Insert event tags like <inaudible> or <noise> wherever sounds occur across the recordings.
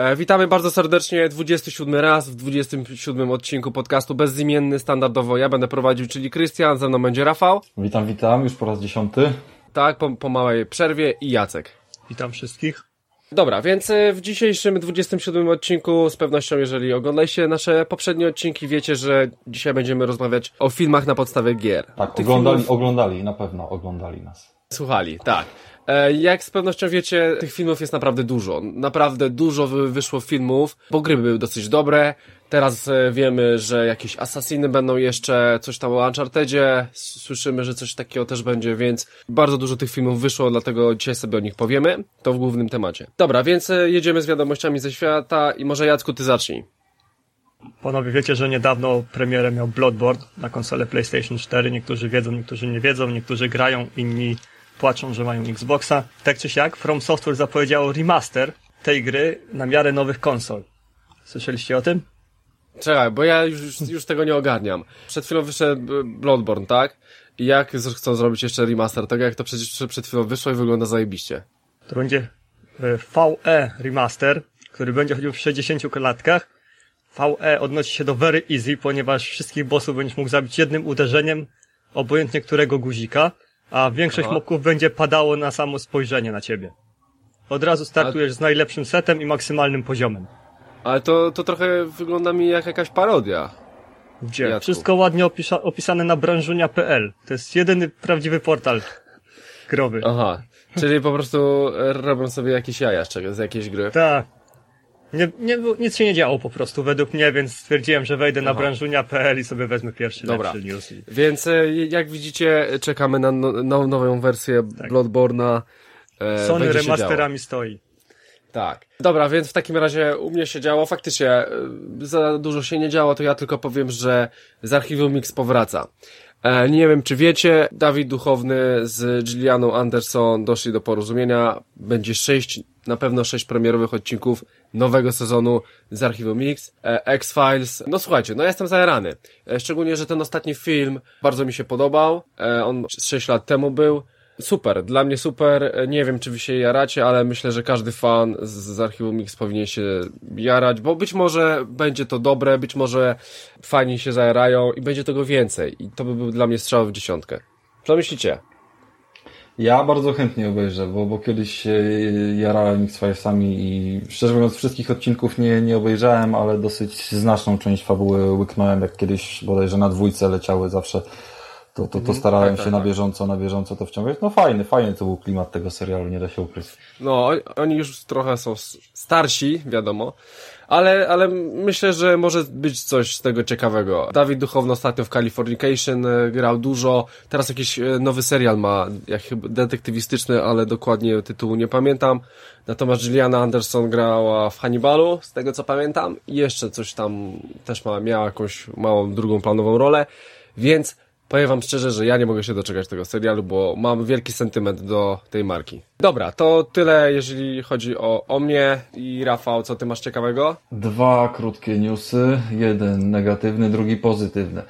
E, witamy bardzo serdecznie 27 raz w 27 odcinku podcastu Bezimienny. Standardowo ja będę prowadził, czyli Krystian, ze mną będzie Rafał. Witam, witam, już po raz dziesiąty. Tak, po, po małej przerwie i Jacek. Witam wszystkich. Dobra, więc e, w dzisiejszym 27 odcinku z pewnością, jeżeli oglądaliście nasze poprzednie odcinki, wiecie, że dzisiaj będziemy rozmawiać o filmach na podstawie gier. Tak, Tych oglądali, filmów oglądali, na pewno oglądali nas. Słuchali, tak. E, Jak z pewnością wiecie, tych filmów jest naprawdę dużo. Naprawdę dużo wy- wyszło filmów, bo gry były dosyć dobre. Teraz e, wiemy, że jakieś Assassiny będą jeszcze, coś tam o Unchartedzie. Słyszymy, że coś takiego też będzie, więc bardzo dużo tych filmów wyszło, dlatego dzisiaj sobie o nich powiemy. To w głównym temacie. Dobra, więc e, jedziemy z wiadomościami ze świata i może Jacku, ty zacznij. Panowie wiecie, że niedawno premierę miał Bloodborne na konsolę PlayStation 4. Niektórzy wiedzą, niektórzy nie wiedzą, niektórzy grają, inni płaczą, że mają Xboxa. Tak czy siak, From Software zapowiedziało remaster tej gry na miarę nowych konsol. Słyszeliście o tym? Czekaj, bo ja już, już tego nie ogarniam. Przed chwilą wyszedł e, Bloodborne, tak? I jak chcą zrobić jeszcze remaster tego, jak to przecież przed chwilą wyszło i wygląda zajebiście. To będzie e, VE remaster, który będzie chodził w 60 klatkach. VE odnosi się do very easy, ponieważ wszystkich bossów będziesz mógł zabić jednym uderzeniem, obojętnie którego guzika, a większość Aha. mobków będzie padało na samo spojrzenie na ciebie. Od razu startujesz z najlepszym setem i maksymalnym poziomem. Ale to, to trochę wygląda mi jak jakaś parodia. Gdzie? Jacku. Wszystko ładnie opisa- opisane na branżunia.pl. To jest jedyny prawdziwy portal growy. Aha. Czyli po prostu robią sobie jakieś jaja z, z jakiejś gry. Tak. Nie, nie, nic się nie działo po prostu według mnie, więc stwierdziłem, że wejdę na Aha. branżunia.pl i sobie wezmę pierwszy Dobra. lepszy news. Więc e, jak widzicie, czekamy na no, no, nową wersję Tak. Bloodborne'a. E, Sony remasterami stoi. Tak. Dobra, więc w takim razie u mnie się działo. Faktycznie e, za dużo się nie działo, to ja tylko powiem, że z archiwum Mix powraca. E, nie wiem, czy wiecie, Dawid Duchowny z Gillianą Anderson doszli do porozumienia. Będzie sześć, na pewno sześć premierowych odcinków nowego sezonu z archiwum Mix. E, X-Files. No słuchajcie, no ja jestem zajarany. E, szczególnie, że ten ostatni film bardzo mi się podobał. E, on sześć lat temu był. Super, dla mnie super. Nie wiem, czy wy się jaracie, ale myślę, że każdy fan z, z Archiwum Mix powinien się jarać, bo być może będzie to dobre, być może fani się zajarają i będzie tego więcej. I to by był dla mnie strzał w dziesiątkę. Co myślicie? Ja bardzo chętnie obejrzę, bo, bo kiedyś jarałem X-Filesami i szczerze mówiąc wszystkich odcinków nie, nie obejrzałem, ale dosyć znaczną część fabuły łyknąłem, jak kiedyś bodajże na dwójce leciały zawsze. To, to, to starałem tak, tak, się na tak. bieżąco, na bieżąco to wciągać. No fajny, fajny to był klimat tego serialu, nie da się ukryć. No, oni- już trochę są starsi, wiadomo, ale, ale myślę, że może być coś z tego ciekawego. Dawid Duchowny ostatnio w Californication e, grał dużo, teraz jakiś e, nowy serial ma, jak chyba detektywistyczny, ale dokładnie tytułu nie pamiętam. Natomiast Gilliana Anderson grała w Hannibalu, z tego co pamiętam, i jeszcze coś tam też ma, miała jakąś małą drugą planową rolę, więc Powiem wam szczerze, że ja nie mogę się doczekać tego serialu, bo mam wielki sentyment do tej marki. Dobra, to tyle, jeżeli chodzi o, o mnie i Rafał, co ty masz ciekawego? Dwa krótkie newsy, jeden negatywny, drugi pozytywny.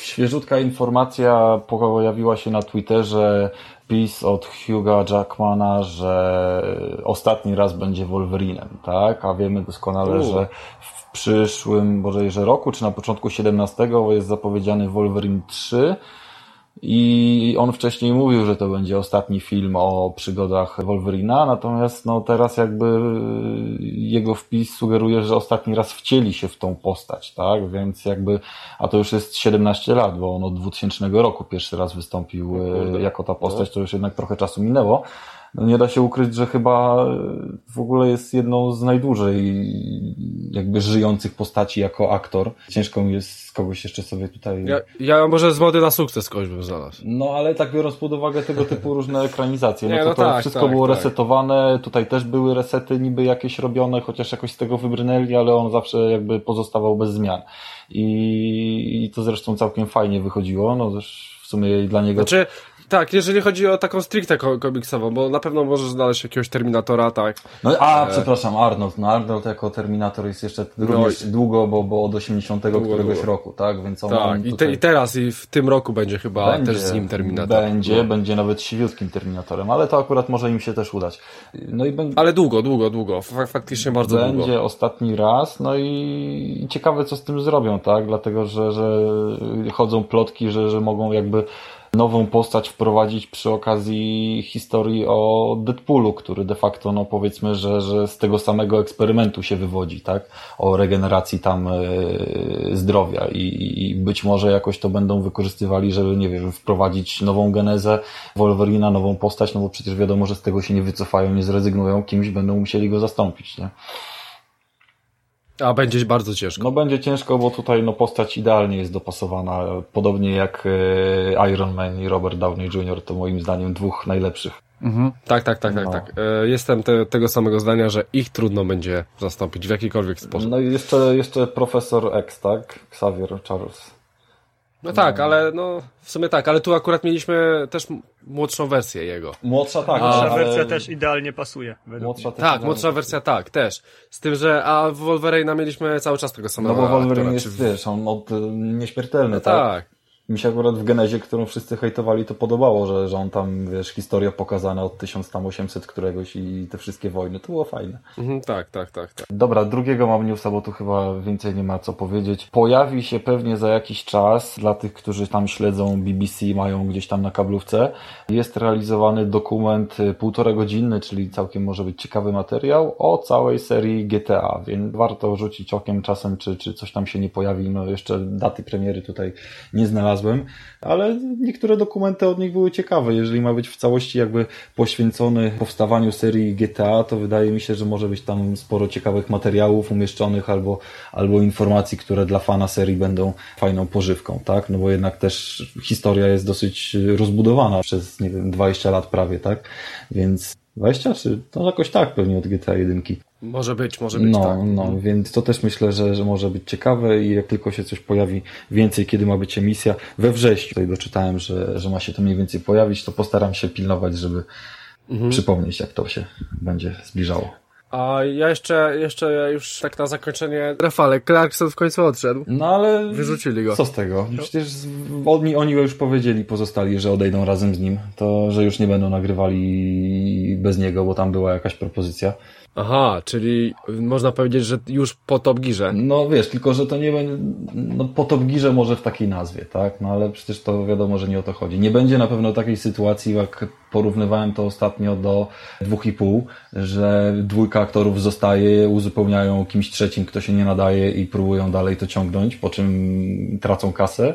Świeżutka informacja pojawiła się na Twitterze wpis od Hugh'a Jackmana, że ostatni raz będzie Wolverinem, tak? A wiemy doskonale, U. że w przyszłym, bodajże roku, czy na początku 17 jest zapowiedziany Wolverine 3 i on wcześniej mówił, że to będzie ostatni film o przygodach Wolverina, natomiast no teraz jakby jego wpis sugeruje, że ostatni raz wcieli się w tą postać, tak? Więc jakby, a to już jest 17 lat, bo on od 2000 roku pierwszy raz wystąpił e, jako ta postać, to już jednak trochę czasu minęło. No nie da się ukryć, że chyba e, w ogóle jest jedną z najdłużej jakby żyjących postaci jako aktor. Ciężko mi jest kogoś jeszcze sobie tutaj... Ja, ja może z mody na sukces kogoś bym znalazł. No ale tak biorąc pod uwagę tego typu różne ekranizacje, no Nie, to no to tak, wszystko tak, było tak. resetowane, tutaj też były resety niby jakieś robione, chociaż jakoś z tego wybrnęli, ale on zawsze jakby pozostawał bez zmian. I, i to zresztą całkiem fajnie wychodziło, no też w sumie dla niego... Znaczy, Tak, jeżeli chodzi o taką stricte komiksową, bo na pewno możesz znaleźć jakiegoś Terminatora, tak. No a, e... przepraszam, Arnold. No Arnold jako Terminator jest jeszcze no i... długo, bo, bo od 80 długo, któregoś długo. roku, tak? Więc on tak, i, te, i teraz i w tym roku będzie chyba będzie, też z nim Terminator. Będzie, no. będzie nawet siwiutkim Terminatorem, ale to akurat może im się też udać. No i Ale długo, długo, długo. Faktycznie bardzo będzie długo. Będzie ostatni raz, no i ciekawe co z tym zrobią, tak? Dlatego, że, że chodzą plotki, że, że mogą jakby nową postać wprowadzić przy okazji historii o Deadpoolu, który de facto, no powiedzmy, że, że z tego samego eksperymentu się wywodzi, tak? O regeneracji tam yy, zdrowia I, i być może jakoś to będą wykorzystywali, żeby, nie wiem, wprowadzić nową genezę Wolverina, nową postać, no bo przecież wiadomo, że z tego się nie wycofają, nie zrezygnują, kimś będą musieli go zastąpić, nie? A będzie bardzo ciężko. No będzie ciężko, bo tutaj no, postać idealnie jest dopasowana. Podobnie jak e, Iron Man i Robert Downey Jr. to moim zdaniem dwóch najlepszych. Mhm. Tak, tak, tak, tak, no. tak. E, jestem te, tego samego zdania, że ich trudno będzie zastąpić w jakikolwiek sposób. No i jeszcze, jeszcze profesor X, tak? Xavier Charles. No tak, ale no w sumie tak, ale tu akurat mieliśmy też młodszą wersję jego. Młodsza tak. Młodsza ale... wersja też idealnie pasuje. Młodsza tak, młodsza wersja tak, też. Z tym, że a w Wolverine'a mieliśmy cały czas tego samego. No bo Wolverine jest, czy... wiesz, on od, nieśmiertelny, no tak? tak mi się akurat w genezie, którą wszyscy hejtowali, to podobało, że, że on tam, wiesz, historia pokazana od 1800 któregoś i te wszystkie wojny, to było fajne. Mhm, tak, tak, tak, tak. Dobra, drugiego mam newsa, bo tu chyba więcej nie ma co powiedzieć. Pojawi się pewnie za jakiś czas, dla tych, którzy tam śledzą BBC, mają gdzieś tam na kablówce, jest realizowany dokument y, półtora godzinny, czyli całkiem może być ciekawy materiał o całej serii GTA, więc warto rzucić okiem czasem, czy, czy coś tam się nie pojawi. No jeszcze daty premiery tutaj nie znalazłem znalazłem, ale niektóre dokumenty od nich były ciekawe. Jeżeli ma być w całości jakby poświęcony powstawaniu serii GTA, to wydaje mi się, że może być tam sporo ciekawych materiałów umieszczonych albo, albo informacji, które dla fana serii będą fajną pożywką, tak? No bo jednak też historia jest dosyć rozbudowana przez, nie wiem, 20 lat prawie, tak? Więc 20 czy to jakoś tak pewnie od GTA 1. Może być, może być, no, tak. No, mhm. więc to też myślę, że, że może być ciekawe i jak tylko się coś pojawi więcej, kiedy ma być emisja, we wrześniu tutaj doczytałem, że, że ma się to mniej więcej pojawić, to postaram się pilnować, żeby mhm. przypomnieć, jak to się będzie zbliżało. A ja jeszcze, jeszcze już tak na zakończenie Rafale, Clarkson w końcu odszedł. No ale... Wyrzucili go. Co z tego? Przecież oni, oni już powiedzieli, pozostali, że odejdą razem z nim. To, że już nie będą nagrywali bez niego, bo tam była jakaś propozycja. Aha, czyli można powiedzieć, że już po Top Gearze. No wiesz, tylko że to nie będzie, no po Top Gearze może w takiej nazwie, tak? No ale przecież to wiadomo, że nie o to chodzi. Nie będzie na pewno takiej sytuacji, jak porównywałem to ostatnio do dwóch i pół, że dwójka aktorów zostaje, uzupełniają kimś trzecim, kto się nie nadaje i próbują dalej to ciągnąć, po czym tracą kasę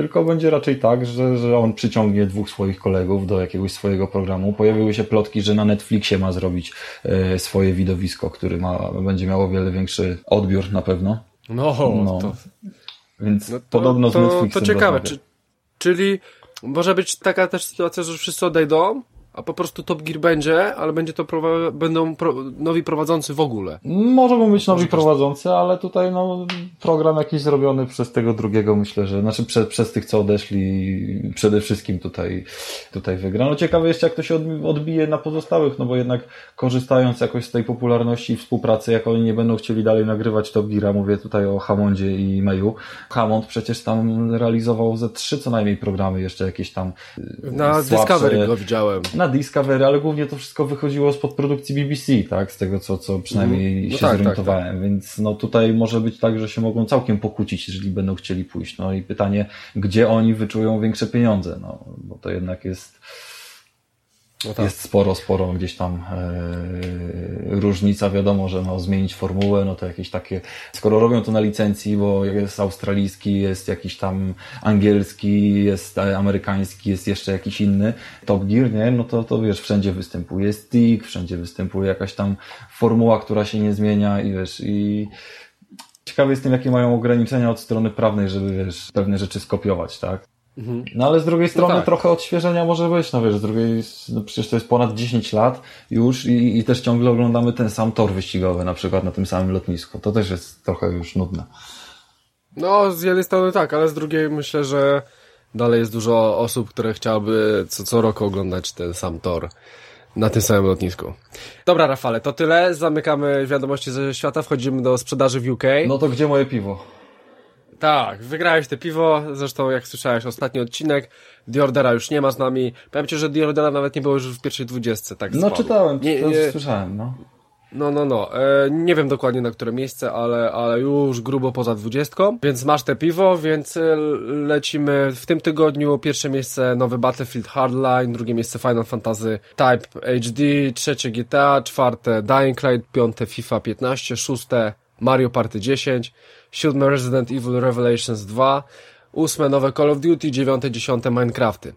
tylko będzie raczej tak, że, że on przyciągnie dwóch swoich kolegów do jakiegoś swojego programu. Pojawiły się plotki, że na Netflixie ma zrobić e, swoje widowisko, który ma, będzie miało wiele większy odbiór na pewno. No, no. To... Więc no to, podobno z Netflixem To ciekawe, czy, czyli może być taka też sytuacja, że wszyscy odejdą, a po prostu Top Gear będzie, ale będzie to będą pro nowi prowadzący w ogóle. Może być nowi prowadzący, ale tutaj no, program jakiś zrobiony przez tego drugiego myślę, że znaczy prze, przez tych, co odeszli przede wszystkim tutaj, tutaj wygra. No ciekawe jeszcze jak to się odbije na pozostałych, no bo jednak korzystając jakoś z tej popularności i współpracy, jak oni nie będą chcieli dalej nagrywać Top Geara, mówię tutaj o Hammondzie i Mayu. Hammond przecież tam realizował ze trzy co najmniej programy jeszcze jakieś tam Na słabsze, Discovery go widziałem na Discovery, ale głównie to wszystko wychodziło spod produkcji BBC, tak? Z tego, co, co przynajmniej mm. no się tak, zorientowałem. Tak, tak. Więc no tutaj może być tak, że się mogą całkiem pokłócić, jeżeli będą chcieli pójść. No i pytanie, gdzie oni wyczują większe pieniądze? No, bo to jednak jest no tak. Jest sporo, sporo gdzieś tam e, różnica. Wiadomo, że no, zmienić formułę, no to jakieś takie. Skoro robią to na licencji, bo jest australijski, jest jakiś tam angielski, jest amerykański, jest jeszcze jakiś inny Top Gear, nie? No to, to wiesz, wszędzie występuje stick, wszędzie występuje jakaś tam formuła, która się nie zmienia i wiesz, i ciekawy jestem, jakie mają ograniczenia od strony prawnej, żeby wiesz, pewne rzeczy skopiować, tak? Mhm. No ale z drugiej no strony no tak. trochę odświeżenia może być, no wiesz, z drugiej, no przecież to jest ponad 10 lat już i, i też ciągle oglądamy ten sam tor wyścigowy, na przykład na tym samym lotnisku. To też jest trochę już nudne. No, z jednej strony tak, ale z drugiej myślę, że dalej jest dużo osób, które chciałyby co, co roku oglądać ten sam tor na tym samym lotnisku. Dobra, Rafale, to tyle. Zamykamy wiadomości ze świata, wchodzimy do sprzedaży w UK. No to gdzie moje piwo? Tak, wygrałeś te piwo, zresztą jak słyszałeś ostatni odcinek, Diordera już nie ma z nami. Powiem ci, że Diordera nawet nie było już w pierwszej dwudziestce, tak No słabo. czytałem, Nie, to nie, słyszałem, no. no, no, no. E, nie wiem dokładnie na które miejsce, ale, ale już grubo poza dwudziestką. Więc masz te piwo, więc e, lecimy w tym tygodniu. Pierwsze miejsce nowy Battlefield Hardline, drugie miejsce Final Fantasy Type HD, trzecie GTA, czwarte Dying Light, piąte FIFA 15, szóste Mario Party 10, siódme Resident Evil Revelations 2, ósme nowe Call of Duty, dziewiąte, dziesiąte Minecrafty.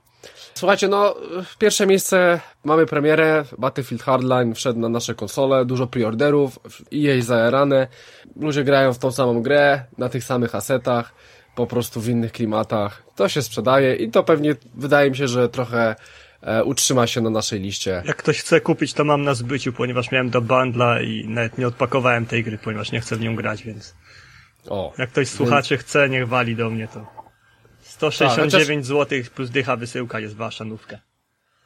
Słuchajcie, no, pierwsze miejsce, mamy premierę, Battlefield Hardline wszedł na nasze konsole, dużo preorderów, EA zajarane, ludzie grają w tą samą grę, na tych samych asetach, po prostu w innych klimatach, to się sprzedaje i to pewnie, wydaje mi się, że trochę e, utrzyma się na naszej liście. Jak ktoś chce kupić, to mam na zbyciu, ponieważ miałem do bundla i nawet nie odpakowałem tej gry, ponieważ nie chcę w nią grać, więc O, jak ktoś słuchaczy chce, niech wali do mnie to. 169 zł plus dycha wysyłka jest wasza nówka.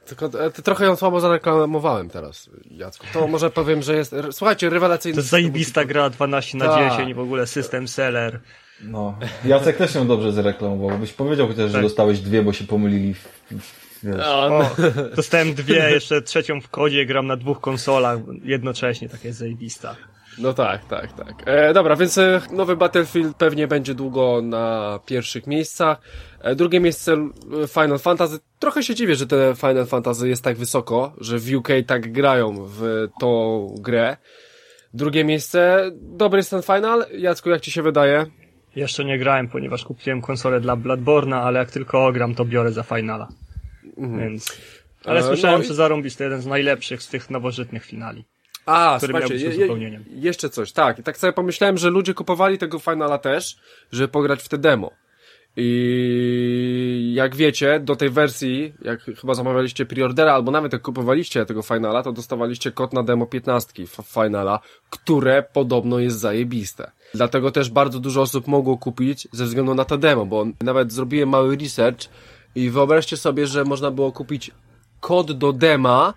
tylko e, ty trochę ją słabo zareklamowałem teraz, Jacku. To może powiem, że jest, słuchajcie, rewelacyjny... To jest zajebista gra 12 na Tak. 10 i w ogóle system seller. No. Jacek też ją dobrze zreklamował. Byś powiedział chociaż, że Tak. dostałeś dwie, bo się pomylili w, w. O, <laughs> dostałem dwie, jeszcze trzecią w kodzie, gram na dwóch konsolach jednocześnie, taka jest zajebista. No tak, tak, tak. E, dobra, więc e, nowy Battlefield pewnie będzie długo na pierwszych miejscach. E, drugie miejsce Final Fantasy. Trochę się dziwię, że te Final Fantasy jest tak wysoko, że w UK tak grają w tą grę. Drugie miejsce, dobry jest ten final. Jacku, jak ci się wydaje? Jeszcze nie grałem, ponieważ kupiłem konsolę dla Bloodborne'a, ale jak tylko ogram, to biorę za finala. Więc... Ale E, słyszałem, no i- że zarąbić to jeden z najlepszych z tych nowożytnych finali. A, słuchajcie, je, jeszcze coś, tak. I tak sobie pomyślałem, że ludzie kupowali tego finala też, żeby pograć w te demo. I jak wiecie, do tej wersji, jak chyba zamawialiście preordera, albo nawet jak kupowaliście tego finala, to dostawaliście kod na demo 15 f- finala, które podobno jest zajebiste. Dlatego też bardzo dużo osób mogło kupić ze względu na to demo, bo nawet zrobiłem mały research i wyobraźcie sobie, że można było kupić kod do dema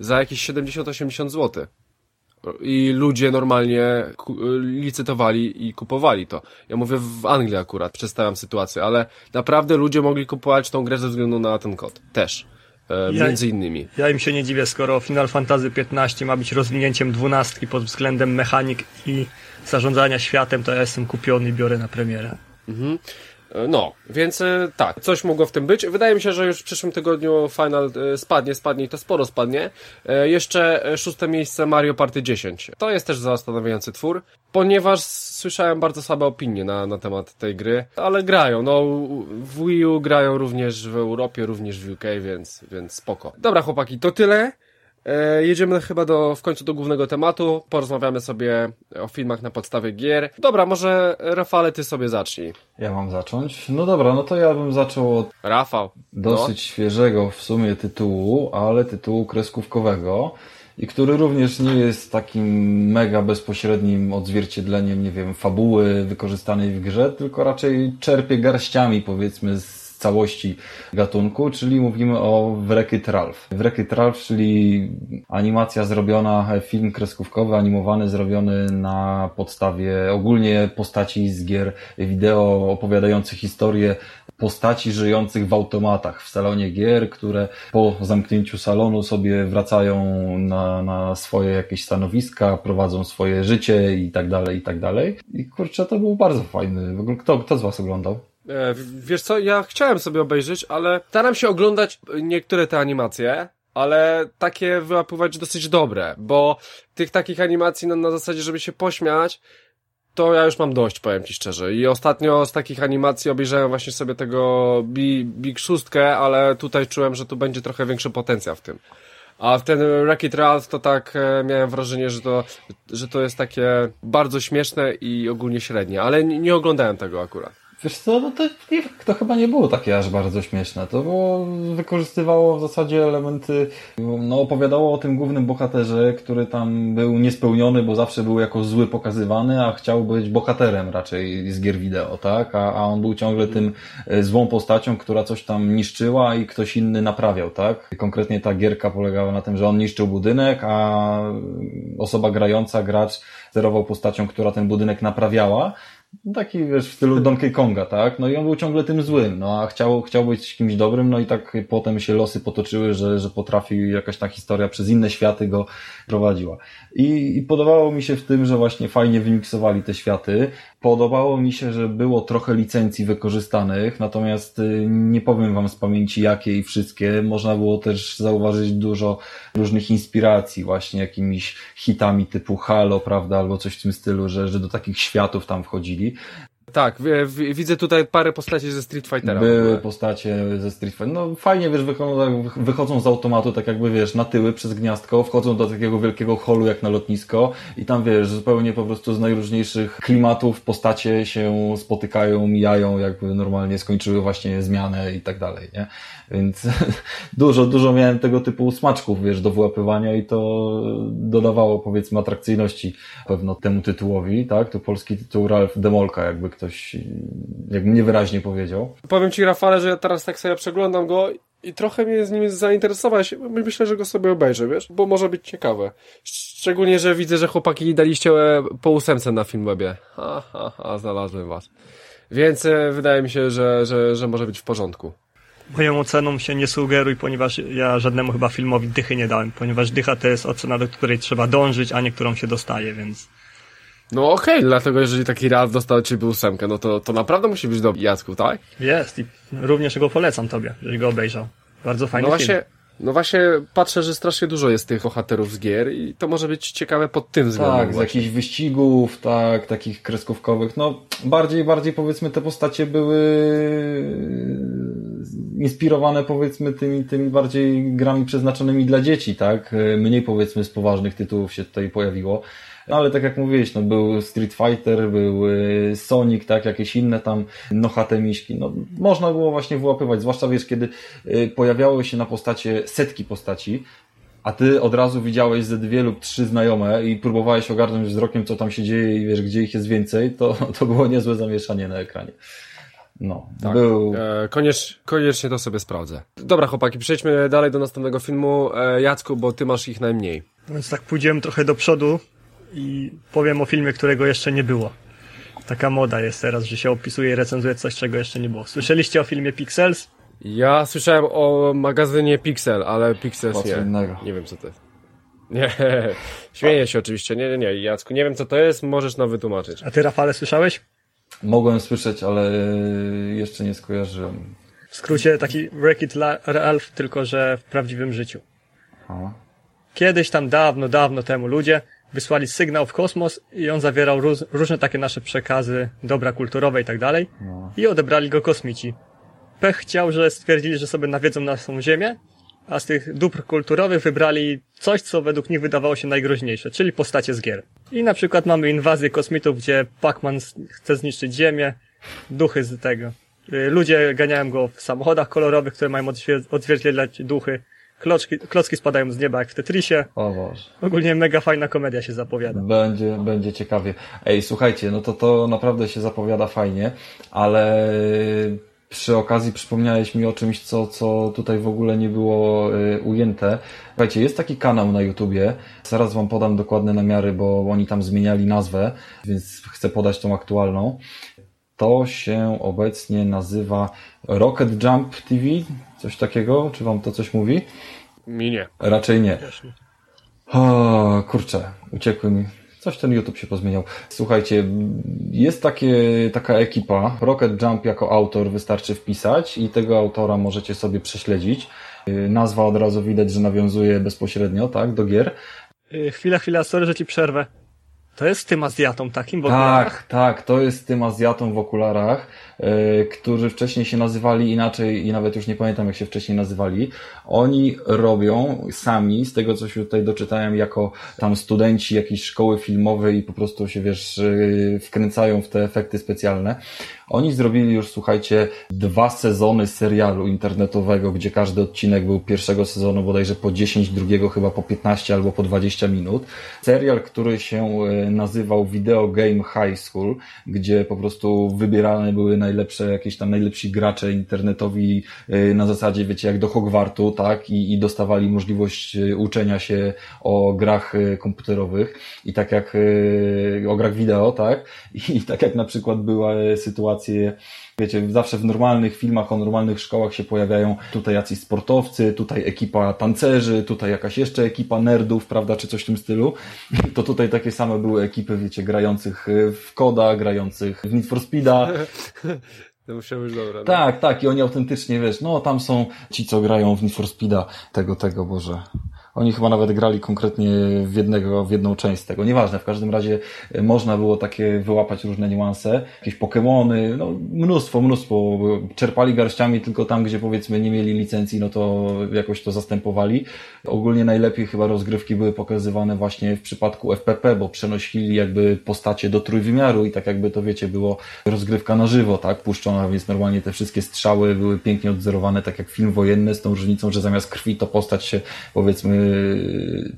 za jakieś 70-80 zł. I ludzie normalnie ku- licytowali i kupowali to. Ja mówię w Anglii akurat, przedstawiam sytuację, ale naprawdę ludzie mogli kupować tą grę ze względu na ten kod. Też. E, Ja- między innymi. Ja im się nie dziwię, skoro Final Fantasy XV ma być rozwinięciem dwunastki pod względem mechanik i zarządzania światem, to ja jestem kupiony i biorę na premierę. E, No, więc e, tak, coś mogło w tym być. Wydaje mi się, że już w przyszłym tygodniu Final e, spadnie, spadnie i to sporo spadnie. E, Jeszcze e, szóste miejsce Mario Party 10. To jest też zastanawiający twór, ponieważ słyszałem bardzo słabe opinie na, na temat tej gry, ale grają. No, w Wii U grają również w Europie, również w UK, więc, więc spoko. Dobra chłopaki, to tyle. E, jedziemy chyba do, w końcu do głównego tematu. Porozmawiamy sobie o filmach na podstawie gier. Dobra, może Rafale, ty sobie zacznij. Ja mam zacząć? No dobra, no to ja bym zaczął od Rafał. dosyć świeżego w sumie tytułu, ale tytułu kreskówkowego i który również nie jest takim mega bezpośrednim odzwierciedleniem, nie wiem, fabuły wykorzystanej w grze, tylko raczej czerpie garściami, powiedzmy, z całości gatunku, czyli mówimy o Wreck-It Ralph. Wreck-It Ralph, czyli animacja zrobiona, film kreskówkowy, animowany, zrobiony na podstawie ogólnie postaci z gier wideo opowiadających historię postaci żyjących w automatach w salonie gier, które po zamknięciu salonu sobie wracają na, na swoje jakieś stanowiska, prowadzą swoje życie i tak dalej, i tak dalej. I kurczę, to był bardzo fajny. W ogóle Kto, kto z Was oglądał? E, wiesz co, ja chciałem sobie obejrzeć, ale staram się oglądać niektóre te animacje, ale takie wyłapywać dosyć dobre, bo tych takich animacji na, na zasadzie, żeby się pośmiać, to ja już mam dość, powiem Ci szczerze. I ostatnio z takich animacji obejrzałem właśnie sobie tego Bi- Big Szóstkę, ale tutaj czułem, że tu będzie trochę większy potencjał w tym. A w ten Wreck-It Ralph to tak e, miałem wrażenie, że to, że to jest takie bardzo śmieszne i ogólnie średnie, ale nie oglądałem tego akurat. Wiesz co, no to, to chyba nie było takie aż bardzo śmieszne. To było, wykorzystywało w zasadzie elementy, no opowiadało o tym głównym bohaterze, który tam był niespełniony, bo zawsze był jako zły pokazywany, a chciał być bohaterem raczej z gier wideo, tak? A, a on był ciągle tym e, złą postacią, która coś tam niszczyła i ktoś inny naprawiał, tak? Konkretnie ta gierka polegała na tym, że on niszczył budynek, a osoba grająca, gracz sterował postacią, która ten budynek naprawiała Taki, wiesz, w stylu Donkey Konga, tak? No i on był ciągle tym złym, no a chciał, chciał być kimś dobrym, no i tak potem się losy potoczyły, że, że potrafił jakaś ta historia przez inne światy go prowadziła. I, I podobało mi się w tym, że właśnie fajnie wymiksowali te światy. Podobało mi się, że było trochę licencji wykorzystanych, natomiast y, nie powiem wam z pamięci jakie i wszystkie. Można było też zauważyć dużo różnych inspiracji właśnie jakimiś hitami typu Halo, prawda, albo coś w tym stylu, że, że do takich światów tam wchodzili. Tak, widzę tutaj parę postaci ze Street Fightera. Były postacie ze Street Fightera. No fajnie, wiesz, wychodzą, wychodzą z automatu, tak jakby, wiesz, na tyły przez gniazdko, wchodzą do takiego wielkiego holu jak na lotnisko i tam, wiesz, zupełnie po prostu z najróżniejszych klimatów postacie się spotykają, mijają, jakby normalnie skończyły właśnie zmianę i tak dalej, nie? Więc <laughs> dużo, dużo miałem tego typu smaczków, wiesz, do wyłapywania i to dodawało, powiedzmy, atrakcyjności pewno temu tytułowi, tak? To polski tytuł Ralph Demolka, jakby ktoś, jakby niewyraźnie powiedział. Powiem Ci, Rafale, że ja teraz tak sobie przeglądam go i trochę mnie z nim zainteresować. Myślę, że go sobie obejrzę, wiesz? Bo może być ciekawe. Szczególnie, że widzę, że chłopaki daliście po ósemce na Filmwebie. Ha, ha, ha, znalazłem was. Więc e, wydaje mi się, że, że, że może być w porządku. Moją oceną się nie sugeruj, ponieważ ja żadnemu chyba filmowi dychy nie dałem, ponieważ dycha to jest ocena, do której trzeba dążyć, a nie którą się dostaje, więc... No okej, okay, dlatego jeżeli taki raz dostał od ciebie ósemkę, no to, to naprawdę musi być dobry Jacku, tak? Jest i również go polecam tobie, jeżeli go obejrzał. Bardzo fajny no film. Właśnie, no właśnie patrzę, że strasznie dużo jest tych bohaterów z gier i to może być ciekawe pod tym względem. Tak, z jakichś wyścigów, tak, takich kreskówkowych. No bardziej, bardziej powiedzmy te postacie były inspirowane powiedzmy tymi, tymi bardziej grami przeznaczonymi dla dzieci, tak? Mniej powiedzmy z poważnych tytułów się tutaj pojawiło. No ale tak jak mówiłeś, no był Street Fighter, był y, Sonic, tak, jakieś inne tam nochate miśki, no można było właśnie wyłapywać, zwłaszcza wiesz, kiedy y, pojawiały się na postacie setki postaci, a ty od razu widziałeś ze dwie lub trzy znajome i próbowałeś ogarnąć wzrokiem, co tam się dzieje i wiesz, gdzie ich jest więcej, to, <laughs> to było niezłe zamieszanie na ekranie. No, tak. był. E, koniecznie, koniecznie to sobie sprawdzę. Dobra, chłopaki, przejdźmy dalej do następnego filmu. E, Jacku, bo ty masz ich najmniej. Więc tak pójdziemy trochę do przodu i powiem o filmie, którego jeszcze nie było. Taka moda jest teraz, że się opisuje i recenzuje coś, czego jeszcze nie było. Słyszeliście o filmie Pixels? Ja słyszałem o magazynie Pixel, ale Pixels nie. Innego. Nie wiem, co to jest. <laughs> Nie, śmieję się oczywiście. Nie, nie, nie. Jacku, nie wiem, co to jest, możesz nam wytłumaczyć. A ty, Rafale, słyszałeś? Mogłem słyszeć, ale jeszcze nie skojarzyłem. W skrócie taki Wreck-It Ralph, tylko że w prawdziwym życiu. Aha. Kiedyś tam dawno, dawno temu ludzie wysłali sygnał w kosmos i on zawierał róż, różne takie nasze przekazy, dobra kulturowe i tak dalej. No. I odebrali go kosmici. Pech chciał, że stwierdzili, że sobie nawiedzą naszą Ziemię, a z tych dóbr kulturowych wybrali coś, co według nich wydawało się najgroźniejsze, czyli postacie z gier. I na przykład mamy inwazję kosmitów, gdzie Pac-Man chce zniszczyć Ziemię, duchy z tego. Y, ludzie ganiają go w samochodach kolorowych, które mają odzwierciedlać duchy. Klocki, klocki spadają z nieba jak w Tetrisie. O Boże. Ogólnie mega fajna komedia się zapowiada. Będzie, będzie ciekawie. Ej, słuchajcie, no to to naprawdę się zapowiada fajnie, ale przy okazji przypomniałeś mi o czymś, co, co tutaj w ogóle nie było y, ujęte. Słuchajcie, jest taki kanał na YouTubie. Zaraz wam podam dokładne namiary, bo oni tam zmieniali nazwę, więc chcę podać tą aktualną. To się obecnie nazywa Rocket Jump TV, coś takiego. Czy wam to coś mówi? Mi nie. Raczej nie. O, kurczę, uciekły mi. Coś ten YouTube się pozmieniał. Słuchajcie, jest takie, taka ekipa. Rocket Jump jako autor wystarczy wpisać i tego autora możecie sobie prześledzić. Nazwa od razu widać, że nawiązuje bezpośrednio, tak, do gier. Y, chwila, chwila, sorry, że ci przerwę. To jest z tym Azjatą takim w okularach? Tak, tak, to jest z tym Azjatą w okularach, którzy wcześniej się nazywali inaczej i nawet już nie pamiętam jak się wcześniej nazywali. Oni robią sami, z tego co się tutaj doczytałem, jako tam studenci jakiejś szkoły filmowej i po prostu się wiesz, yy, wkręcają w te efekty specjalne. Oni zrobili już, słuchajcie, dwa sezony serialu internetowego, gdzie każdy odcinek był pierwszego sezonu bodajże po 10, drugiego chyba po 15 albo po 20 minut. Serial, który się e, nazywał Video Game High School, gdzie po prostu wybierane były najlepsze, jakieś tam najlepsi gracze internetowi e, na zasadzie, wiecie, jak do Hogwartu, tak? I, i dostawali możliwość e, uczenia się o grach komputerowych i tak jak o grach wideo, tak? <laughs> I tak jak na przykład były sytuacje Wiecie, zawsze w normalnych filmach, o normalnych szkołach się pojawiają tutaj jacyś sportowcy, tutaj ekipa tancerzy, tutaj jakaś jeszcze ekipa nerdów, prawda, czy coś w tym stylu. <laughs> To tutaj takie same były ekipy, wiecie, grających w Koda, grających w Need for Speeda. <laughs> To musiało być dobre. No. Tak, tak, i oni autentycznie, wiesz, no tam są ci, co grają w Need for Speeda, tego, tego, Boże. Oni chyba nawet grali konkretnie w jednego, w jedną część tego. Nieważne, w każdym razie e, można było takie wyłapać różne niuanse. Jakieś Pokémony, no mnóstwo, mnóstwo. Czerpali garściami tylko tam, gdzie powiedzmy nie mieli licencji, no to jakoś to zastępowali. Ogólnie najlepiej chyba rozgrywki były pokazywane właśnie w przypadku FPP, bo przenosili jakby postacie do trójwymiaru i tak jakby to wiecie, było rozgrywka na żywo, tak, puszczona, więc normalnie te wszystkie strzały były pięknie odzorowane, tak jak film wojenny, z tą różnicą, że zamiast krwi to postać się powiedzmy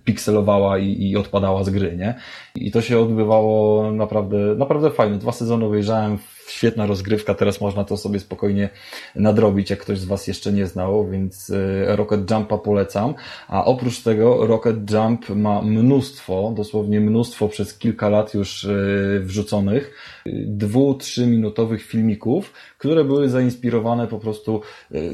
pikselowała i, i odpadała z gry, nie? I to się odbywało naprawdę, naprawdę fajnie. Dwa sezony obejrzałem, świetna rozgrywka, teraz można to sobie spokojnie nadrobić, jak ktoś z Was jeszcze nie znał, więc e, Rocket Jumpa polecam. A oprócz tego Rocket Jump ma mnóstwo, dosłownie mnóstwo przez kilka lat już e, wrzuconych dwu, trzyminutowych filmików, które były zainspirowane po prostu,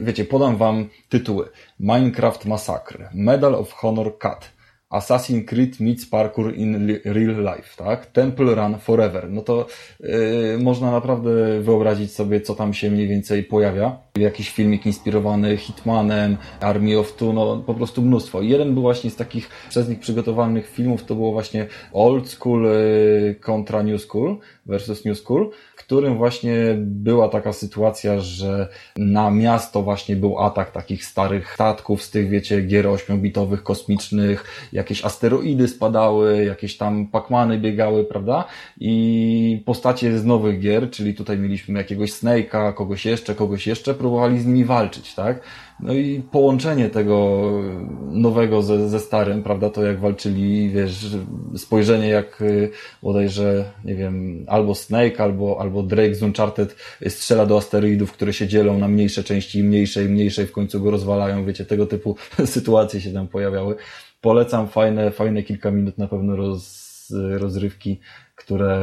wiecie, podam Wam tytuły. Minecraft Massacre, Medal of Honor Cut, Assassin's Creed meets parkour in real life, tak? Temple Run Forever. No to yy, można naprawdę wyobrazić sobie, co tam się mniej więcej pojawia. Jakiś filmik inspirowany Hitmanem, Army of Two, no po prostu mnóstwo. Jeden był właśnie z takich przez nich przygotowanych filmów, to było właśnie Old School yy, kontra New School versus New School którym właśnie była taka sytuacja, że na miasto właśnie był atak takich starych statków z tych, wiecie, gier ośmiobitowych, kosmicznych, jakieś asteroidy spadały, jakieś tam pakmany biegały, prawda? I postacie z nowych gier, czyli tutaj mieliśmy jakiegoś Snake'a, kogoś jeszcze, kogoś jeszcze, próbowali z nimi walczyć, tak? No i połączenie tego nowego ze, ze starym, prawda, to jak walczyli, wiesz, spojrzenie jak y, bodajże, nie wiem, albo Snake, albo, albo Drake z Uncharted strzela do asteroidów, które się dzielą na mniejsze części i mniejsze i mniejsze i w końcu go rozwalają, wiecie, tego typu <laughs> sytuacje się tam pojawiały. Polecam fajne, fajne kilka minut na pewno roz, rozrywki które,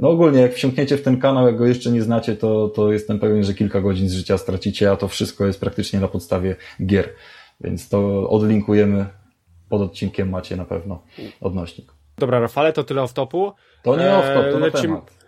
no ogólnie jak wsiąkniecie w ten kanał, jak go jeszcze nie znacie, to, to jestem pewien, że kilka godzin z życia stracicie, a to wszystko jest praktycznie na podstawie gier. Więc to odlinkujemy pod odcinkiem, macie na pewno odnośnik. Dobra, Rafale, to tyle off-topu. To nie off-top, to Lecim... na temat.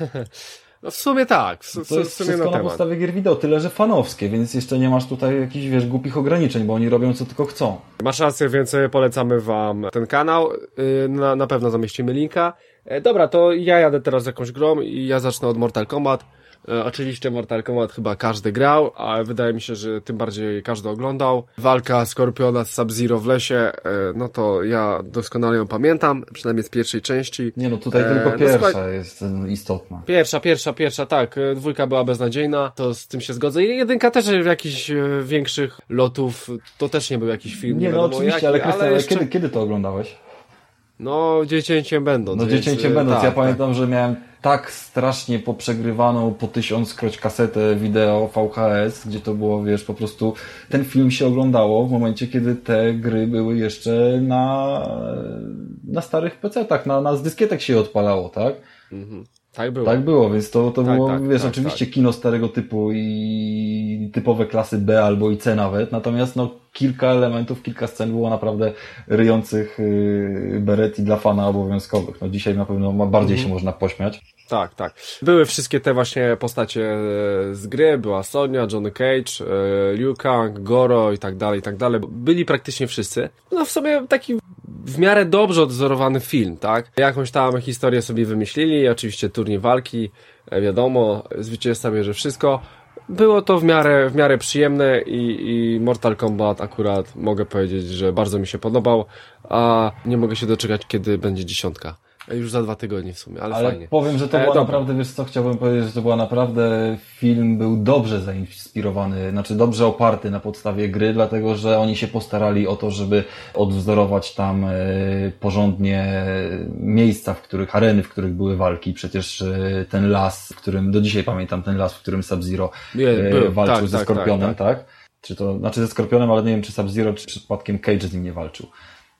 <laughs> No w sumie tak. W, to jest w sumie wszystko na, na podstawie gier wideo, tyle że fanowskie, więc jeszcze nie masz tutaj jakichś, wiesz, głupich ograniczeń, bo oni robią co tylko chcą. Masz rację, więc polecamy wam ten kanał. Y, na, na pewno zamieścimy linka. E, dobra, to ja jadę teraz z jakąś grą i ja zacznę od Mortal Kombat. E, oczywiście Mortal Kombat chyba każdy grał, ale wydaje mi się, że tym bardziej każdy oglądał. Walka Skorpiona z Sub-Zero w lesie, e, no to ja doskonale ją pamiętam, przynajmniej z pierwszej części. Nie no, tutaj tylko no, pierwsza jest istotna. Pierwsza, pierwsza, pierwsza, tak. Dwójka była beznadziejna, to z tym się zgodzę. I jedynka też w jakichś większych lotów, to też nie był jakiś film. Nie, nie no oczywiście, jaki, ale, Krystian, ale jeszcze... kiedy, kiedy to oglądałeś? No, dziecięciem będąc. No, dziecięciem więc, będąc. Tak, ja tak. pamiętam, że miałem tak strasznie poprzegrywaną po tysiąckroć kasetę wideo VHS, gdzie to było, wiesz, po prostu ten film się oglądało w momencie, kiedy te gry były jeszcze na, na starych PC-tach, na, na z dyskietek się odpalało, tak? Mhm. Tak było. Tak było, więc to, to tak, było, tak, wiesz, tak, oczywiście tak. kino starego typu i typowe klasy B albo i C nawet, natomiast no kilka elementów, kilka scen było naprawdę ryjących yy, bereti dla fana obowiązkowych. No dzisiaj na pewno bardziej mhm. się można pośmiać. Tak, tak. Były wszystkie te właśnie postacie e, z gry, była Sonia, Johnny Cage, e, Liu Kang, Goro i tak dalej, i tak dalej. Byli praktycznie wszyscy. No w sobie taki w miarę dobrze odzorowany film, tak? Jakąś tam historię sobie wymyślili, oczywiście turniej walki, e, wiadomo, zwycięzca bierze wszystko. Było to w miarę, w miarę przyjemne i, i Mortal Kombat akurat mogę powiedzieć, że bardzo mi się podobał, a nie mogę się doczekać, kiedy będzie dziesiątka. Już za dwa tygodnie w sumie, ale, Ale fajnie. powiem, że to E, była dobra. naprawdę, wiesz co, chciałbym powiedzieć, że to była naprawdę, film był dobrze zainspirowany, znaczy dobrze oparty na podstawie gry, dlatego że oni się postarali o to, żeby odwzorować tam e, porządnie miejsca, w których, areny, w których były walki. Przecież e, ten las, w którym, do dzisiaj pamiętam ten las, w którym Sub-Zero e, walczył tak, ze tak, Skorpionem, tak, tak, Czy to, znaczy ze Skorpionem, ale nie wiem, czy Sub-Zero, czy przypadkiem Cage z nim nie walczył.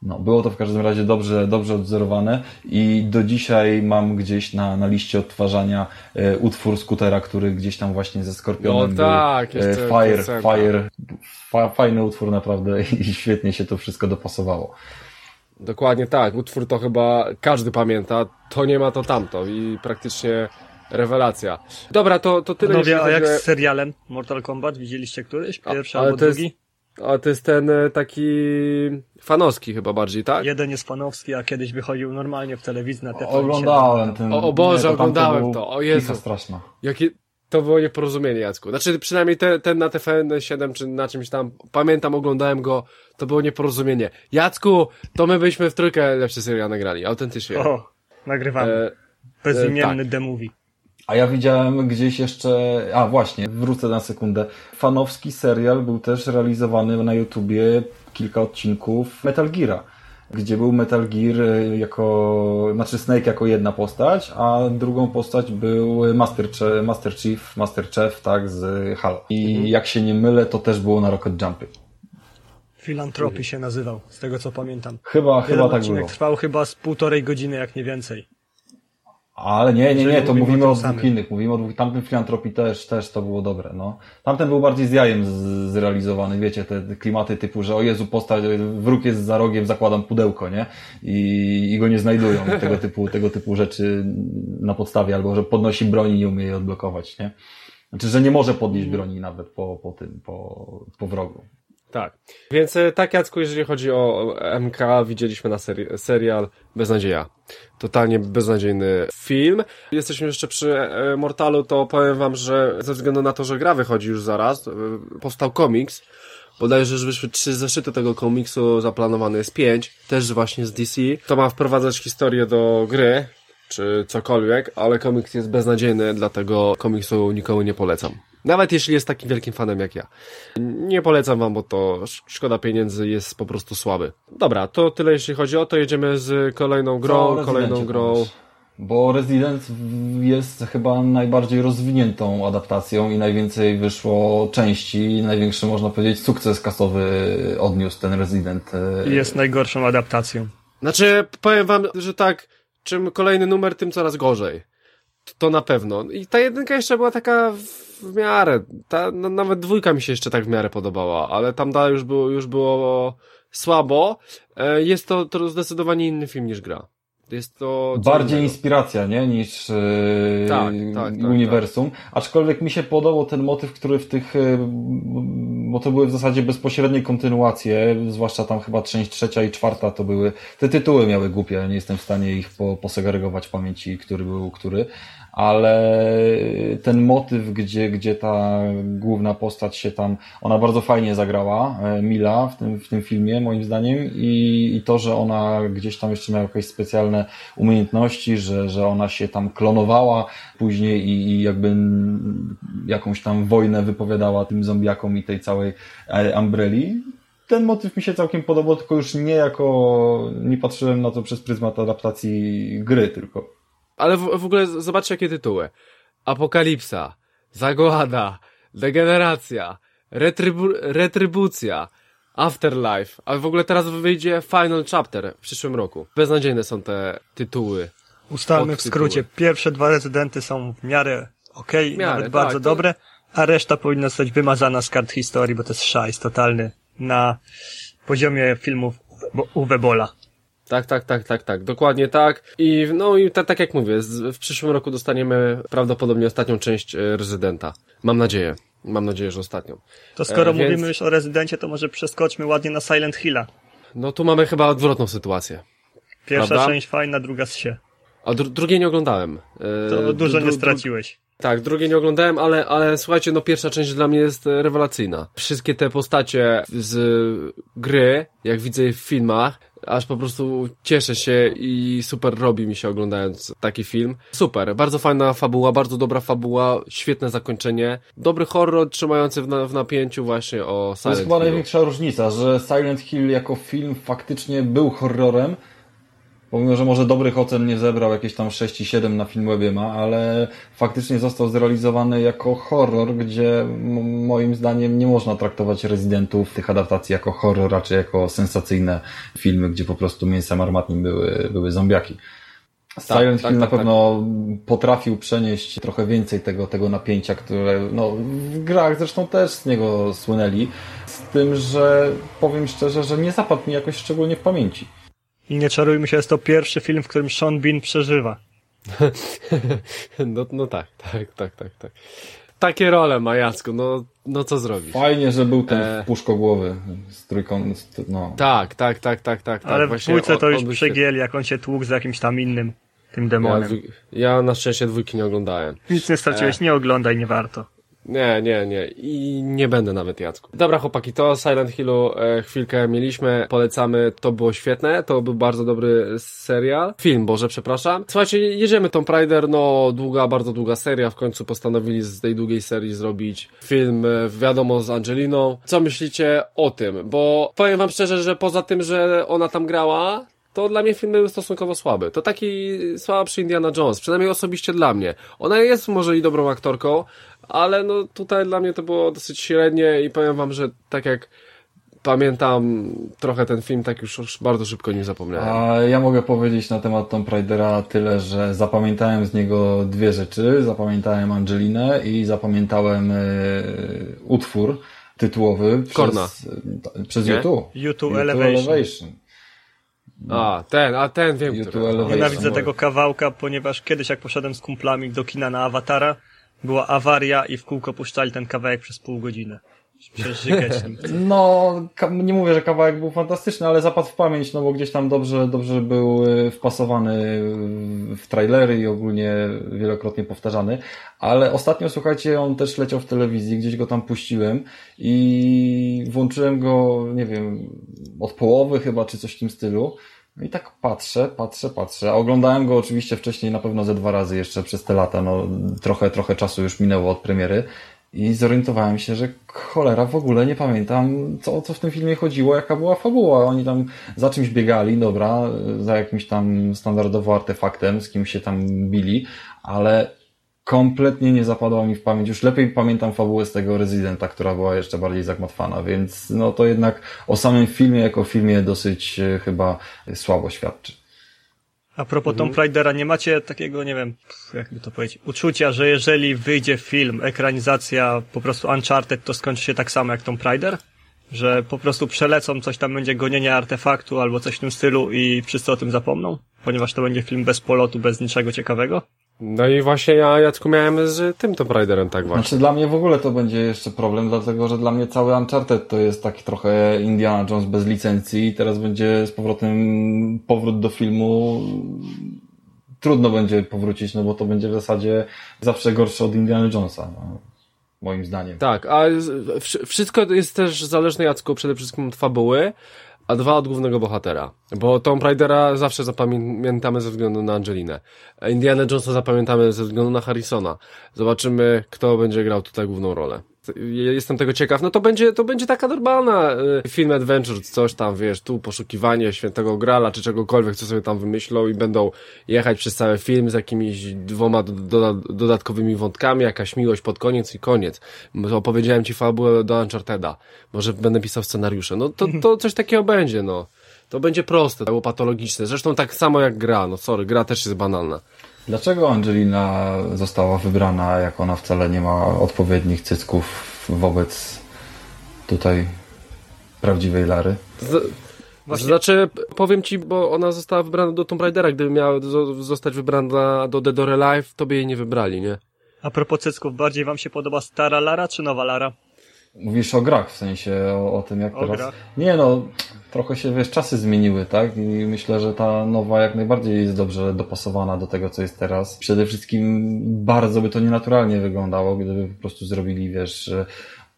No, było to w każdym razie dobrze, dobrze odwzorowane i do dzisiaj mam gdzieś na, na liście odtwarzania e, utwór skutera, który gdzieś tam właśnie ze Skorpionem No tak, był. E, Fire, piosenka. Fire, fa, fajny utwór naprawdę <laughs> i świetnie się to wszystko dopasowało. Dokładnie tak. Utwór to chyba każdy pamięta. To nie ma to tamto i praktycznie rewelacja. Dobra, to, to tyle. Panowie, a jak z serialem Mortal Kombat? Widzieliście któryś? Pierwszy A- albo to jest- drugi? A to jest ten e, taki fanowski chyba bardziej, tak? Jeden jest fanowski, a kiedyś wychodził normalnie w telewizji na TV. Oglądałem ten. O- o Boże, nie, to oglądałem to, o Jezu. straszna. Jakie to było nieporozumienie, Jacku. Znaczy, przynajmniej te, ten na TVN7 czy na czymś tam, pamiętam, oglądałem go, to było nieporozumienie. Jacku, to my byśmy w trójkę lepszy serial nagrali, autentycznie. O, nagrywamy. E, Bezimienny tak. The Movie. A ja widziałem gdzieś jeszcze, a właśnie, wrócę na sekundę. Fanowski serial był też realizowany na YouTubie kilka odcinków Metal Geara, gdzie był Metal Gear e, jako, znaczy Snake jako jedna postać, a drugą postać był Master, Master Chief, Master Chief, tak, z Halo. I jak się nie mylę, to też było na Rocket Jumpy. Filantropii się nazywał, z tego co pamiętam. Chyba, Jeden chyba tak odcinek było. trwał chyba z półtorej godziny, jak nie więcej. Ale nie, nie, nie, to mówimy mówimy o dwóch samym. innych. Mówimy o dwóch, tamtym filantropii też, też to było dobre, no. Tamten był bardziej z jajem z, zrealizowany, wiecie, te, klimaty typu, że o Jezu, postać, wróg jest za rogiem, zakładam pudełko, nie? I, i go nie znajdują. <laughs> tego typu, tego typu rzeczy na podstawie, albo że podnosi broni i nie umie jej odblokować, nie? Znaczy, że nie może podnieść broni nawet po, po tym, po, po wrogu. Tak. Więc e, tak, Jacku, jeżeli chodzi o MK, widzieliśmy na seri serial Beznadzieja. Totalnie beznadziejny film. Jesteśmy jeszcze przy e, Mortalu, to powiem wam, że ze względu na to, że gra wychodzi już zaraz, e, powstał komiks. Bodajże, że wyszły trzy zeszyty tego komiksu, zaplanowany jest pięć, też właśnie z DC. To ma wprowadzać historię do gry, czy cokolwiek, ale komiks jest beznadziejny, dlatego komiksu nikomu nie polecam. Nawet jeśli jest takim wielkim fanem jak ja. Nie polecam wam, bo to sz- szkoda pieniędzy, jest po prostu słaby. Dobra, to tyle jeśli chodzi o to. Jedziemy z kolejną grą, kolejną grą. powiesz? Bo Resident jest chyba najbardziej rozwiniętą adaptacją i najwięcej wyszło części, największy można powiedzieć sukces kasowy odniósł ten Resident. e, jest najgorszą adaptacją. Znaczy, powiem wam, że tak, czym kolejny numer, tym coraz gorzej. To, to na pewno. I ta jedynka jeszcze była taka w, miarę. Ta, no, nawet dwójka mi się jeszcze tak w miarę podobała, ale tam dalej już było, już było słabo. E, jest to, to zdecydowanie inny film niż gra. Jest to Bardziej innego. inspiracja, nie? Niż e, Tak, tak, tak, uniwersum. Aczkolwiek mi się podobał ten motyw, który w tych, e, bo to były w zasadzie bezpośrednie kontynuacje, zwłaszcza tam chyba część trzecia i czwarta to były, te tytuły miały głupie, nie jestem w stanie ich po, posegregować w pamięci, który był który, ale ten motyw, gdzie, gdzie ta główna postać się tam, ona bardzo fajnie zagrała, e, Mila w tym, w tym filmie, moim zdaniem, i, i to, że ona gdzieś tam jeszcze miała jakieś specjalne umiejętności, że, że ona się tam klonowała później i, i jakby jakąś tam wojnę wypowiadała tym zombiakom i tej całej e, Umbrelli. Ten motyw mi się całkiem podobał, tylko już nie jako, nie patrzyłem na to przez pryzmat adaptacji gry, tylko Ale w, w ogóle zobaczcie jakie tytuły. Apokalipsa, Zagłada, Degeneracja, retrybu Retrybucja, Afterlife, a w ogóle teraz wyjdzie Final Chapter w przyszłym roku. Beznadziejne są te tytuły. Ustalmy w skrócie. Pierwsze dwa rezydenty są w miarę okej, miarę, nawet tak, bardzo to- dobre, a reszta powinna zostać wymazana z kart historii, bo to jest szajs totalny na poziomie filmów Uwe Bola. Tak, tak, tak, tak, tak, dokładnie tak. I no i ta, tak jak mówię, w przyszłym roku dostaniemy prawdopodobnie ostatnią część e, Rezydenta. Mam nadzieję. Mam nadzieję, że ostatnią. To skoro E, więc- mówimy już o rezydencie, to może przeskoczmy ładnie na Silent Hilla. No tu mamy chyba odwrotną sytuację. Pierwsza Prawda? część fajna, druga z się. A dru drugiej nie oglądałem. E, To dużo nie straciłeś. Tak, drugie nie oglądałem, ale, ale słuchajcie, no pierwsza część dla mnie jest e, rewelacyjna. Wszystkie te postacie z gry, jak widzę w filmach, aż po prostu cieszę się i super robi mi się oglądając taki film. Super, bardzo fajna fabuła, bardzo dobra fabuła, świetne zakończenie, dobry horror trzymający w, na, w napięciu właśnie o To Silent jest chyba największa różnica, że Silent Hill jako film faktycznie był horrorem, pomimo, że może dobrych ocen nie zebrał, jakieś tam 6 i 7 na Filmwebie ma, ale faktycznie został zrealizowany jako horror, gdzie moim zdaniem nie można traktować rezydentów tych adaptacji jako horror, raczej jako sensacyjne filmy, gdzie po prostu mięsem armatnim były, były zombiaki. Silent tak, Hill na tak, tak. pewno potrafił przenieść trochę więcej tego, tego napięcia, które no, w grach zresztą też z niego słynęli, z tym, że powiem szczerze, że nie zapadł mi jakoś szczególnie w pamięci. I nie czarujmy się, jest to pierwszy film, w którym Sean Bean przeżywa. <laughs> No, no tak, tak, tak, tak, tak. Takie role ma Jacku, no, no co zrobisz? Fajnie, że był ten E. puszkogłowy z trójkąt, z- no. Tak, tak, tak, tak, tak. tak. Ale w Właśnie dwójce to już przegięli, jak on się tłukł z jakimś tam innym, tym Ja, demonem. dwu- ja na szczęście dwójki nie oglądałem. Nic nie straciłeś, nie oglądaj, nie warto. Nie, nie, nie. I nie będę nawet Jacku. Dobra chłopaki, to Silent Hillu e, chwilkę mieliśmy, polecamy, to było świetne, to był bardzo dobry serial. Film, Boże, przepraszam. Słuchajcie, jedziemy Tomb Raider, no długa, bardzo długa seria, w końcu postanowili z tej długiej serii zrobić film, e, wiadomo, z Angeliną. Co myślicie o tym? Bo powiem wam szczerze, że poza tym, że ona tam grała, to dla mnie film był stosunkowo słaby. To taki słabszy Indiana Jones, przynajmniej osobiście dla mnie. Ona jest może i dobrą aktorką, ale no tutaj dla mnie to było dosyć średnie i powiem wam, że tak jak pamiętam trochę ten film, tak już, już bardzo szybko nim zapomniałem. A ja mogę powiedzieć na temat Tomb Raidera tyle, że zapamiętałem z niego dwie rzeczy. Zapamiętałem Angelinę i zapamiętałem e, utwór tytułowy Korna. przez, przez Nie? YouTube. YouTube Elevation. A, ten, a ten wiem, YouTube który. Elevation. Nienawidzę tego kawałka, ponieważ kiedyś jak poszedłem z kumplami do kina na Awatara, była awaria i w kółko puszczali ten kawałek przez pół godziny. <laughs> No, nie mówię, że kawałek był fantastyczny, ale zapadł w pamięć, no bo gdzieś tam dobrze, dobrze był e, wpasowany w trailery i ogólnie wielokrotnie powtarzany. Ale ostatnio, słuchajcie, on też leciał w telewizji, gdzieś go tam puściłem i włączyłem go, nie wiem, od połowy chyba, czy coś w tym stylu. I tak patrzę, patrzę, patrzę. A oglądałem go oczywiście wcześniej na pewno ze dwa razy jeszcze przez te lata. No, trochę, trochę czasu już minęło od premiery. I zorientowałem się, że cholera, w ogóle nie pamiętam, co, co w tym filmie chodziło, jaka była fabuła. Oni tam za czymś biegali, dobra, za jakimś tam standardowo artefaktem, z kim się tam bili, ale kompletnie nie zapadła mi w pamięć. Już lepiej pamiętam fabułę z tego Residenta, która była jeszcze bardziej zagmatwana, więc no to jednak o samym filmie jako filmie dosyć e, chyba słabo świadczy. A propos Tomb Raidera, nie macie takiego, nie wiem, jakby to powiedzieć, uczucia, że jeżeli wyjdzie film, ekranizacja po prostu Uncharted, to skończy się tak samo jak Tomb Raider? Że po prostu przelecą, coś tam będzie gonienie artefaktu albo coś w tym stylu i wszyscy o tym zapomną? Ponieważ to będzie film bez polotu, bez niczego ciekawego? No i właśnie ja, Jacku, miałem z tym Tomb Raiderem tak właśnie. Znaczy dla mnie w ogóle to będzie jeszcze problem, dlatego że dla mnie cały Uncharted to jest taki trochę Indiana Jones bez licencji i teraz będzie z powrotem powrót do filmu. Trudno będzie powrócić, no bo to będzie w zasadzie zawsze gorsze od Indiana Jonesa, no, moim zdaniem. Tak, a wszystko jest też zależne, Jacku, przede wszystkim od fabuły, a dwa od głównego bohatera. Bo Tomb Raidera zawsze zapamiętamy ze względu na Angelinę. Indiana Jonesa zapamiętamy ze względu na Harrisona. Zobaczymy, kto będzie grał tutaj główną rolę. Jestem tego ciekaw. No to będzie, to będzie taka normalna y, film adventure, coś tam, wiesz, tu poszukiwanie świętego grala, czy czegokolwiek, co sobie tam wymyślą i będą jechać przez cały film z jakimiś dwoma do, do, dodatkowymi wątkami, jakaś miłość pod koniec i koniec. Opowiedziałem ci fabułę do Uncharteda. Może będę pisał scenariusze. No to, to coś takiego będzie, no. To będzie proste, albo patologiczne. Zresztą tak samo jak gra, no sorry, gra też jest banalna. Dlaczego Angelina została wybrana, jak ona wcale nie ma odpowiednich cycków wobec tutaj prawdziwej Lary? Z, Właśnie- Znaczy, powiem ci, bo ona została wybrana do Tomb Raidera, gdyby miała zo- zostać wybrana do Dead or Alive, to by jej nie wybrali, nie? A propos cycków, bardziej wam się podoba stara Lara czy nowa Lara? Mówisz o grach, w sensie o, o tym, jak O teraz... grach. Nie no, trochę się, wiesz, czasy zmieniły, tak? I myślę, że ta nowa jak najbardziej jest dobrze dopasowana do tego, co jest teraz. Przede wszystkim bardzo by to nienaturalnie wyglądało, gdyby po prostu zrobili, wiesz,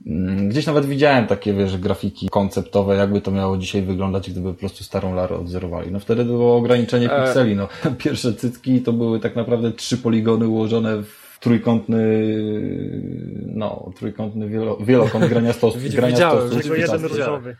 mm, Gdzieś nawet widziałem takie, wiesz, grafiki konceptowe, jakby to miało dzisiaj wyglądać, gdyby po prostu starą Larę odwzorowali. No wtedy było ograniczenie E. pikseli, no. <laughs> Pierwsze cycki to były tak naprawdę trzy poligony ułożone w trójkątny, no, trójkątny wielo, wielokąt <laughs> grania stosu. Widzi- grania widziałem, stosu, Tylko jeden różowy.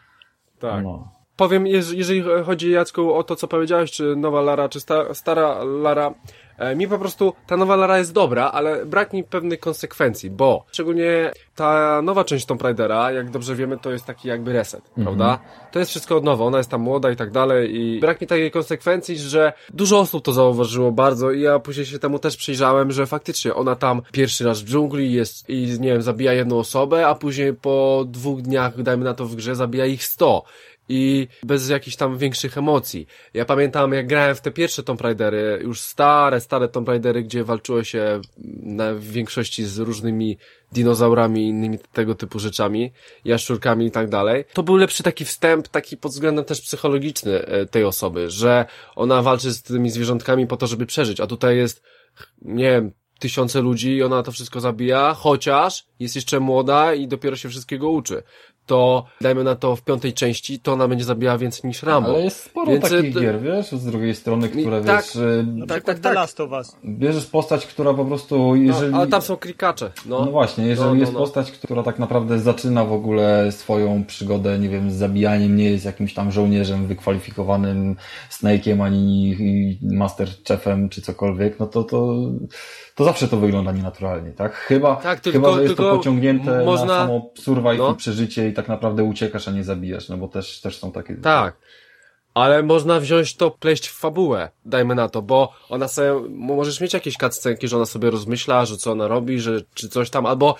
Tak. No. Powiem, jeż- jeżeli chodzi Jacku o to, co powiedziałeś, czy nowa Lara, czy sta, stara Lara, e, mi po prostu ta nowa Lara jest dobra, ale brak mi pewnych konsekwencji, bo szczególnie ta nowa część Tomb Raidera, jak dobrze wiemy, to jest taki jakby reset, prawda? To jest wszystko od nowa, ona jest tam młoda i tak dalej i brak mi takiej konsekwencji, że dużo osób to zauważyło bardzo i ja później się temu też przyjrzałem, że faktycznie ona tam pierwszy raz w dżungli jest i nie wiem, zabija jedną osobę, a później po dwóch dniach, dajmy na to w grze, zabija ich sto i bez jakichś tam większych emocji. Ja pamiętam, jak grałem w te pierwsze Tomb Raidery, już stare, stare Tomb Raidery, gdzie walczyło się na, większości z różnymi dinozaurami i innymi tego typu rzeczami, jaszczurkami i tak dalej. To był lepszy taki wstęp, taki pod względem też psychologiczny e, tej osoby, że ona walczy z tymi zwierzątkami po to, żeby przeżyć, a tutaj jest, nie wiem, tysiące ludzi i ona to wszystko zabija, chociaż jest jeszcze młoda i dopiero się wszystkiego uczy. To, dajmy na to w piątej części, to ona będzie zabijała więcej niż Rambo. Ale jest sporo Więc, takich e, gier, wiesz, z drugiej strony, które, tak. wiesz, e, No Tak, tak, tak, tak, Last of Us. bierzesz postać, która po prostu, no, jeżeli... ale tam są klikacze, no. No właśnie, jeżeli No, no, jest no. postać, która tak naprawdę zaczyna w ogóle swoją przygodę, nie wiem, z zabijaniem, nie jest jakimś tam żołnierzem wykwalifikowanym Snake'iem ani Master Chefem czy cokolwiek, no to, to, to zawsze to wygląda nienaturalnie, tak? Chyba, Tak, tylko- chyba że jest to pociągnięte można- na samo survive No. i przeżycie i tak naprawdę uciekasz, a nie zabijasz, no bo też, też są takie... Tak. Ale można wziąć to, pleść w fabułę, dajmy na to, bo ona sobie, możesz mieć jakieś cutscenki, że ona sobie rozmyśla, że co ona robi, że, czy coś tam, albo,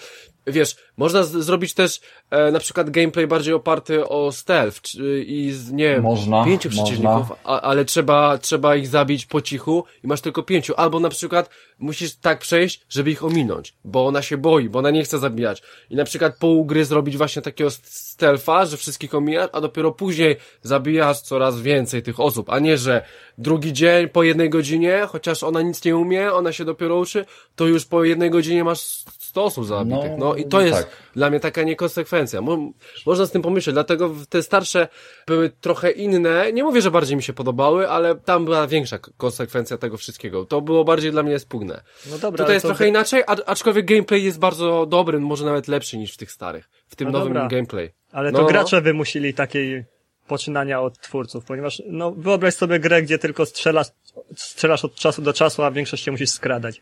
wiesz, można zrobić też, e, na przykład gameplay bardziej oparty o stealth, czy, i z, nie wiem, Można, pięciu można. przeciwników, a, ale trzeba, trzeba ich zabić po cichu i masz tylko pięciu, albo na przykład musisz tak przejść, żeby ich ominąć, bo ona się boi, bo ona nie chce zabijać i na przykład pół gry zrobić właśnie takiego stealtha, że wszystkich omijasz, a dopiero później zabijasz coraz więcej tych osób, a nie, że drugi dzień po jednej godzinie, chociaż ona nic nie umie, ona się dopiero uczy, to już po jednej godzinie masz 100 osób zabitych, no, No, i to jest tak. dla mnie taka niekonsekwencja. Mo można z tym pomyśleć, dlatego te starsze były trochę inne. Nie mówię, że bardziej mi się podobały, ale tam była większa konsekwencja tego wszystkiego. To było bardziej dla mnie spójne. No dobra, Tutaj jest to trochę inaczej, aczkolwiek gameplay jest bardzo dobry, może nawet lepszy niż w tych starych. W tym No nowym dobra. gameplay. Ale No, to no. gracze wymusili takiej poczynania od twórców, ponieważ no wyobraź sobie grę, gdzie tylko strzelasz, strzelasz od czasu do czasu, a większość się musisz skradać.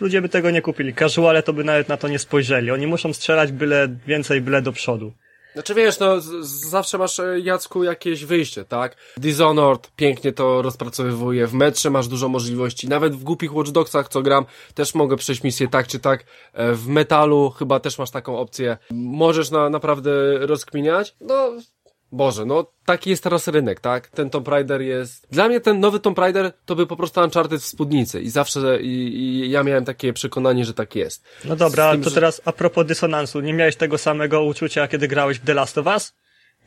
Ludzie by tego nie kupili. Casuale to by nawet na to nie spojrzeli. Oni muszą strzelać byle więcej, byle do przodu. Znaczy wiesz, no zawsze masz e, Jacku jakieś wyjście, tak? Dishonored pięknie to rozpracowywuje, w metrze masz dużo możliwości, nawet w głupich Watch Dogsach, co gram, też mogę przejść misję tak czy tak, E, w metalu chyba też masz taką opcję, możesz na, naprawdę rozkminiać, no Boże, no taki jest teraz rynek, tak? Ten Tomb Raider jest... Dla mnie ten nowy Tomb Raider to był po prostu Uncharted w spódnicy i zawsze, i, i ja miałem takie przekonanie, że tak jest. No dobra, tym, to że- teraz a propos dysonansu. Nie miałeś tego samego uczucia, kiedy grałeś w The Last of Us?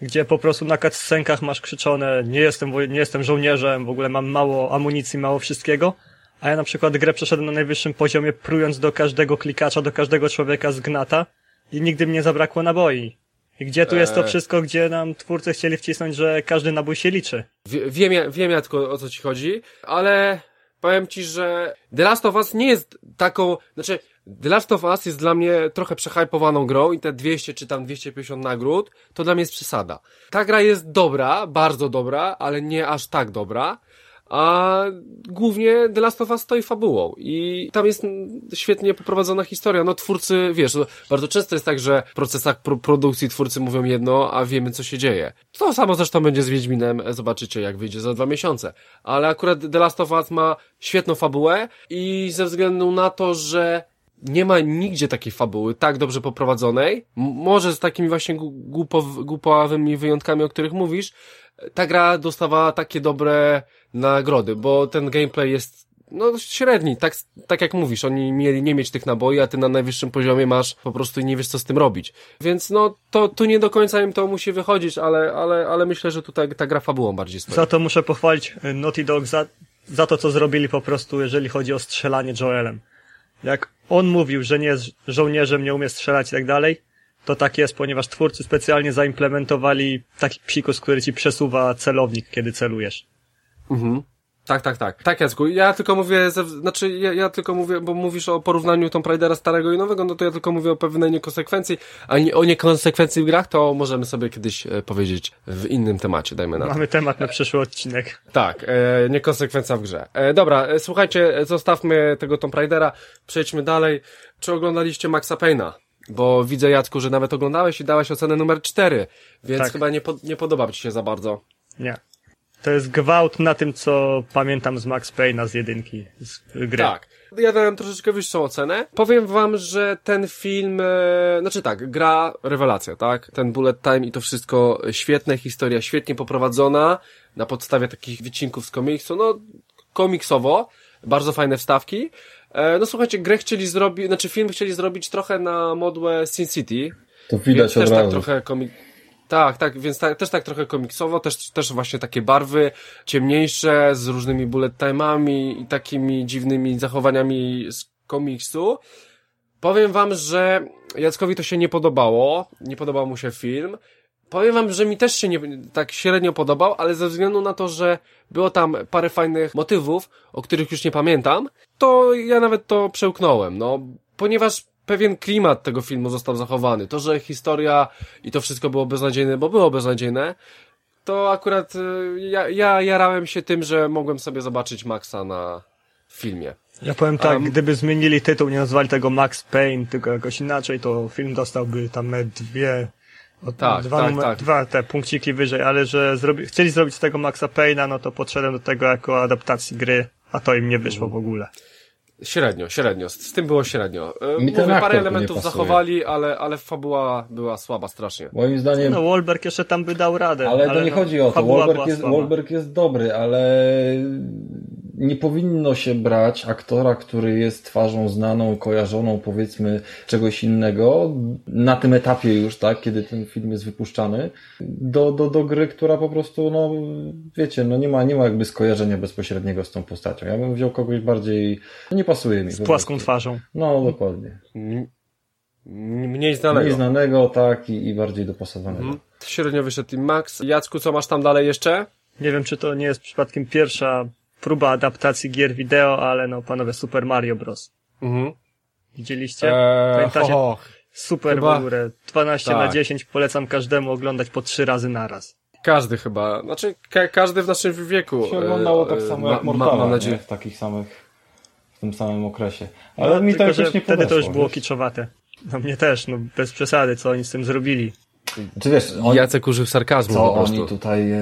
Gdzie po prostu na cutscenkach masz krzyczone, nie jestem, nie jestem żołnierzem, w ogóle mam mało amunicji, mało wszystkiego. A ja na przykład grę przeszedłem na najwyższym poziomie, prując do każdego klikacza, do każdego człowieka z gnata i nigdy mi nie zabrakło naboi. I gdzie tu jest to Eee. wszystko, gdzie nam twórcy chcieli wcisnąć, że każdy nabój się liczy? Wie- Wiem, ja- wiem ja tylko o co ci chodzi, ale powiem ci, że The Last of Us nie jest taką, znaczy The Last of Us jest dla mnie trochę przehypowaną grą i te 200 czy tam 250 nagród, to dla mnie jest przesada. Ta gra jest dobra, bardzo dobra, ale nie aż tak dobra. A głównie The Last of Us stoi fabułą i tam jest świetnie poprowadzona historia. No twórcy, wiesz, no, bardzo często jest tak, że w procesach pro produkcji twórcy mówią jedno, a wiemy co się dzieje. To samo zresztą będzie z Wiedźminem, zobaczycie jak wyjdzie za dwa miesiące. Ale akurat The Last of Us ma świetną fabułę i ze względu na to, że nie ma nigdzie takiej fabuły tak dobrze poprowadzonej, może z takimi właśnie głupow- głupawymi wyjątkami, o których mówisz, ta gra dostawała takie dobre nagrody, bo ten gameplay jest no średni, tak, tak jak mówisz, oni mieli nie mieć tych naboi, a ty na najwyższym poziomie masz po prostu i nie wiesz co z tym robić. Więc no, to tu nie do końca im to musi wychodzić, ale, ale, ale myślę, że tutaj ta gra fabułą bardziej stoi. Za to muszę pochwalić y, Naughty Dog za, za to, co zrobili po prostu, jeżeli chodzi o strzelanie Joelem. Jak on mówił, że nie jest żołnierzem, nie umie strzelać i tak dalej, to tak jest, ponieważ twórcy specjalnie zaimplementowali taki psikus, który ci przesuwa celownik, kiedy celujesz. Mhm. Tak, tak, tak. Tak, Jacku. Ja tylko mówię, ze, znaczy ja, ja tylko mówię, bo mówisz o porównaniu Tomb Raidera starego i nowego, no to ja tylko mówię o pewnej niekonsekwencji, a nie, o niekonsekwencji w grach to możemy sobie kiedyś e, powiedzieć w innym temacie, dajmy na to. Mamy temat na przyszły odcinek. Tak, e, niekonsekwencja w grze. E, dobra, e, słuchajcie, e, zostawmy tego Tomb Raidera, przejdźmy dalej. Czy oglądaliście Maxa Payne'a? Bo widzę, Jacku, że nawet oglądałeś i dałeś ocenę numer 4, więc Tak. chyba nie, po, nie podoba ci się za bardzo. Nie. To jest gwałt na tym, co pamiętam z Max Payne'a z jedynki, z gry. Tak. Ja dałem troszeczkę wyższą ocenę. Powiem wam, że ten film, e, znaczy tak, gra rewelacja, tak? Ten bullet time i to wszystko świetne, historia świetnie poprowadzona, na podstawie takich wycinków z komiksu, no komiksowo, bardzo fajne wstawki. E, no słuchajcie, grę chcieli zrobić, znaczy film chcieli zrobić trochę na modłę Sin City, To widać od też razu. tak trochę komik... Tak, tak, więc też tak trochę komiksowo, też, też właśnie takie barwy ciemniejsze, z różnymi bullet time'ami i takimi dziwnymi zachowaniami z komiksu. Powiem wam, że Jackowi to się nie podobało, nie podobał mu się film. Powiem wam, że mi też się nie, tak średnio podobał, ale ze względu na to, że było tam parę fajnych motywów, o których już nie pamiętam, to ja nawet to przełknąłem, no, ponieważ pewien klimat tego filmu został zachowany. To, że historia i to wszystko było beznadziejne, bo było beznadziejne, to akurat y, ja, ja jarałem się tym, że mogłem sobie zobaczyć Maxa na filmie. Ja powiem tak, Um, gdyby zmienili tytuł, nie nazwali tego Max Payne, tylko jakoś inaczej, to film dostałby tam dwie, o, Tak, dwa, tak, numer, tak. dwa te punkciki wyżej, ale że zrobi, chcieli zrobić z tego Maxa Payne'a, no to podszedłem do tego jako adaptacji gry, a to im nie wyszło w ogóle. Średnio, średnio. Z, tym było średnio. Mi ten Mówię, parę elementów zachowali, ale, ale fabuła była słaba strasznie. Moim zdaniem No Wahlberg jeszcze tam by dał radę. Ale to nie no, chodzi o to. była jest. Wahlberg jest dobry, ale nie powinno się brać aktora, który jest twarzą znaną, kojarzoną, powiedzmy, czegoś innego, na tym etapie już, tak, kiedy ten film jest wypuszczany, do, do, do gry, która po prostu, no, wiecie, no nie ma, nie ma jakby skojarzenia bezpośredniego z tą postacią. Ja bym wziął kogoś bardziej, nie pasuje mi. Z płaską prostu. twarzą. No, dokładnie. Mniej znanego. Mniej znanego, tak, i, i bardziej dopasowanego. Mhm. Średnio wyszedł Max. Jacku, co masz tam dalej jeszcze? Nie wiem, czy to nie jest przypadkiem pierwsza próba adaptacji gier wideo, ale no panowie, Super Mario Bros. Mhm. Widzieliście? Eee, Pamiętacie? ho, ho. Super chyba- w ogóle. 12 Tak. na 10 polecam każdemu oglądać po trzy razy naraz. Każdy chyba. Znaczy, ka każdy w naszym wieku. się oglądało e, tak e, samo ma- jak ma- Mortala, Mam nadzieję. w takich samych, w tym samym okresie. Ale No, mi to tylko, jakoś nie wtedy to już podeszło, było wiesz? kiczowate. No mnie też, no bez przesady, co oni z tym zrobili. Czy wiesz, oni, Jacek użył sarkazmu co po prostu. oni tutaj e,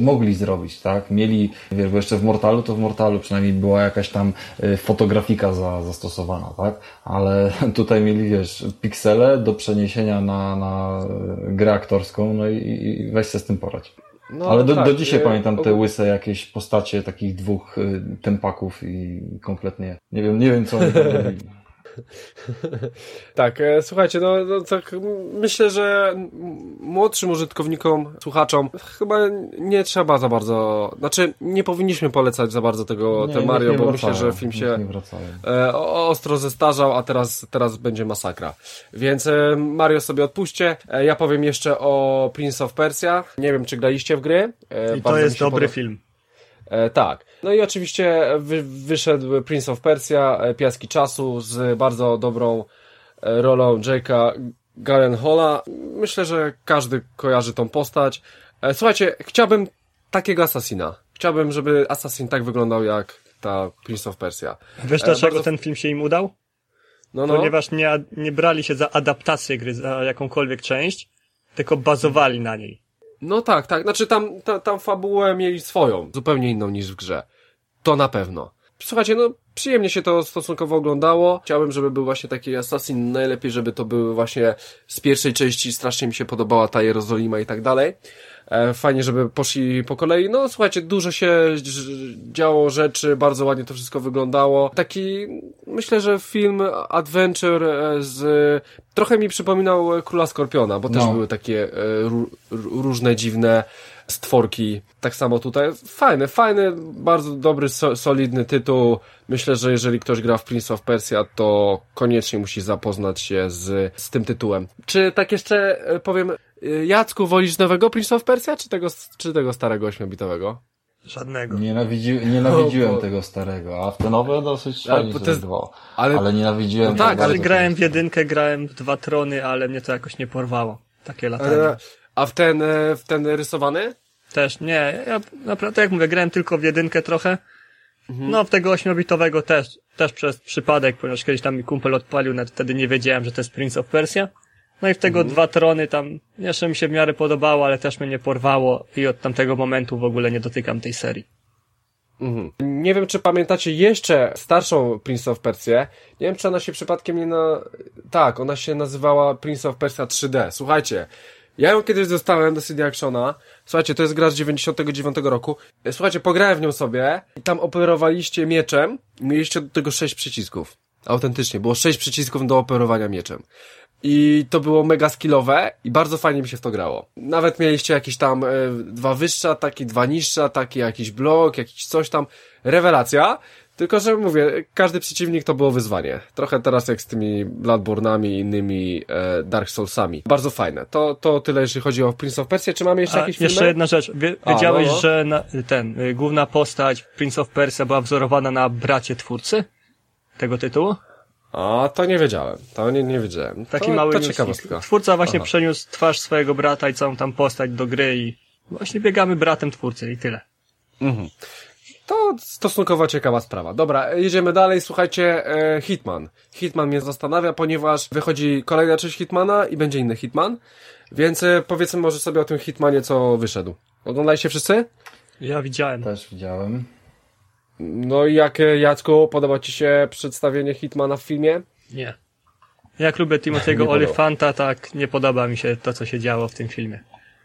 mogli zrobić, tak? Mieli, wiesz, bo jeszcze w Mortalu, to w Mortalu przynajmniej była jakaś tam e, fotografika za, zastosowana, tak? Ale <laughs> tutaj mieli, wiesz, piksele do przeniesienia na, na e, grę aktorską, no i, i weź się z tym porać. No, Ale do, tak, do dzisiaj e, pamiętam te łyse jakieś postacie takich dwóch e, tempaków i kompletnie, nie wiem, nie wiem co oni robili. <laughs> <laughs> Tak, e, słuchajcie, no, no tak, myślę, że młodszym użytkownikom, słuchaczom chyba nie trzeba za bardzo, znaczy nie powinniśmy polecać za bardzo tego Nie, te Mario, bo wracają, myślę, że film się e, ostro zestarzał, a teraz, teraz będzie masakra. Więc e, Mario sobie odpuśćcie. E, ja powiem jeszcze o Prince of Persia. Nie wiem, czy graliście w gry. E, I to jest dobry poda- film. E, tak. No i oczywiście wy, wyszedł Prince of Persia, e, Piaski Czasu z bardzo dobrą e, rolą Jake'a Gyllenhaala. Myślę, że każdy kojarzy tą postać. E, słuchajcie, chciałbym takiego Assassina. Chciałbym, żeby Assassin tak wyglądał jak ta Prince of Persia. Wiesz dlaczego bardzo- ten film się im udał? No, no. Ponieważ nie, nie brali się za adaptację gry, za jakąkolwiek część, tylko bazowali na niej. No tak, tak. Znaczy tam, ta, tam fabułę mieli swoją, zupełnie inną niż w grze. To na pewno. słuchajcie, no przyjemnie się to stosunkowo oglądało. Chciałbym, żeby był właśnie taki Assassin, najlepiej, żeby to były właśnie z pierwszej części, strasznie mi się podobała ta Jerozolima i tak dalej. E, fajnie, żeby poszli po kolei. No słuchajcie, dużo się działo rzeczy, bardzo ładnie to wszystko wyglądało. Taki, myślę, że film adventure e, z... Trochę mi przypominał Króla Skorpiona, bo też No. były takie e, ró- różne dziwne stworki. Tak samo tutaj. Fajny, fajny, bardzo dobry, so, solidny tytuł. Myślę, że jeżeli ktoś gra w Prince of Persia, to koniecznie musi zapoznać się z, z tym tytułem. Czy tak jeszcze e, powiem, e, Jacku, wolisz nowego Prince of Persia, czy tego, czy tego starego ośmiobitowego? Żadnego. Nienawidzi, nienawidziłem O, bo- tego starego, a w te nowe dosyć Ale fajnie to jest- ale- Ale, nienawidziłem No tak, ale grałem w jedynkę, grałem w dwa trony, ale mnie to jakoś nie porwało. Takie latanie. A w ten, e, w ten rysowany? Też nie, ja naprawdę, jak mówię, grałem tylko w jedynkę trochę. Mhm. No, w tego ośmiobitowego też, też przez przypadek, ponieważ kiedyś tam mi kumpel odpalił, nawet wtedy nie wiedziałem, że to jest Prince of Persia. No i w tego Mhm. dwa trony tam jeszcze mi się w miarę podobało, ale też mnie nie porwało i od tamtego momentu w ogóle nie dotykam tej serii. Mhm. Nie wiem, czy pamiętacie jeszcze starszą Prince of Persia. Nie wiem, czy ona się przypadkiem nie na... Tak, ona się nazywała Prince of Persia 3D. Słuchajcie, ja ją kiedyś dostałem do CD Actiona. Słuchajcie, to jest gra z 99 roku. Słuchajcie, pograłem w nią sobie i tam operowaliście mieczem mieliście do tego 6 przycisków. Autentycznie, było 6 przycisków do operowania mieczem. I to było mega skillowe i bardzo fajnie mi się w to grało. Nawet mieliście jakieś tam e, dwa wyższe ataki, dwa niższe ataki, jakiś blok, jakiś coś tam. Rewelacja. Tylko, że mówię, każdy przeciwnik to było wyzwanie. Trochę teraz jak z tymi Bloodborne'ami i innymi e, Dark Soulsami. Bardzo fajne. To, to tyle, jeśli chodzi o Prince of Persia. Czy mamy jeszcze A, jakieś jeszcze filmy? jedna rzecz. Wie, A, wiedziałeś, no, no. że na, ten, y, główna postać Prince of Persia była wzorowana na bracie twórcy tego tytułu? A, to nie wiedziałem. To nie, nie wiedziałem. Taki to, mały to ciekawostka. Twórca właśnie Aha. przeniósł twarz swojego brata i całą tam postać do gry i właśnie biegamy bratem twórcy i tyle. Mhm. To stosunkowo ciekawa sprawa. Dobra, jedziemy dalej. Słuchajcie, e, Hitman. Hitman mnie zastanawia, ponieważ wychodzi kolejna część Hitmana i będzie inny Hitman. Więc e, powiedzmy może sobie o tym Hitmanie, co wyszedł. Oglądaliście wszyscy? Ja widziałem. Też widziałem. No i jak, e, Jacku, podoba Ci się przedstawienie Hitmana w filmie? Nie. Jak lubię Timothy'ego <laughs> podoba. Olifanta, tak nie podoba mi się to, co się działo w tym filmie.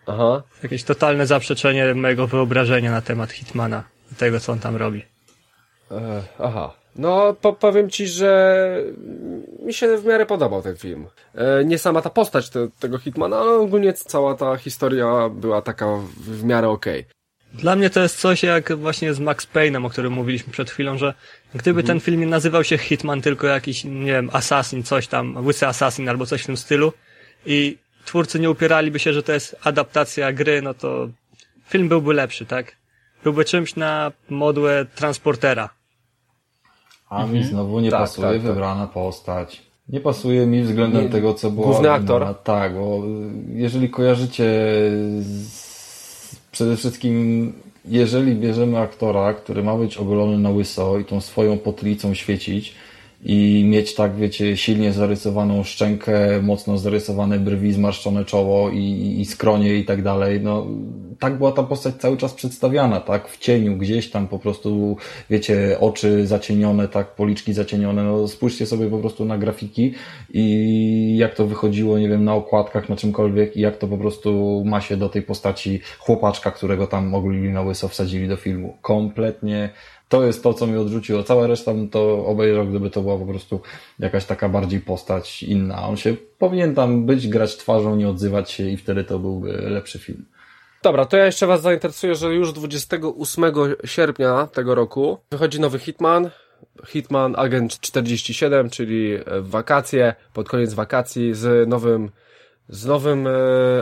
Aha. Jakieś totalne zaprzeczenie mojego wyobrażenia na temat Hitmana tego, co on tam robi. E, aha. No, po, powiem Ci, że mi się w miarę podobał ten film. E, nie sama ta postać te, tego Hitmana, ale ogólnie cała ta historia była taka w, w miarę okej. Dla mnie to jest coś jak właśnie z Max Payne'em, o którym mówiliśmy przed chwilą, że gdyby ten film nie nazywał się Hitman, tylko jakiś, nie wiem, Assassin, coś tam, łysy Assassin albo coś w tym stylu i twórcy nie upieraliby się, że to jest adaptacja gry, no to film byłby lepszy, tak? Byłby czymś na modłę transportera. A mi znowu nie Tak, pasuje tak, tak. wybrana postać. Nie pasuje mi względem Nie, tego, co było. główny aktor? Tak, bo jeżeli kojarzycie z, przede wszystkim, jeżeli bierzemy aktora, który ma być ogolony na łyso i tą swoją potlicą świecić i mieć tak, wiecie, silnie zarysowaną szczękę, mocno zarysowane brwi, zmarszczone czoło i, i skronie i tak dalej, no tak była ta postać cały czas przedstawiana, tak, w cieniu, gdzieś tam po prostu, wiecie, oczy zacienione, tak, policzki zacienione, no spójrzcie sobie po prostu na grafiki i jak to wychodziło, nie wiem, na okładkach, na czymkolwiek i jak to po prostu ma się do tej postaci chłopaczka, którego tam ogólnie na łyso wsadzili do filmu. Kompletnie to jest to, co mnie odrzuciło. Cała reszta bym to obejrzał, gdyby to była po prostu jakaś taka bardziej postać inna. On się powinien tam być, grać twarzą, nie odzywać się i wtedy to byłby lepszy film. Dobra, to ja jeszcze Was zainteresuję, że już 28 sierpnia tego roku wychodzi nowy Hitman. Hitman Agent 47, czyli wakacje, pod koniec wakacji z nowym, z nowym e,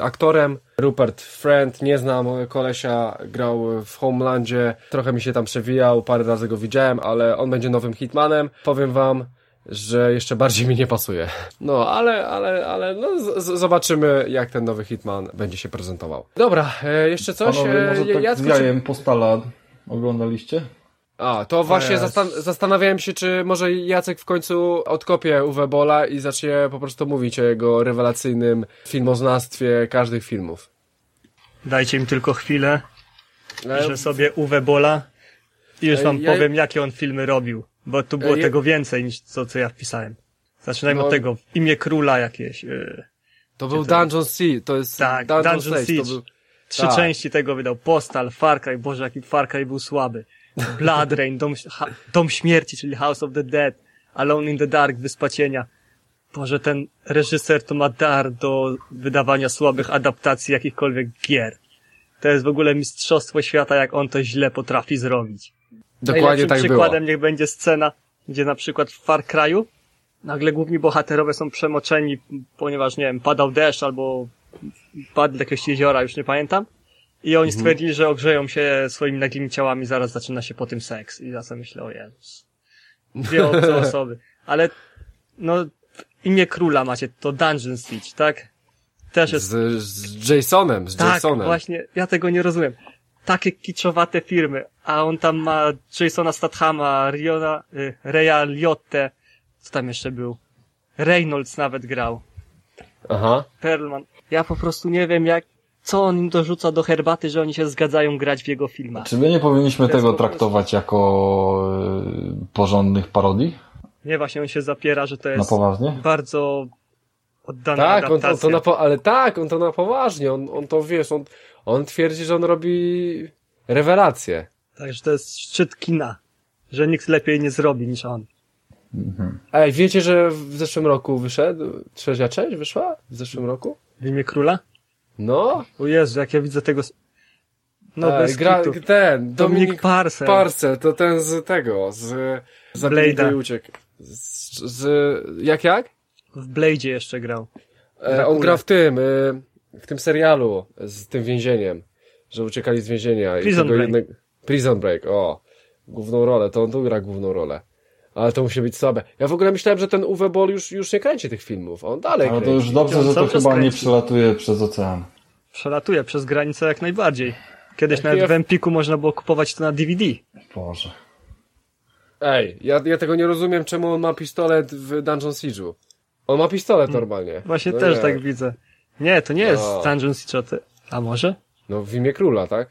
aktorem. Rupert Friend, nie znam kolesia, grał w Homelandzie, trochę mi się tam przewijał, parę razy go widziałem, ale on będzie nowym Hitmanem. Powiem Wam, że jeszcze bardziej mi nie pasuje. No, ale, ale, ale no, zobaczymy, jak ten nowy Hitman będzie się prezentował. Dobra, e, jeszcze coś? Panowie, E, może tak Jacku, z jajem postala oglądaliście? A, to właśnie jest. zastan zastanawiałem się, czy może Jacek w końcu odkopie Uwe Bola i zacznie po prostu mówić o jego rewelacyjnym filmoznawstwie każdych filmów. Dajcie mi tylko chwilę, E, że sobie Uwe Bola I już Ej, wam ja- powiem, jakie on filmy robił, bo tu było Ej, tego więcej niż to, co ja wpisałem. Zaczynajmy No. od tego, imię króla jakieś. Yy, To był to- Dungeon Siege, to jest Tak, Dungeon, Dungeon Siege. Siege. To był... trzy Tak. części tego wydał. Postal, Far Cry, Boże, jaki Far Cry był słaby. Blood Rain, Dom, ha, Dom Śmierci, czyli House of the Dead, Alone in the Dark, Wyspa Cienia. Boże, ten reżyser to ma dar do wydawania słabych adaptacji jakichkolwiek gier. To jest w ogóle mistrzostwo świata, jak on to źle potrafi zrobić. Dokładnie tak było. przykładem niech będzie scena, gdzie na przykład w Far Cry'u nagle główni bohaterowie są przemoczeni, ponieważ, nie wiem, padał deszcz albo padł do jakiegoś jeziora, już nie pamiętam. I oni stwierdzili, że ogrzeją się swoimi nagimi ciałami, zaraz zaczyna się po tym seks. I ja sobie myślę, o Jezus. Dwie obce <laughs> osoby. Ale, no, imię króla macie, to Dungeon Siege, tak? Też jest Z, z Jasonem, z tak, Jasonem. właśnie, ja tego nie rozumiem. Takie kiczowate firmy, a on tam ma Jasona Stathama, Riona, y, Reya Liotte, co tam jeszcze był? Reynolds nawet grał, Aha. Perlman. Ja po prostu nie wiem jak, co on im dorzuca do herbaty, że oni się zgadzają grać w jego filmach. Czy my nie powinniśmy To tego traktować jako y, porządnych parodii? Nie, właśnie on się zapiera, że to Na jest poważnie? bardzo oddana Tak, on, on adaptacja. to na, po- ale tak, on to na poważnie, on, on to wiesz, on, on twierdzi, że on robi rewelacje. Także to jest szczyt kina, że nikt lepiej nie zrobi niż on. Ej, wiecie, że w zeszłym roku wyszedł, trzecia część wyszła? W zeszłym roku? W imię króla? No, O Jezu, jak ja widzę tego... No Ej, bez gra, ten, Dominik Parcel. Parcel, to ten z tego, z Blade'a. i uciekł. Z, z, jak, jak? W Blade'zie jeszcze grał. E, on gra w tym, e, w tym serialu z tym więzieniem, że uciekali z więzienia. i Prison tego Break. Prison Break, o. Główną rolę, to on tu gra główną rolę. Ale to musi być słabe. Ja w ogóle myślałem, że ten Uwe Boll już, już nie kręci tych filmów. On dalej Ale to już dobrze, że to chyba nie kręci. przelatuje przez ocean. Przelatuje przez granicę jak najbardziej. Kiedyś Jak nawet ja- w Empiku można było kupować to na DVD. Boże. Ej, ja, ja tego nie rozumiem, czemu on ma pistolet w Dungeon Siege'u. On ma pistolet normalnie. Właśnie No też nie. tak widzę. Nie, to nie jest O. Dungeon Siege. A może? No w imię króla, tak?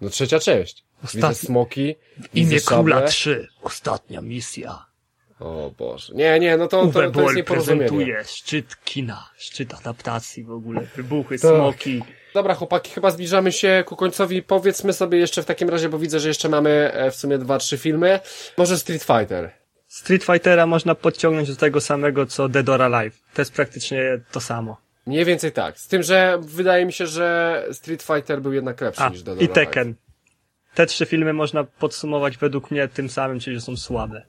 No trzecia część. Widzę Ostatni- smoki. widzę szable. 3. Ostatnia misja. O Boże. Nie, nie, no to, to, Uwe to jest nieporozumienie. prezentuje szczyt kina, szczyt adaptacji w ogóle, wybuchy, Tak. smoki. Dobra, chłopaki, chyba zbliżamy się ku końcowi. Powiedzmy sobie jeszcze w takim razie, bo widzę, że jeszcze mamy e, w sumie dwa, trzy filmy. Może Street Fighter. Street Fightera można podciągnąć do tego samego co Dead or Alive. To jest praktycznie to samo. Mniej więcej tak. Z tym, że wydaje mi się, że Street Fighter był jednak lepszy A, niż Dead i or Alive. Tekken. Te trzy filmy można podsumować według mnie tym samym, czyli że są słabe.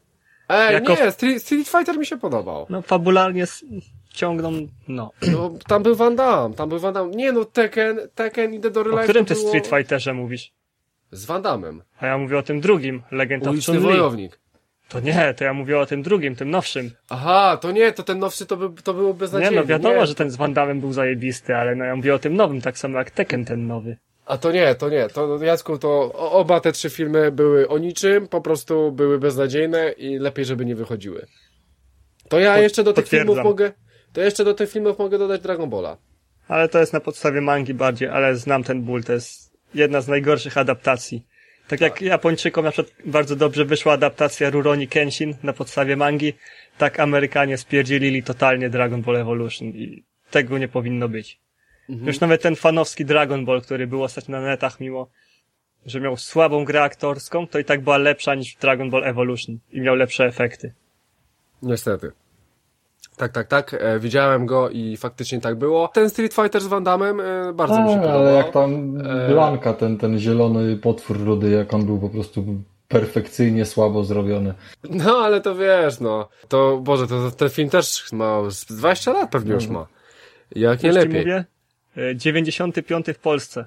Ej, Jako- nie, Street, Street Fighter mi się podobał. No fabularnie ciągną, no. No, tam był Van Damme, tam był Van Damme. Nie no, Tekken, Tekken i Dead or O Alive którym to ty było... Street Fighterze mówisz? Z Van Dammem. A ja mówię o tym drugim, Legend of Uliczny Chun-Li. wojownik. To nie, to ja mówię o tym drugim, tym nowszym. Aha, to nie, to ten nowszy to, by, to było Nie beznadziejne. no, wiadomo, nie. że ten z Van Damme był zajebisty, ale no ja mówię o tym nowym, tak samo jak Tekken ten nowy. A to nie, to nie. To Jacku, to oba te trzy filmy były o niczym, po prostu były beznadziejne i lepiej, żeby nie wychodziły. To ja jeszcze do tych filmów mogę, to jeszcze do tych filmów mogę dodać Dragon Balla. Ale to jest na podstawie mangi bardziej, ale znam ten ból, to jest jedna z najgorszych adaptacji. Tak jak Japończykom na przykład bardzo dobrze wyszła adaptacja Rurouni Kenshin na podstawie mangi, tak Amerykanie spierdzielili totalnie Dragon Ball Evolution i tego nie powinno być. Już nawet ten fanowski Dragon Ball, który był ostatnio na netach, mimo że miał słabą grę aktorską, to i tak była lepsza niż Dragon Ball Evolution i miał lepsze efekty. Niestety. Tak, tak, tak. E, widziałem go i faktycznie tak było. Ten Street Fighter z Van Damme e, bardzo mi się Tak, podobał. ale jak tam E, Blanka, ten, ten zielony potwór rudy, jak on był po prostu perfekcyjnie słabo zrobiony. No, ale to wiesz, no. To, Boże, to, to ten film też ma z 20 lat pewnie już ma. Jak nie lepiej. mówię? E, 95 w Polsce,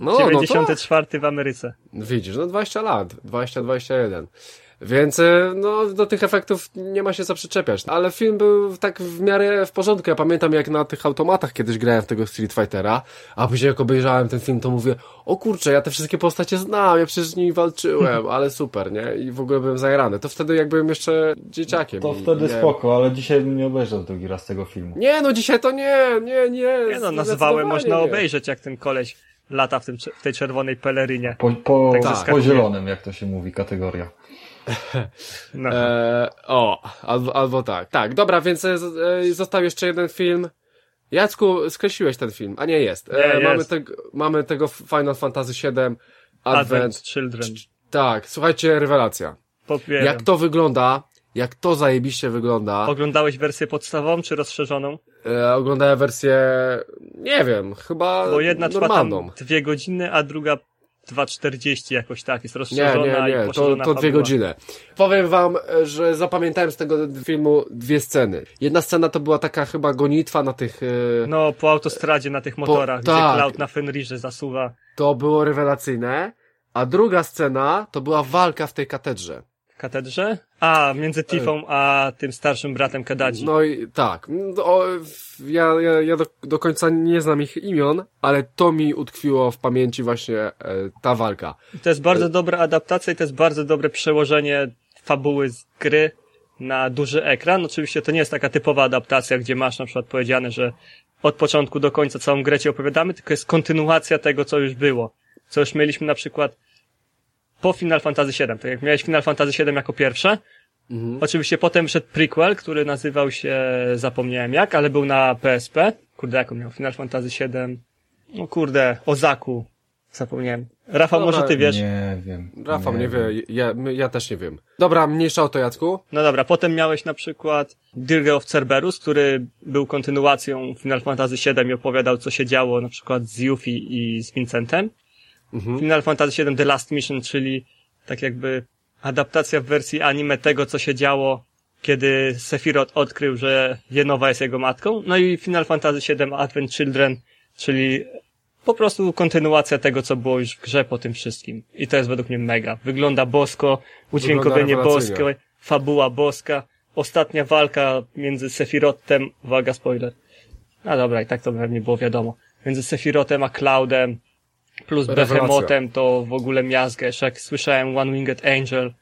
No, no to, 94 w Ameryce. Widzisz, no 20 lat, 20-21. Więc e, no, do tych efektów nie ma się co przyczepiać. Ale film był tak w miarę w porządku. Ja pamiętam jak na tych automatach kiedyś grałem w tego Street Fightera, a później jak obejrzałem ten film, to mówię, o kurczę, ja te wszystkie postacie znam, ja przecież z nimi walczyłem, <laughs> ale super, nie? I w ogóle byłem zajarany. To wtedy jak byłem jeszcze dzieciakiem. To wtedy nie, spoko, ale dzisiaj bym nie obejrzał drugi raz tego filmu. Nie, no dzisiaj to nie, nie, nie. Nie no, na zwałę zdecydowanie można nie. obejrzeć, jak ten koleś lata w, tym, w tej czerwonej pelerynie. Po, po, Tak po zaskakuje. zielonym, jak to się mówi, kategoria. No. E, o, albo, albo tak. Tak, dobra, więc e, został jeszcze jeden film. Jacku, skreśliłeś ten film, a nie jest. E, Nie, mamy, jest. Tego, mamy tego Final Fantasy VII Advent. Advent Children. Tak, słuchajcie, rewelacja. Popieram. Jak to wygląda, jak to zajebiście wygląda. Oglądałeś wersję podstawową czy rozszerzoną? E, oglądałem wersję, nie wiem, chyba Bo jedna trwa normalną. tam dwie godziny, a druga 2,40 jakoś tak, jest Nie, rozszerzona nie, i nie, to, poszerzona to dwie godziny. Powiem wam, że zapamiętałem z tego filmu dwie sceny. Jedna scena to była taka chyba gonitwa na tych... e, No, po autostradzie na tych motorach, gdzie tak. Cloud na Fenrirze zasuwa To było rewelacyjne. A druga scena to była walka w tej katedrze. Katedrze. A, między Tifą a tym starszym bratem Kadadzi. No i tak. No, O, ja ja, ja do, do końca nie znam ich imion, ale to mi utkwiło w pamięci właśnie e, ta walka. To jest bardzo dobra adaptacja i to jest bardzo dobre przełożenie fabuły z gry na duży ekran. Oczywiście to nie jest taka typowa adaptacja, gdzie masz na przykład powiedziane, że od początku do końca całą grę ci opowiadamy, tylko jest kontynuacja tego, co już było. Co już mieliśmy na przykład po Final Fantasy VII. Tak jak miałeś Final Fantasy VII jako pierwsze, Mhm. Oczywiście potem wszedł prequel, który nazywał się, zapomniałem jak, ale był na PSP. Kurde, jak on miał? Final Fantasy VII. No kurde, Ozaku. Zapomniałem. Rafał, Dobra, może ty wiesz? Nie wiem. Rafał nie wie, ja, ja też nie wiem. Dobra, mniejsza o to Jacku. No dobra, potem miałeś na przykład Dirge of Cerberus, który był kontynuacją Final Fantasy VII i opowiadał, co się działo na przykład z Yuffie i z Vincentem. Mhm. Final Fantasy VII The Last Mission, czyli tak jakby adaptacja w wersji anime tego, co się działo, kiedy Sephiroth odkrył, że Jenowa jest jego matką. No i Final Fantasy VII Advent Children, czyli po prostu kontynuacja tego, co było już w grze po tym wszystkim. I to jest według mnie mega. Wygląda bosko, udźwiękowienie boskie, fabuła boska, ostatnia walka między Sephirothem, uwaga, spoiler. No dobra, i tak to pewnie było wiadomo. Między Sephirothem a Cloudem, plus Rewelacja. Behemotem, to w ogóle miazgę. Jeszcze jak słyszałem One Winged Angel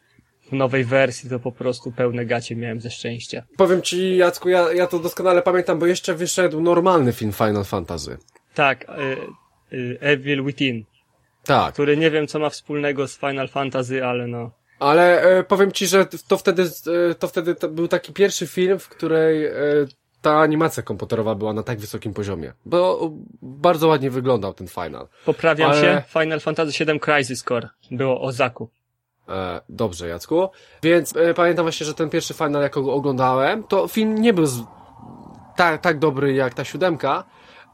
w nowej wersji, to po prostu pełne gacie miałem ze szczęścia. Powiem ci Jacku, ja, ja to doskonale pamiętam, bo jeszcze wyszedł normalny film Final Fantasy. Tak, y, y, Evil Within, Tak. który nie wiem co ma wspólnego z Final Fantasy, ale no. Ale e, powiem ci, że to wtedy, e, to wtedy to był taki pierwszy film, w której e, ta animacja komputerowa była na tak wysokim poziomie. Bo bardzo ładnie wyglądał ten final. Poprawiam Ale- się, Final Fantasy VII Crisis Core było o Zaku. E, dobrze, Jacku. Więc e, pamiętam właśnie, że ten pierwszy final, jak go oglądałem, to film nie był z, tak, tak dobry jak ta siódemka,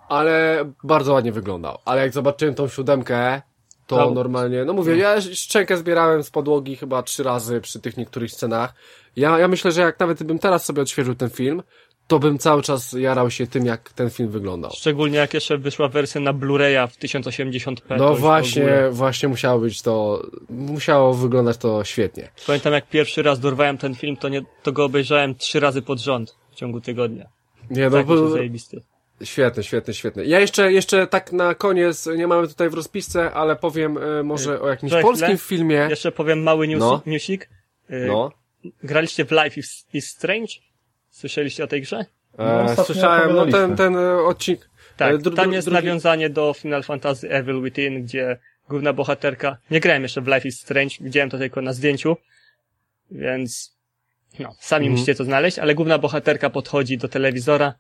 ale bardzo ładnie wyglądał. Ale jak zobaczyłem tą siódemkę, to No. normalnie, no mówię, ja szczękę zbierałem z podłogi chyba trzy razy przy tych niektórych scenach. Ja, ja myślę, że jak nawet bym teraz sobie odświeżył ten film, to bym cały czas jarał się tym, jak ten film wyglądał. Szczególnie jak jeszcze wyszła wersja na Blu-raya w 1080p. to No właśnie, właśnie musiało być to, musiało wyglądać to świetnie. Pamiętam jak pierwszy raz dorwałem ten film, to, nie, to go obejrzałem trzy razy pod rząd w ciągu tygodnia. Nie, no tak, był, zajebisty. Świetny, świetny, świetny. Ja jeszcze, jeszcze tak na koniec, nie mamy tutaj w rozpisce, ale powiem e, może o jakimś polskim filmie. Jeszcze powiem mały news, No. newsik. Y, No. Graliście w Life is, is Strange? Słyszeliście o tej grze? No, E, ostatnio słyszałem, no ten, ten e, odcinek. Tak, e, dru- tam jest drugi- nawiązanie do Final Fantasy Evil Within, gdzie główna bohaterka, nie grałem jeszcze w Life is Strange, widziałem to tylko na zdjęciu, więc no, sami Mhm. musicie to znaleźć, ale główna bohaterka podchodzi do telewizora,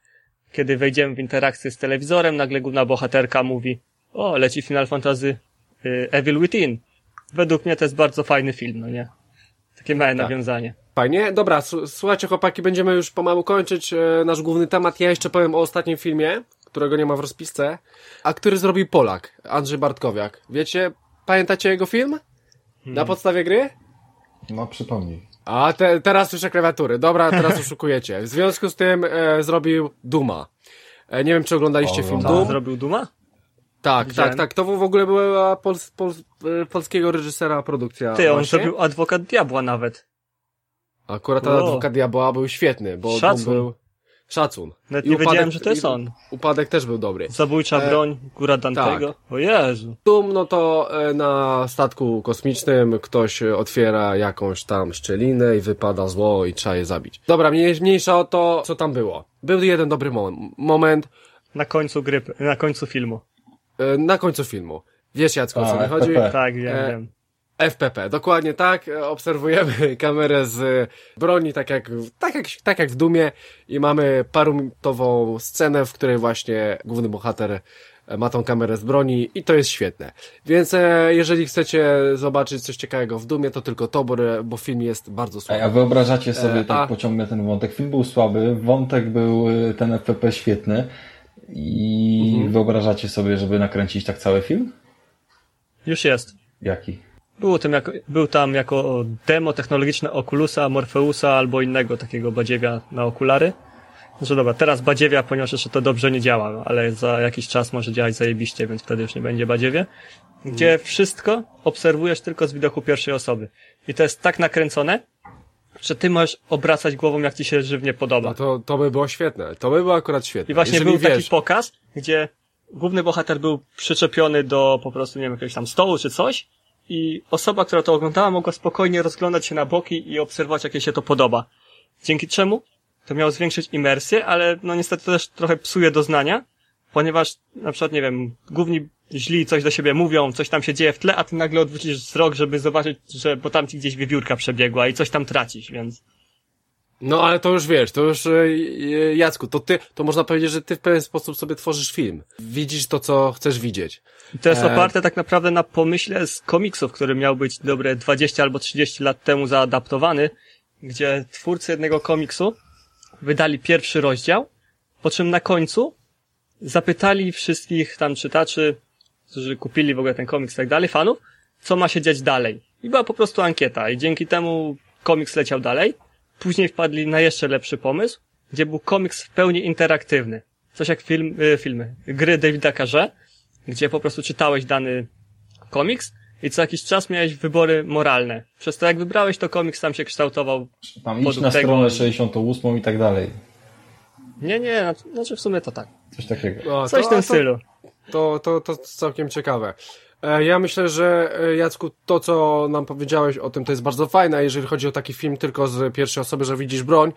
kiedy wejdziemy w interakcję z telewizorem, nagle główna bohaterka mówi, o, leci Final Fantasy y, Evil Within. Według mnie to jest bardzo fajny film, no nie? Takie małe nawiązanie. Fajnie. Dobra, słuchajcie chłopaki, będziemy już pomału kończyć e, nasz główny temat. Ja jeszcze powiem o ostatnim filmie, którego nie ma w rozpisce, a który zrobił Polak, Andrzej Bartkowiak. Wiecie, pamiętacie jego film? Hmm. Na podstawie gry? No przypomnij. A te, teraz słyszę klawiatury. Dobra, teraz <laughs> oszukujecie. W związku z tym e, zrobił Duma. E, nie wiem, czy oglądaliście film Oglądałem. Doom. Zrobił Duma? Tak, Widziałem. tak, tak. To w ogóle była pol, pol, e, polskiego reżysera produkcja. Ty, on właśnie. zrobił Adwokat Diabła nawet. Akurat O. Adwokat Diabła był świetny, bo Szacun. Doom był... Szacun. Nawet I nie upadek- wiedziałem, że to jest on. Upadek też był dobry. Zabójcza E, broń, góra Dantego. O Jezu. Doom, no to e, na statku kosmicznym ktoś otwiera jakąś tam szczelinę i wypada zło i trzeba je zabić. Dobra, mniej, mniejsza o to, co tam było. Był jeden dobry mo moment. Na końcu gry, na końcu filmu. E, na końcu filmu. Wiesz Jacku, o co mi chodzi? FPP. Tak, wiem, E, wiem. FPP, dokładnie tak. Obserwujemy <laughs> kamerę z broni, tak jak, tak jak, tak jak w Dumie i mamy paruminutową scenę, w której właśnie główny bohater ma tą kamerę z broni i to jest świetne. Więc e, jeżeli chcecie zobaczyć coś ciekawego w Dumie, to tylko to, bo, bo film jest bardzo słaby. a wyobrażacie sobie, E, tak a- pociągnę ten wątek, film był słaby, wątek był ten FPP świetny i Mhm. wyobrażacie sobie, żeby nakręcić tak cały film? Już jest. Jaki? Był, tym jako, był tam jako demo technologiczne Oculusa, Morpheusa albo innego takiego badziewia na okulary. Znaczy dobra, teraz badziewia, ponieważ jeszcze to dobrze nie działa, no, ale za jakiś czas może działać zajebiście, więc wtedy już nie będzie badziewie. Gdzie wszystko obserwujesz tylko z widoku pierwszej osoby. I to jest tak nakręcone, że ty możesz obracać głową jak ci się żywnie podoba. No to, to by było świetne. To by było akurat świetne. I właśnie jeżeli był wiesz, taki pokaz, gdzie główny bohater był przyczepiony do po prostu, nie wiem, jakiegoś tam stołu czy coś i osoba, która to oglądała mogła spokojnie rozglądać się na boki i obserwować, jak jej się to podoba. Dzięki czemu to miało zwiększyć imersję, ale no niestety to też trochę psuje doznania, ponieważ na przykład, nie wiem, główni źli coś do siebie mówią, coś tam się dzieje w tle, a ty nagle odwrócisz wzrok, żeby zobaczyć, że bo tam ci gdzieś wiewiórka przebiegła i coś tam tracisz, więc... No ale to już wiesz, to już e, e, Jacku, to ty, to można powiedzieć, że ty w pewien sposób sobie tworzysz film. Widzisz to, co chcesz widzieć. I to jest E. oparte tak naprawdę na pomyśle z komiksów, który miał być dobre 20 albo 30 lat temu zaadaptowany, gdzie twórcy jednego komiksu wydali pierwszy rozdział, po czym na końcu zapytali wszystkich tam czytaczy, którzy kupili w ogóle ten komiks i tak dalej, fanów, co ma się dziać dalej. I była po prostu ankieta i dzięki temu komiks leciał dalej. Później wpadli na jeszcze lepszy pomysł, gdzie był komiks w pełni interaktywny. Coś jak film, y, filmy, gry Davida Carze, gdzie po prostu czytałeś dany komiks i co jakiś czas miałeś wybory moralne. Przez to jak wybrałeś, to komiks tam się kształtował. Tam iść na tego- stronę 68 i tak dalej. Nie, nie, znaczy w sumie to tak. Coś takiego. No, Coś w to- tym to- stylu. To, to, to całkiem ciekawe. E, Ja myślę, że e, Jacku, to co nam powiedziałeś o tym, to jest bardzo fajne, a jeżeli chodzi o taki film tylko z pierwszej osoby, że widzisz broń,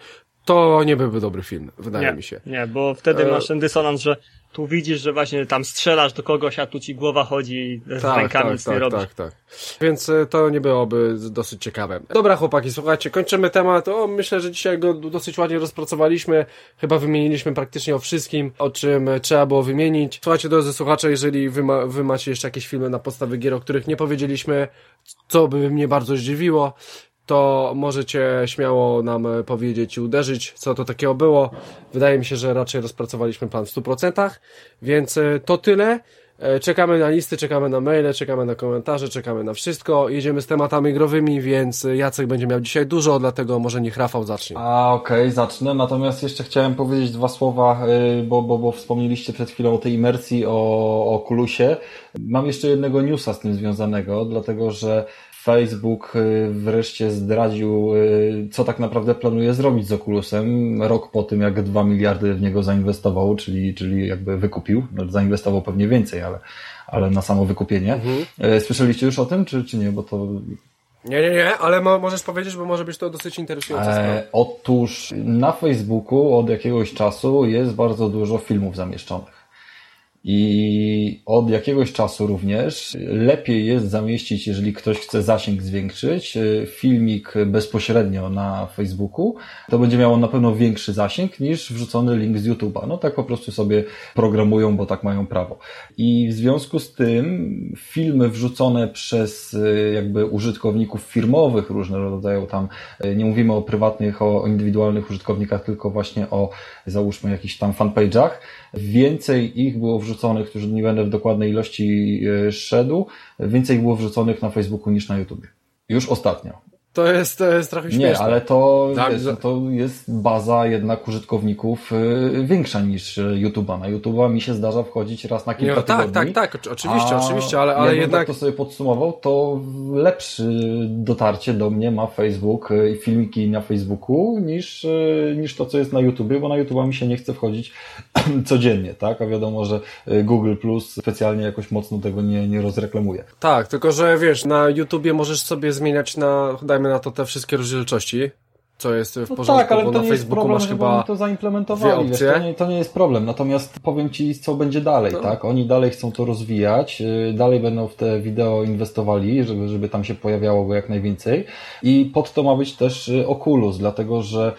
to nie byłby dobry film, wydaje Nie, mi się. nie, bo wtedy E, masz ten dysonans, że tu widzisz, że właśnie tam strzelasz do kogoś, a tu ci głowa chodzi i z Tak, rękami tak, nic nie tak, robisz. tak, tak. Więc e, to nie byłoby dosyć ciekawe. Dobra chłopaki, słuchajcie, kończymy temat. O, myślę, że dzisiaj go dosyć ładnie rozpracowaliśmy. Chyba wymieniliśmy praktycznie o wszystkim, o czym e, trzeba było wymienić. Słuchajcie, drodzy słuchacze, jeżeli wy, ma, wy macie jeszcze jakieś filmy na podstawie gier, o których nie powiedzieliśmy, co by mnie bardzo zdziwiło, to możecie śmiało nam e, powiedzieć i uderzyć, co to takiego było. Wydaje mi się, że raczej rozpracowaliśmy plan w 100%, więc e, to tyle. E, Czekamy na listy, czekamy na maile, czekamy na komentarze, czekamy na wszystko. Jedziemy z tematami growymi, więc Jacek będzie miał dzisiaj dużo, dlatego może niech Rafał zacznie. A okej, zacznę. Natomiast jeszcze chciałem powiedzieć dwa słowa, bo, bo, bo wspomnieliście przed chwilą o tej imersji, o, o Kulusie. Mam jeszcze jednego newsa z tym związanego, dlatego że Facebook y, wreszcie zdradził, y, co tak naprawdę planuje zrobić z Oculusem rok po tym, jak 2 miliardy w niego zainwestował, czyli, czyli jakby wykupił. No, zainwestował pewnie więcej, ale, ale na samo wykupienie. Y, Słyszeliście już o tym, czy, czy nie? Bo to Nie, nie, nie, ale mo możesz powiedzieć, bo może być to dosyć interesująca sprawa. E, otóż na Facebooku od jakiegoś czasu jest bardzo dużo filmów zamieszczonych. I od jakiegoś czasu również lepiej jest zamieścić, jeżeli ktoś chce zasięg zwiększyć, e, filmik bezpośrednio na Facebooku. To będzie miało na pewno większy zasięg niż wrzucony link z YouTube'a. No tak po prostu sobie programują, bo tak mają prawo. I w związku z tym filmy wrzucone przez e, jakby użytkowników firmowych różne rodzaju tam, e, nie mówimy o prywatnych, o indywidualnych użytkownikach, tylko właśnie o załóżmy jakichś tam fanpage'ach. Więcej ich było wrzuconych, którzy nie będę w dokładnej ilości e, szedł, więcej było wrzuconych na Facebooku niż na YouTube. Już ostatnio. To jest, to jest trochę śmieszne. Nie, ale to, Tak, wiesz, że- to jest baza jednak użytkowników y, większa niż y, YouTube'a. Na YouTube'a mi się zdarza wchodzić raz na kilka no tak, tygodni. tak, tak, oczy- oczywiście, oczywiście, ale, ale jednak... tak to sobie podsumował, to lepszy dotarcie do mnie ma Facebook y, i filmiki na Facebooku niż, niż to, co jest na YouTubie, bo na YouTube'a mi się nie chce wchodzić <clears throat> codziennie, tak? A wiadomo, że Google Plus specjalnie jakoś mocno tego nie, nie rozreklamuje. Tak, tylko że wiesz, na YouTubie możesz sobie zmieniać na, dajmy na to te wszystkie rozdzielczości, co jest w No porządku, tak, ale bo to na nie jest Facebooku problem, masz chyba... to zaimplementowali. Wiesz, to, nie, to nie jest problem. Natomiast powiem Ci, co będzie dalej, No. tak? Oni dalej chcą to rozwijać, yy, dalej będą w te wideo inwestowali, żeby, żeby tam się pojawiało go jak najwięcej. I pod to ma być też yy, Oculus, dlatego że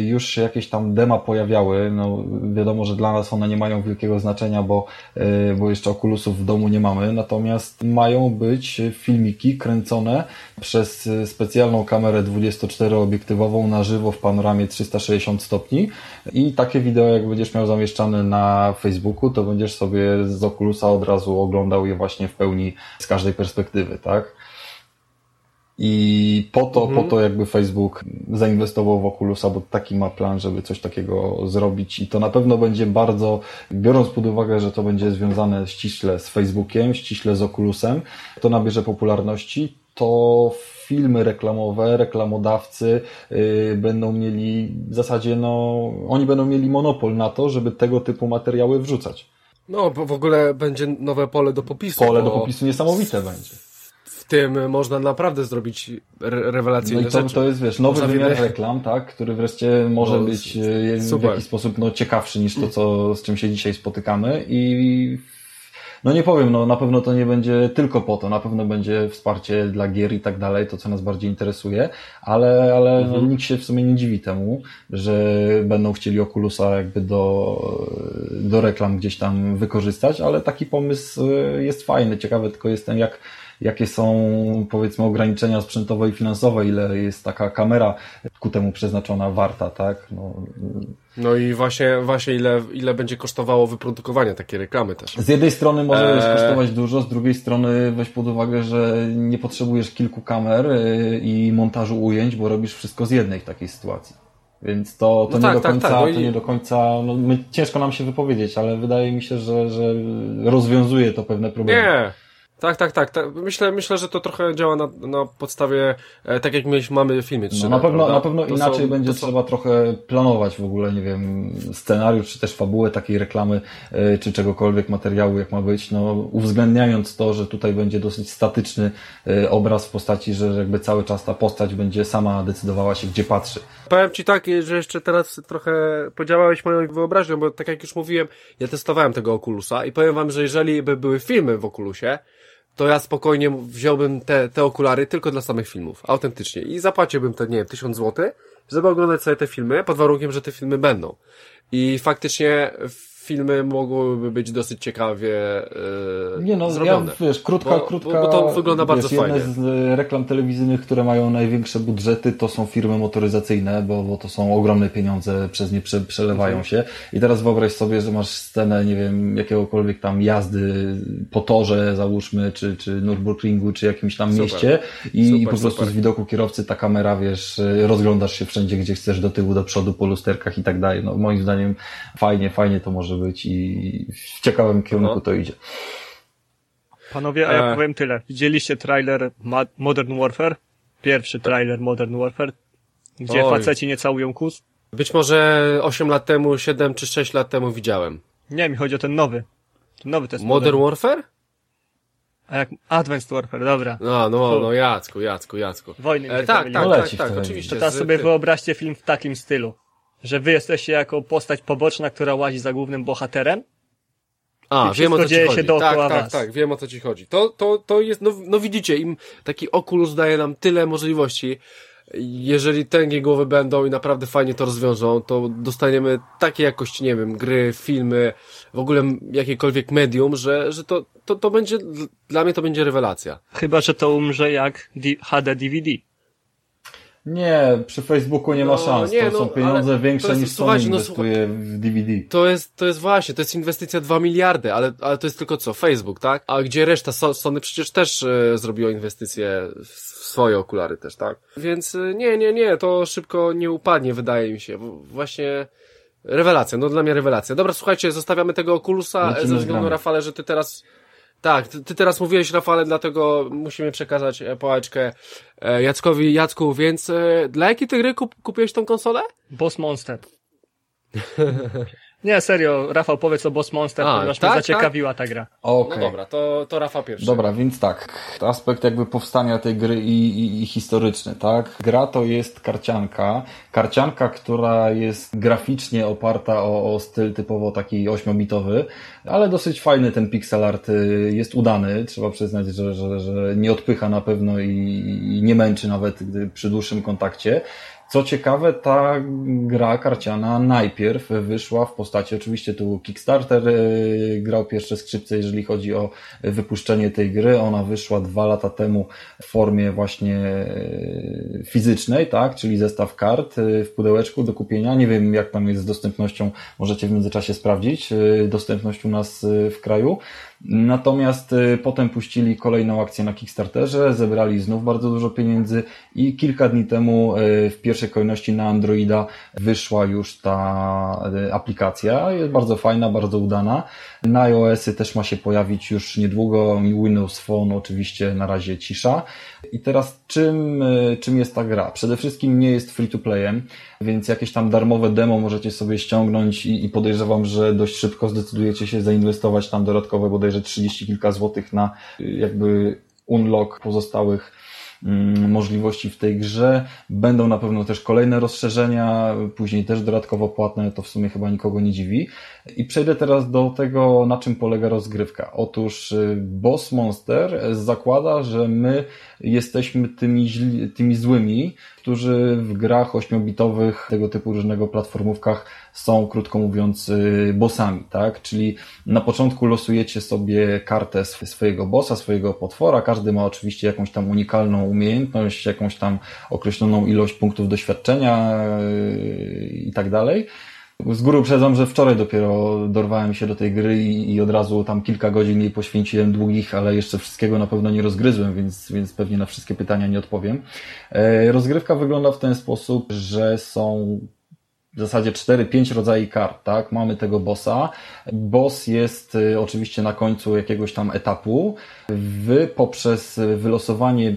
już się jakieś tam dema pojawiały. No, wiadomo, że dla nas one nie mają wielkiego znaczenia, bo, yy, bo jeszcze Oculusów w domu nie mamy. Natomiast mają być filmiki kręcone przez yy, specjalną kamerę 24-obiektywową na żywo w panoramie 360 stopni i takie wideo jak będziesz miał zamieszczane na Facebooku, to będziesz sobie z Oculusa od razu oglądał je właśnie w pełni z każdej perspektywy, tak? I po to, po to jakby Facebook zainwestował w Oculusa, bo taki ma plan, żeby coś takiego zrobić i to na pewno będzie bardzo, biorąc pod uwagę, że to będzie związane ściśle z Facebookiem, ściśle z Oculusem, to nabierze popularności, to filmy reklamowe, reklamodawcy yy, będą mieli w zasadzie, no, oni będą mieli monopol na to, żeby tego typu materiały wrzucać. No, bo w ogóle będzie nowe pole do popisu. Pole do popisu niesamowite będzie. W tym można naprawdę zrobić re No rewelacyjne i to, rzeczy. to jest, wiesz, nowy Można wymiar reklam, tak, który wreszcie może No, być e, w super. jakiś sposób no, ciekawszy niż to, co, z czym się dzisiaj spotykamy i no nie powiem, no na pewno to nie będzie tylko po to, na pewno będzie wsparcie dla gier i tak dalej, to co nas bardziej interesuje, ale, ale no, nikt się w sumie nie dziwi temu, że będą chcieli Oculusa jakby do, do reklam gdzieś tam wykorzystać, ale taki pomysł e, jest fajny, ciekawy tylko jestem jak jakie są powiedzmy ograniczenia sprzętowe i finansowe, ile jest taka kamera ku temu przeznaczona warta, tak? No, No i właśnie, właśnie ile, ile będzie kosztowało wyprodukowanie takiej reklamy też. z jednej strony może Eee. kosztować dużo, z drugiej strony weź pod uwagę, że nie potrzebujesz kilku kamer y, i montażu ujęć, bo robisz wszystko z jednej w takiej sytuacji. Więc to, to No nie tak, do tak, końca, tak, no i- to nie do końca, no my, ciężko nam się wypowiedzieć, ale wydaje mi się, że, że rozwiązuje to pewne problemy. Nie! Tak, tak, tak. tak. Myślę, myślę, że to trochę działa na, na podstawie, e, tak jak mieliśmy, mamy filmy 3D, No, na pewno, prawda? na pewno To inaczej są- będzie są- trzeba trochę planować w ogóle, nie wiem, scenariusz, czy też fabułę takiej reklamy, y, czy czegokolwiek materiału, jak ma być, no uwzględniając to, że tutaj będzie dosyć statyczny y, obraz w postaci, że jakby cały czas ta postać będzie sama decydowała się, gdzie patrzy. Powiem Ci tak, że jeszcze teraz trochę podziałałeś moją wyobraźnią, bo tak jak już mówiłem, ja testowałem tego Oculusa i powiem Wam, że jeżeli by były filmy w Oculusie, to ja spokojnie wziąłbym te, te okulary tylko dla samych filmów, autentycznie. I zapłaciłbym te, nie wiem, tysiąc złotych, żeby oglądać sobie te filmy, pod warunkiem, że te filmy będą. I faktycznie filmy mogłyby być dosyć ciekawie yy, Nie no, zrobione. ja wiesz, krótka, Bo- krótka. bo to wygląda wiesz, bardzo jedne fajnie. z e, reklam telewizyjnych, które mają największe budżety, to są firmy motoryzacyjne, bo, bo to są ogromne pieniądze, przez nie prze, przelewają Mhm. się. I teraz wyobraź sobie, że masz scenę, nie wiem, jakiegokolwiek tam jazdy po torze, załóżmy, czy, czy Nürburgringu, czy jakimś tam Super. mieście i, Super, i po prostu super. z widoku kierowcy ta kamera, wiesz, e, rozglądasz się wszędzie, gdzie chcesz, do tyłu, do przodu, po lusterkach i tak dalej. No, moim zdaniem fajnie, fajnie to może być i w ciekawym kierunku No. to idzie. Panowie, a ja E. powiem tyle. Widzieliście trailer Modern Warfare? Pierwszy trailer Modern Warfare, gdzie Oj. faceci nie całują kus? Być może 8 lat temu, 7 czy 6 lat temu widziałem. Nie, mi chodzi o ten nowy. Ten nowy to jest Modern Warfare? A jak Advanced Warfare, dobra. No, no, no, Jacku, Jacku, Jacku. Wojny E, nie tak, tak, No tak, tak, oczywiście. To teraz sobie wyobraźcie film w takim stylu. Że wy jesteście jako postać poboczna, która łazi za głównym bohaterem. A, wiem o co ci dzieje się chodzi. tak, tak, was. tak, wiem o co ci chodzi. To, to, to jest, no, no widzicie, im taki Oculus daje nam tyle możliwości. Jeżeli tęgie głowy będą i naprawdę fajnie to rozwiążą, to dostaniemy takiej jakości, nie wiem, gry, filmy, w ogóle jakiekolwiek medium, że, że to, to, to będzie, dla mnie to będzie rewelacja. Chyba, że to umrze jak HD DVD. Nie, przy Facebooku nie ma No, szans. nie, to są no, pieniądze ale większe jest- niż Sony no, inwestuje w DVD. To jest, to jest właśnie, to jest inwestycja 2 miliardy, ale, ale to jest tylko co? Facebook, tak? A gdzie reszta? So- Sony przecież też e, zrobiło inwestycje w swoje okulary też, tak? Więc e, nie, nie, nie, to szybko nie upadnie, wydaje mi się. Właśnie rewelacja, no dla mnie rewelacja. Dobra, słuchajcie, zostawiamy tego Okulusa ze względu. Rafale, że ty teraz tak, ty, ty teraz mówiłeś, Rafale, dlatego musimy przekazać e, pałeczkę e, Jackowi. Jacku, więc e, dla jakiej ty gry kup, kupiłeś tą konsolę? Boss Monster. <laughs> Nie, serio, Rafał, powiedz o Boss Monster, A, ponieważ tak, mnie zaciekawiła ta gra. Okej. No dobra, to, to Rafa pierwszy. Dobra, więc tak, aspekt jakby powstania tej gry i, i, i historyczny, tak? Gra to jest karcianka, karcianka, która jest graficznie oparta o, o styl typowo taki ośmiobitowy, ale dosyć fajny ten pixel art y, jest udany, trzeba przyznać, że, że, że nie odpycha na pewno i, i nie męczy nawet gdy przy dłuższym kontakcie. Co ciekawe, ta gra karciana najpierw wyszła w postaci, oczywiście tu Kickstarter y, grał pierwsze skrzypce, jeżeli chodzi o wypuszczenie tej gry. Ona wyszła dwa lata temu w formie właśnie y, fizycznej, tak, czyli zestaw kart y, w pudełeczku do kupienia. Nie wiem, jak tam jest z dostępnością, możecie w międzyczasie sprawdzić dostępność u nas w kraju. Natomiast y, potem puścili kolejną akcję na Kickstarterze, zebrali znów bardzo dużo pieniędzy i kilka dni temu y, w pierwszej kolejności na Androida wyszła już ta y, aplikacja. Jest bardzo fajna, bardzo udana. Na iOS-y też ma się pojawić już niedługo. Windows Phone oczywiście na razie cisza. I teraz czym, czym jest ta gra? Przede wszystkim nie jest free to playem, więc jakieś tam darmowe demo możecie sobie ściągnąć i, i podejrzewam, że dość szybko zdecydujecie się zainwestować tam dodatkowe bodajże 30 kilka złotych na jakby unlock pozostałych Mm, możliwości w tej grze. Będą na pewno też kolejne rozszerzenia, później też dodatkowo płatne, to w sumie chyba nikogo nie dziwi. I przejdę teraz do tego, na czym polega rozgrywka. Otóż y, Boss Monster zakłada, że my jesteśmy tymi, tymi złymi, którzy w grach ośmiobitowych, tego typu różnego platformówkach są, krótko mówiąc, y, bossami, tak? Czyli na początku losujecie sobie kartę swojego bossa, swojego potwora. Każdy ma oczywiście jakąś tam unikalną umiejętność, jakąś tam określoną ilość punktów doświadczenia y, i tak dalej. Z góry uprzedzam, że wczoraj dopiero dorwałem się do tej gry i, i, od razu tam kilka godzin jej poświęciłem długich, ale jeszcze wszystkiego na pewno nie rozgryzłem, więc, więc pewnie na wszystkie pytania nie odpowiem. E, rozgrywka wygląda w ten sposób, że są w zasadzie 4-5 rodzajów kart, tak? Mamy tego bossa. Boss jest y, oczywiście na końcu jakiegoś tam etapu. Wy poprzez wylosowanie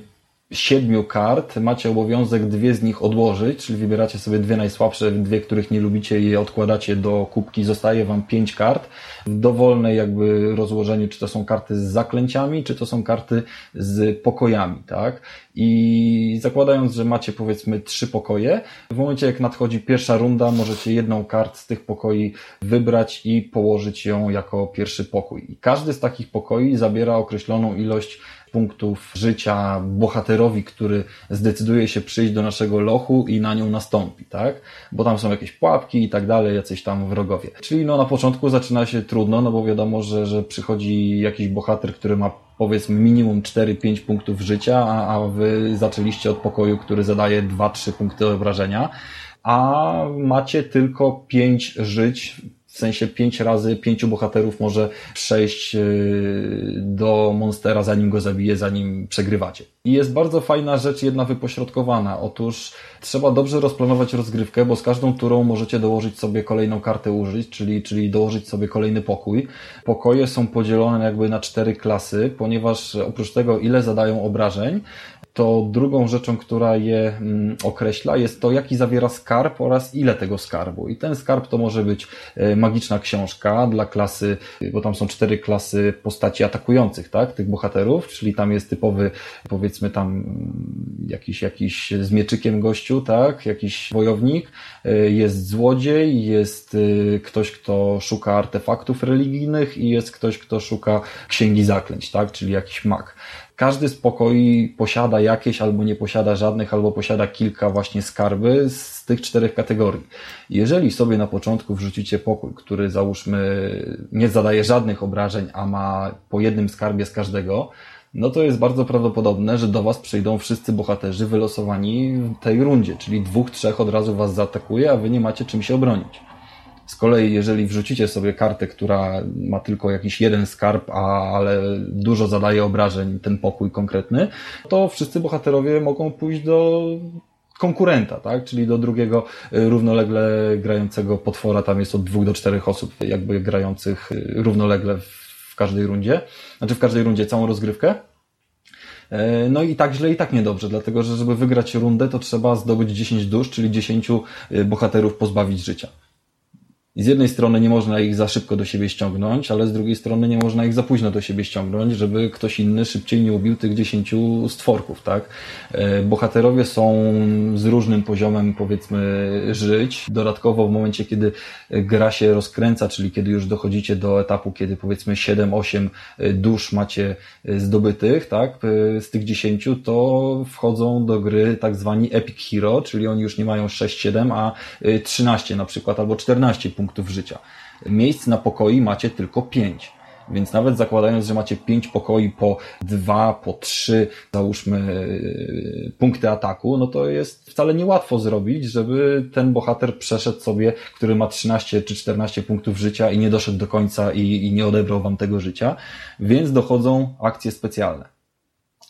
siedmiu kart macie obowiązek dwie z nich odłożyć, czyli wybieracie sobie dwie najsłabsze, dwie, których nie lubicie i je odkładacie do kubki. Zostaje wam pięć kart w dowolnej jakby rozłożeniu, czy to są karty z zaklęciami, czy to są karty z pokojami, tak? I zakładając, że macie powiedzmy trzy pokoje, w momencie jak nadchodzi pierwsza runda, możecie jedną kart z tych pokoi wybrać i położyć ją jako pierwszy pokój. I każdy z takich pokoi zabiera określoną ilość punktów życia bohaterowi, który zdecyduje się przyjść do naszego lochu i na nią nastąpi, tak? Bo tam są jakieś pułapki i tak dalej, jacyś tam wrogowie. Czyli no na początku zaczyna się trudno, no bo wiadomo, że, że przychodzi jakiś bohater, który ma powiedzmy minimum 4-5 punktów życia, a, a wy zaczęliście od pokoju, który zadaje 2-3 punkty obrażenia, a macie tylko 5 żyć sensie pięć razy pięciu bohaterów może przejść y, do monstera, zanim go zabije, zanim przegrywacie. I jest bardzo fajna rzecz, jedna wypośrodkowana. Otóż trzeba dobrze rozplanować rozgrywkę, bo z każdą turą możecie dołożyć sobie kolejną kartę użyć, czyli, czyli dołożyć sobie kolejny pokój. Pokoje są podzielone jakby na cztery klasy, ponieważ oprócz tego, ile zadają obrażeń, to drugą rzeczą, która je mm, określa, jest to, jaki zawiera skarb oraz ile tego skarbu. I ten skarb to może być e, magiczna książka dla klasy, bo tam są cztery klasy postaci atakujących, tak, tych bohaterów, czyli tam jest typowy, powiedzmy tam mm, jakiś, jakiś z mieczykiem gościu, tak, jakiś wojownik, e, jest złodziej, jest e, ktoś, kto szuka artefaktów religijnych i jest ktoś, kto szuka księgi zaklęć, tak, czyli jakiś mag. Każdy z pokoi posiada jakieś albo nie posiada żadnych, albo posiada kilka właśnie skarby z tych czterech kategorii. Jeżeli sobie na początku wrzucicie pokój, który załóżmy nie zadaje żadnych obrażeń, a ma po jednym skarbie z każdego, no to jest bardzo prawdopodobne, że do Was przyjdą wszyscy bohaterzy wylosowani w tej rundzie, czyli dwóch, trzech od razu Was zaatakuje, a Wy nie macie czym się obronić. Z kolei, jeżeli wrzucicie sobie kartę, która ma tylko jakiś jeden skarb, a, ale dużo zadaje obrażeń, ten pokój konkretny, to wszyscy bohaterowie mogą pójść do konkurenta, tak? Czyli do drugiego y, równolegle grającego potwora. Tam jest od dwóch do czterech osób, jakby grających y, równolegle w każdej rundzie. Znaczy w każdej rundzie całą rozgrywkę. E, no i tak źle i tak niedobrze, dlatego że żeby wygrać rundę, to trzeba zdobyć 10 dusz, czyli 10 y, bohaterów pozbawić życia. Z jednej strony nie można ich za szybko do siebie ściągnąć, ale z drugiej strony nie można ich za późno do siebie ściągnąć, żeby ktoś inny szybciej nie ubił tych dziesięciu stworków, tak? E, bohaterowie są z różnym poziomem, powiedzmy, żyć. Dodatkowo w momencie, kiedy gra się rozkręca, czyli kiedy już dochodzicie do etapu, kiedy powiedzmy 7-8 dusz macie zdobytych, tak? E, z tych dziesięciu, to wchodzą do gry tak zwani Epic Hero, czyli oni już nie mają 6-7, a 13 na przykład, albo 14 punktów życia. Miejsc na pokoi macie tylko 5. Więc nawet zakładając, że macie 5 pokoi po 2, po 3, załóżmy, e, punkty ataku, no to jest wcale niełatwo zrobić, żeby ten bohater przeszedł sobie, który ma 13 czy 14 punktów życia i nie doszedł do końca i, i nie odebrał wam tego życia. Więc dochodzą akcje specjalne.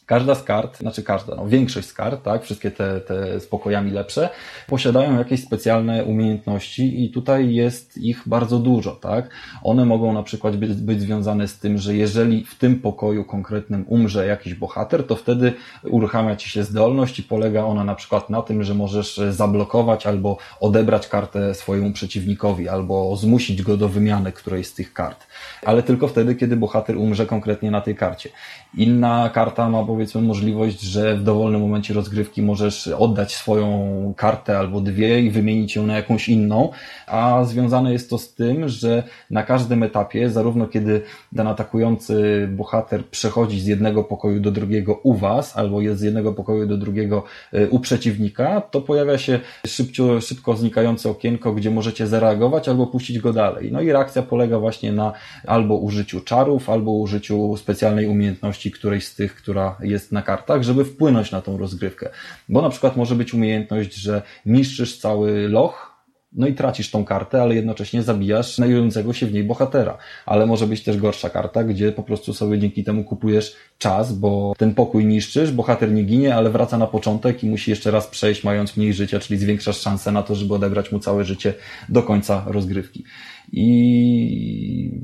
Każda z kart, znaczy każda, no większość z kart, tak, wszystkie te, te z pokojami lepsze, posiadają jakieś specjalne umiejętności i tutaj jest ich bardzo dużo, tak. One mogą na przykład być, być związane z tym, że jeżeli w tym pokoju konkretnym umrze jakiś bohater, to wtedy uruchamia ci się zdolność i polega ona na przykład na tym, że możesz zablokować albo odebrać kartę swojemu przeciwnikowi, albo zmusić go do wymiany którejś z tych kart. Ale tylko wtedy, kiedy bohater umrze konkretnie na tej karcie. Inna karta ma powiedzmy możliwość, że w dowolnym momencie rozgrywki możesz oddać swoją kartę albo dwie i wymienić ją na jakąś inną, a związane jest to z tym, że na każdym etapie, zarówno kiedy ten atakujący bohater przechodzi z jednego pokoju do drugiego u was, albo jest z jednego pokoju do drugiego e, u przeciwnika, to pojawia się szybcio, szybko znikające okienko, gdzie możecie zareagować albo puścić go dalej. No i reakcja polega właśnie na albo użyciu czarów, albo użyciu specjalnej umiejętności którejś z tych, która jest na kartach, żeby wpłynąć na tą rozgrywkę. Bo na przykład może być umiejętność, że niszczysz cały loch, no i tracisz tą kartę, ale jednocześnie zabijasz znajdującego się w niej bohatera. Ale może być też gorsza karta, gdzie po prostu sobie dzięki temu kupujesz czas, bo ten pokój niszczysz, bohater nie ginie, ale wraca na początek i musi jeszcze raz przejść, mając mniej życia, czyli zwiększasz szansę na to, żeby odebrać mu całe życie do końca rozgrywki. I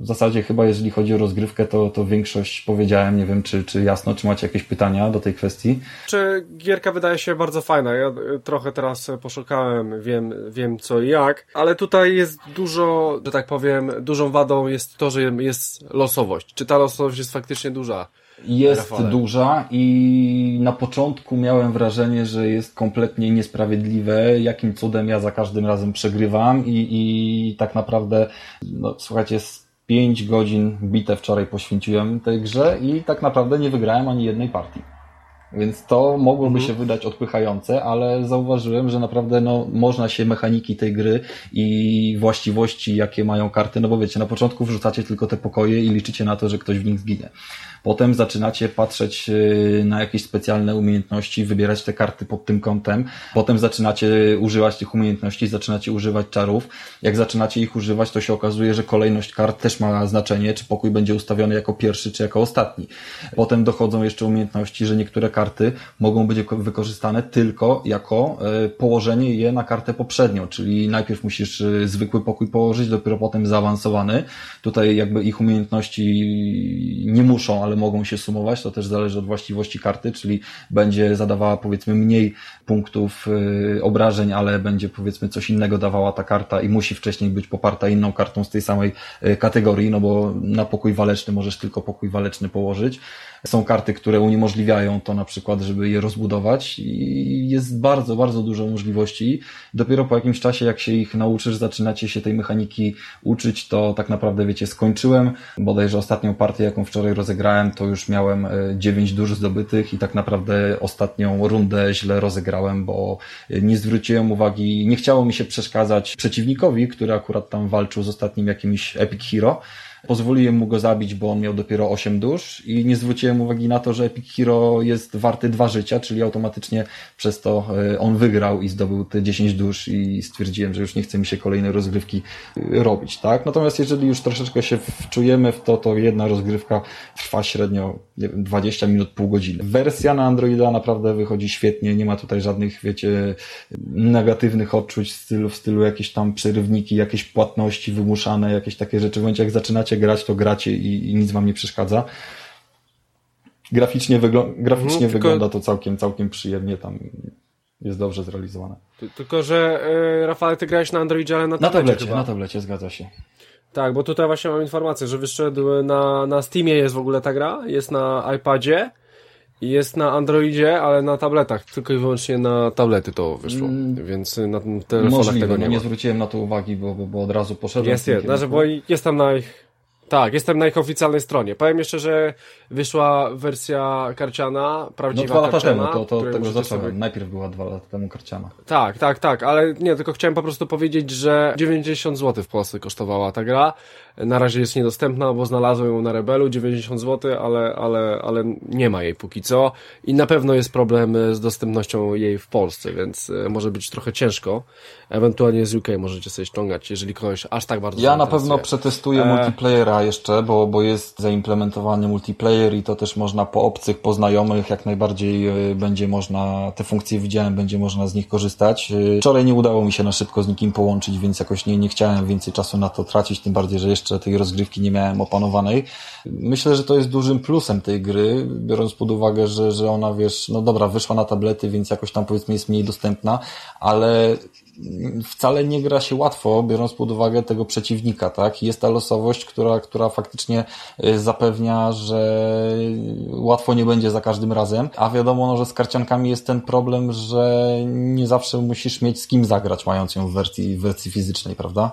w zasadzie chyba jeżeli chodzi o rozgrywkę, to, to większość powiedziałem, nie wiem czy, czy jasno, czy macie jakieś pytania do tej kwestii? Czy gierka wydaje się bardzo fajna, ja trochę teraz poszukałem, wiem, wiem co i jak, ale tutaj jest dużo, że tak powiem, dużą wadą jest to, że jest losowość. Czy ta losowość jest faktycznie duża? Jest Rafale. duża i na początku miałem wrażenie, że jest kompletnie niesprawiedliwe, jakim cudem ja za każdym razem przegrywam i, i tak naprawdę, no, słuchajcie, z 5 godzin bite wczoraj poświęciłem tej grze i tak naprawdę nie wygrałem ani jednej partii. Więc to mogłoby mhm. się wydać odpychające, ale zauważyłem, że naprawdę no, można się mechaniki tej gry i właściwości, jakie mają karty, no bo wiecie, na początku wrzucacie tylko te pokoje i liczycie na to, że ktoś w nich zginie. Potem zaczynacie patrzeć y, na jakieś specjalne umiejętności, wybierać te karty pod tym kątem. Potem zaczynacie używać tych umiejętności, zaczynacie używać czarów. Jak zaczynacie ich używać, to się okazuje, że kolejność kart też ma znaczenie, czy pokój będzie ustawiony jako pierwszy, czy jako ostatni. Potem dochodzą jeszcze umiejętności, że niektóre karty mogą być wykorzystane tylko jako y, położenie je na kartę poprzednią, czyli najpierw musisz y, zwykły pokój położyć, dopiero potem zaawansowany. Tutaj jakby ich umiejętności nie muszą, ale mogą się sumować, to też zależy od właściwości karty, czyli będzie zadawała powiedzmy mniej punktów yy, obrażeń, ale będzie powiedzmy coś innego dawała ta karta i musi wcześniej być poparta inną kartą z tej samej yy, kategorii, no bo na pokój waleczny możesz tylko pokój waleczny położyć. Są karty, które uniemożliwiają to na przykład, żeby je rozbudować i jest bardzo, bardzo dużo możliwości. Dopiero po jakimś czasie, jak się ich nauczysz, zaczynacie się tej mechaniki uczyć, to tak naprawdę, wiecie, skończyłem. Bodajże ostatnią partię, jaką wczoraj rozegrałem, to już miałem 9 e, dusz zdobytych i tak naprawdę ostatnią rundę źle rozegrałem, bo nie zwróciłem uwagi, nie chciało mi się przeszkadzać przeciwnikowi, który akurat tam walczył z ostatnim jakimś Epic Hero, Pozwoliłem mu go zabić, bo on miał dopiero 8 dusz i nie zwróciłem uwagi na to, że Epic Hero jest warty dwa życia, czyli automatycznie przez to e, on wygrał i zdobył te 10 dusz i stwierdziłem, że już nie chce mi się kolejnej rozgrywki e, robić, tak? Natomiast jeżeli już troszeczkę się wczujemy w to, to jedna rozgrywka trwa średnio nie wiem, 20 minut, pół godziny. Wersja na Androida naprawdę wychodzi świetnie, nie ma tutaj żadnych, wiecie, negatywnych odczuć w stylu, w stylu jakieś tam przerywniki, jakieś płatności wymuszane, jakieś takie rzeczy. W momencie jak zaczynacie grać, to gracie i, i nic wam nie przeszkadza. Graficznie, wygl graficznie mhm, wygląda to całkiem, całkiem przyjemnie tam jest dobrze zrealizowane. Tylko, że yy, Rafał, ty grałeś na Androidzie, ale na Na tablecie, tablecie, chyba. na tablecie, zgadza się. Tak, bo tutaj właśnie mam informację, że wyszedł na, na Steamie jest w ogóle ta gra, jest na iPadzie i jest na Androidzie, ale na tabletach, tylko i wyłącznie na tablety to wyszło, więc na telefonach Możliwe, tego no nie nie ma. zwróciłem na to uwagi, bo, bo, bo od razu poszedłem. Jest, jest, znaczy, bo jestem na ich, tak, jestem na ich oficjalnej stronie. Powiem jeszcze, że wyszła wersja karciana, No prawdziwa dwa lata karciana, temu, to, to tego zacząłem. sobie- Najpierw była dwa lata temu karciana. Tak, tak, tak, ale nie, tylko chciałem po prostu powiedzieć, że 90 zł w Polsce kosztowała ta gra. Na razie jest niedostępna, bo znalazłem ją na Rebelu, 90 zł, ale, ale, ale nie ma jej póki co. I na pewno jest problem z dostępnością jej w Polsce, więc e, może być trochę ciężko. Ewentualnie z UK możecie sobie ściągać, jeżeli kogoś aż tak bardzo Ja na pewno przetestuję E. multiplayera jeszcze, bo, bo jest zaimplementowany multiplayer i to też można po obcych, po znajomych, jak najbardziej e, będzie można, te funkcje widziałem, będzie można z nich korzystać. E, Wczoraj nie udało mi się na szybko z nikim połączyć, więc jakoś nie, nie chciałem więcej czasu na to tracić, tym bardziej, że jeszcze tej rozgrywki nie miałem opanowanej. Myślę, że to jest dużym plusem tej gry, biorąc pod uwagę, że, że ona, wiesz, no dobra, wyszła na tablety, więc jakoś tam powiedzmy jest mniej dostępna, ale wcale nie gra się łatwo, biorąc pod uwagę tego przeciwnika, tak? Jest ta losowość, która, która faktycznie y, zapewnia, że łatwo nie będzie za każdym razem, a wiadomo, no, że z karciankami jest ten problem, że nie zawsze musisz mieć z kim zagrać, mając ją w wersji, w wersji fizycznej, prawda?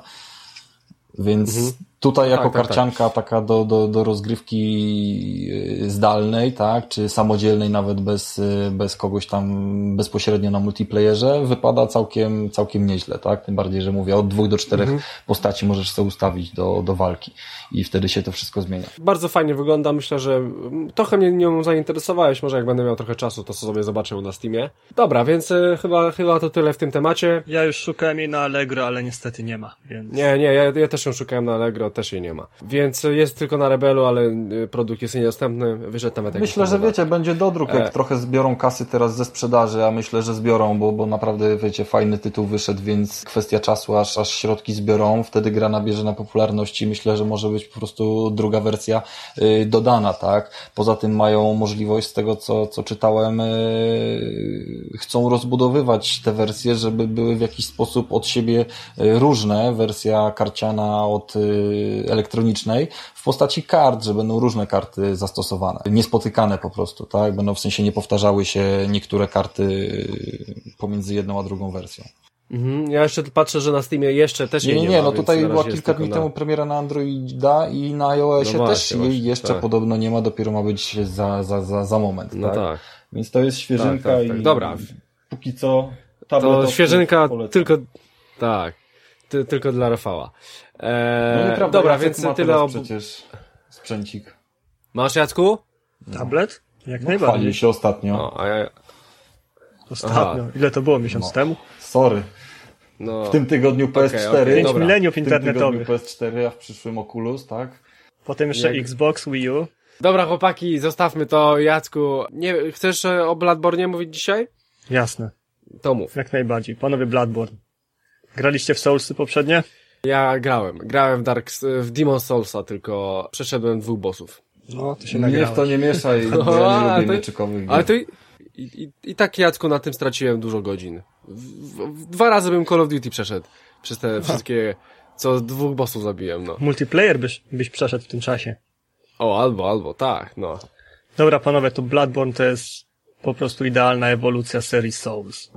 Więc tutaj jako Tak, tak, tak. karcianka taka do, do, do rozgrywki y, zdalnej, tak, czy samodzielnej nawet bez, y, bez kogoś tam bezpośrednio na multiplayerze wypada całkiem, całkiem nieźle, tak? Tym bardziej, że mówię, od dwóch do czterech Mhm. postaci możesz sobie ustawić do, do walki i wtedy się to wszystko zmienia. Bardzo fajnie wygląda, myślę, że mm, trochę mnie nią zainteresowałeś, może jak będę miał trochę czasu, to sobie zobaczę na Steamie. Dobra, więc e, chyba, chyba to tyle w tym temacie. Ja już szukałem jej na Allegro, ale niestety nie ma, więc... Nie, nie, ja, ja też ją szukałem na Allegro, też jej nie ma. Więc jest tylko na Rebelu, ale y, produkt jest niedostępny, wyszedł nawet Myślę, że wiecie, będzie dodruk, jak E. trochę zbiorą kasy teraz ze sprzedaży, a myślę, że zbiorą, bo, bo naprawdę, wiecie, fajny tytuł wyszedł, więc kwestia czasu, aż, aż środki zbiorą, wtedy gra nabierze na popularności. Myślę, że może być po prostu druga wersja y, dodana, tak? Poza tym mają możliwość, z tego co, co czytałem, y, chcą rozbudowywać te wersje, żeby były w jakiś sposób od siebie y, różne, wersja karciana od y, elektronicznej, w postaci kart, że będą różne karty zastosowane. Niespotykane po prostu, tak? Będą w sensie nie powtarzały się niektóre karty y, pomiędzy jedną a drugą wersją. Mhm, ja jeszcze patrzę, że na Steamie jeszcze też Nie, nie, nie, nie, ma, no tutaj była kilka dni na- temu premiera na Androida i na iOSie No też właśnie, jeszcze tak. podobno nie ma, dopiero ma być za, za, za, za moment, No tak? tak. Więc to jest świeżynka Tak, tak, tak. i Dobra. póki co To świeżynka tylko, tak, ty, tylko dla Rafała. Eee, No nieprawda, dobra, Jacek więc ma tyle o... przecież sprzęcik. Masz Jacku? Tablet? Jak No, najbardziej. chwalił się ostatnio. No, a ja, Ostatnio. Ile to było? Miesiąc No. temu? Sorry. no, W tym tygodniu PS4. okej, Pięć dobra. mileniów W tym tygodniu internetowych. PS4, a w przyszłym Oculus, tak? Potem jeszcze Jak- Xbox, Wii U. Dobra, chłopaki, zostawmy to, Jacku. Nie, chcesz e, o Bloodborne mówić dzisiaj? Jasne. To mów. Jak najbardziej. Panowie Bloodborne. Graliście w Soulsy poprzednie? Ja grałem. Grałem w Dark, w Demon Soulsa, tylko przeszedłem dwóch bossów. No, to się Nie w nagrało. to nie mieszaj, bo <laughs> ja A, nie lubię to- mieczykowych Ale to i, i, i tak, Jacku, na tym straciłem dużo godzin. W, w, dwa razy bym Call of Duty przeszedł. Przez te wszystkie, co dwóch bossów zabiłem, no. Multiplayer byś, byś przeszedł w tym czasie. O, albo, albo, tak, no. Dobra, panowie, to Bloodborne to jest po prostu idealna ewolucja serii Souls.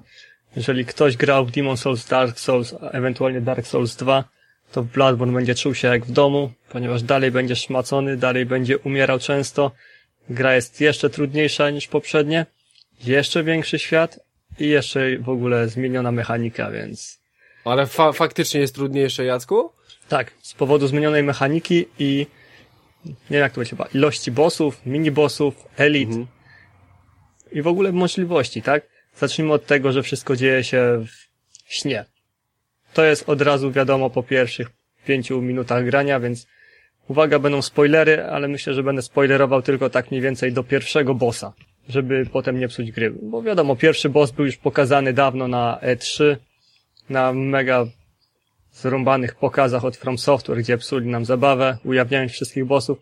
Jeżeli ktoś grał w Demon Souls, Dark Souls, a ewentualnie Dark Souls 2, to w Bloodborne będzie czuł się jak w domu, ponieważ dalej będzie szmacony, dalej będzie umierał często. Gra jest jeszcze trudniejsza niż poprzednie, jeszcze większy świat i jeszcze w ogóle zmieniona mechanika, więc Ale fa faktycznie jest trudniejsze, Jacku? tak, z powodu zmienionej mechaniki i nie wiem jak to będzie chyba, ilości bossów, mini-bossów, elit Mhm. i w ogóle możliwości, tak? Zacznijmy od tego, że wszystko dzieje się w śnie. To jest od razu wiadomo po pierwszych pięciu minutach grania, więc uwaga, będą spoilery, ale myślę, że będę spoilerował tylko tak mniej więcej do pierwszego bossa, żeby potem nie psuć gry. Bo wiadomo, pierwszy boss był już pokazany dawno na E3, na mega zrąbanych pokazach od From Software, gdzie psuli nam zabawę, ujawniając wszystkich bossów,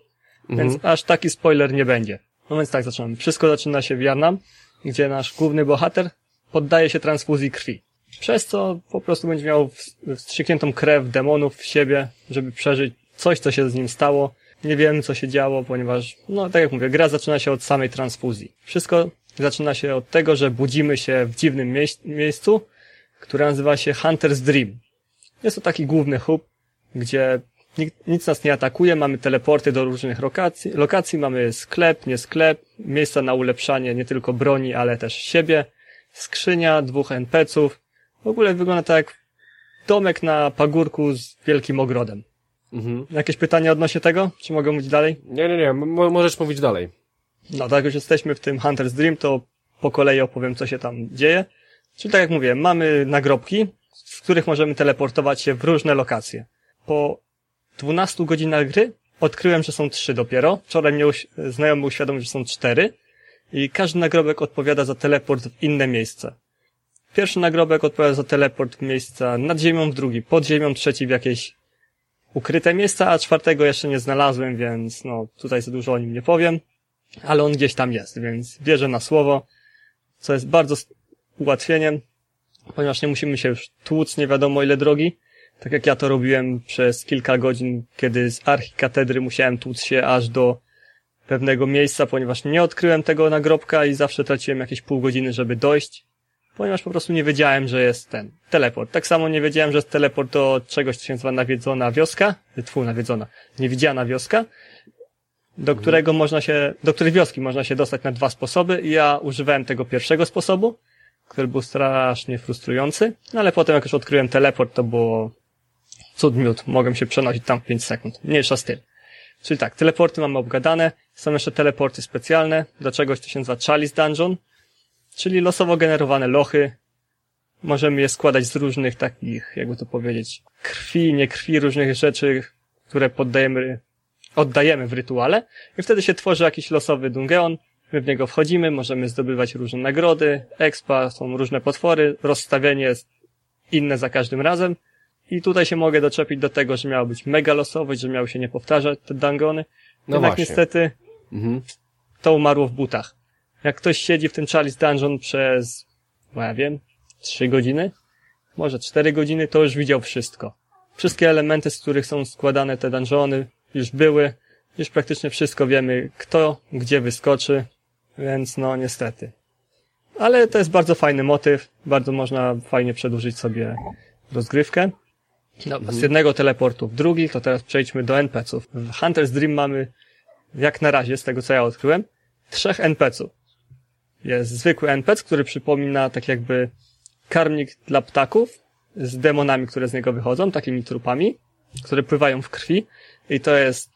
więc aż taki spoiler nie będzie. No więc tak zaczynamy. Wszystko zaczyna się w Vietnam, gdzie nasz główny bohater poddaje się transfuzji krwi. Przez co po prostu będzie miał wstrzykniętą krew demonów w siebie, żeby przeżyć coś, co się z nim stało. Nie wiemy, co się działo, ponieważ, no tak jak mówię, gra zaczyna się od samej transfuzji. Wszystko zaczyna się od tego, że budzimy się w dziwnym mie miejscu, które nazywa się Hunter's Dream. Jest to taki główny hub, gdzie nic nas nie atakuje, mamy teleporty do różnych lokacji, lokacji, mamy sklep, nie sklep, miejsca na ulepszanie nie tylko broni, ale też siebie, skrzynia, dwóch NPC-ów. W ogóle wygląda tak jak domek na pagórku z wielkim ogrodem. Mhm. Jakieś pytania odnośnie tego? Czy mogę mówić dalej? Nie, nie, nie, możesz mówić dalej. No, tak już jesteśmy w tym Hunter's Dream, to po kolei opowiem, co się tam dzieje. Czyli tak jak mówię, mamy nagrobki, w których możemy teleportować się w różne lokacje. Po 12 godzinach gry odkryłem, że są trzy dopiero. Wczoraj mnie uś znajomy uświadomił, że są cztery. I każdy nagrobek odpowiada za teleport w inne miejsce. Pierwszy nagrobek odpowiada za teleport miejsca nad ziemią, drugi pod ziemią, trzeci w jakieś ukryte miejsca, a czwartego jeszcze nie znalazłem, więc no tutaj za dużo o nim nie powiem. Ale on gdzieś tam jest, więc wierzę na słowo, co jest bardzo ułatwieniem, ponieważ nie musimy się już tłuc nie wiadomo ile drogi, tak jak ja to robiłem przez kilka godzin, kiedy z archikatedry musiałem tłuc się aż do pewnego miejsca, ponieważ nie odkryłem tego nagrobka i zawsze traciłem jakieś pół godziny, żeby dojść, ponieważ po prostu nie wiedziałem, że jest ten teleport. Tak samo nie wiedziałem, że jest teleport do czegoś, co się nazywa nawiedzona wioska, tfu, nawiedzona, niewidziana wioska, do mhm. którego można się, do której wioski można się dostać na dwa sposoby i ja używałem tego pierwszego sposobu, który był strasznie frustrujący, no ale potem jak już odkryłem teleport, to było cud miód, mogłem się przenosić tam w 5 sekund. Mniejsza z tym. Czyli tak, teleporty mamy obgadane, są jeszcze teleporty specjalne, do czegoś to się nazywa Chalice Dungeon, czyli losowo generowane lochy. Możemy je składać z różnych takich, jakby to powiedzieć, krwi, nie krwi, różnych rzeczy, które poddajemy, oddajemy w rytuale i wtedy się tworzy jakiś losowy dungeon, my w niego wchodzimy, możemy zdobywać różne nagrody, expa, są różne potwory, rozstawienie jest inne za każdym razem i tutaj się mogę doczepić do tego, że miało być mega losowość, że miały się nie powtarzać te dungony. No Jednak właśnie. niestety mhm. to umarło w butach. Jak ktoś siedzi w tym Charlie's Dungeon przez, no ja wiem, trzy godziny, może cztery godziny, to już widział wszystko. Wszystkie elementy, z których są składane te dungeony, już były. Już praktycznie wszystko wiemy, kto, gdzie wyskoczy, więc no niestety. Ale to jest bardzo fajny motyw, bardzo można fajnie przedłużyć sobie rozgrywkę. No, z jednego teleportu w drugi, to teraz przejdźmy do NPC-ów. W Hunter's Dream mamy, jak na razie, z tego co ja odkryłem, trzech NPC-ów. Jest zwykły NPC, który przypomina tak jakby karmnik dla ptaków z demonami, które z niego wychodzą, takimi trupami, które pływają w krwi. I to jest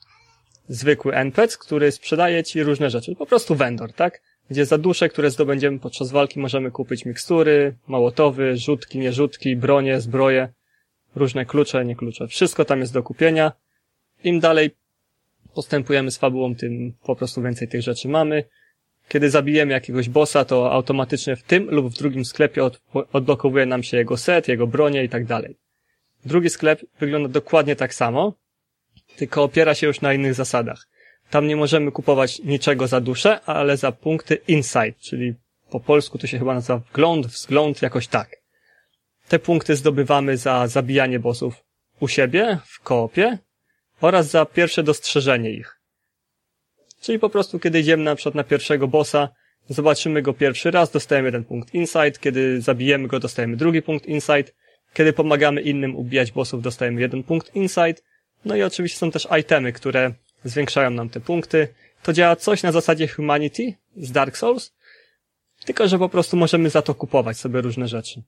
zwykły NPC, który sprzedaje ci różne rzeczy. Po prostu vendor, tak? Gdzie za dusze, które zdobędziemy podczas walki, możemy kupić mikstury, małotowy, rzutki, nierzutki, bronie, zbroje różne klucze, nie klucze. Wszystko tam jest do kupienia. Im dalej postępujemy z fabułą, tym po prostu więcej tych rzeczy mamy. Kiedy zabijemy jakiegoś bossa, to automatycznie w tym lub w drugim sklepie od, odblokowuje nam się jego set, jego bronie i tak dalej. Drugi sklep wygląda dokładnie tak samo, tylko opiera się już na innych zasadach. Tam nie możemy kupować niczego za duszę, ale za punkty insight, czyli po polsku to się chyba nazywa wgląd, wzgląd, jakoś tak. Te punkty zdobywamy za zabijanie bossów u siebie, w koopie oraz za pierwsze dostrzeżenie ich. Czyli po prostu, kiedy idziemy na przykład na pierwszego bossa, zobaczymy go pierwszy raz, dostajemy jeden punkt insight, kiedy zabijemy go, dostajemy drugi punkt insight, kiedy pomagamy innym ubijać bossów, dostajemy jeden punkt insight, no i oczywiście są też itemy, które zwiększają nam te punkty. To działa coś na zasadzie Humanity z Dark Souls, tylko że po prostu możemy za to kupować sobie różne rzeczy.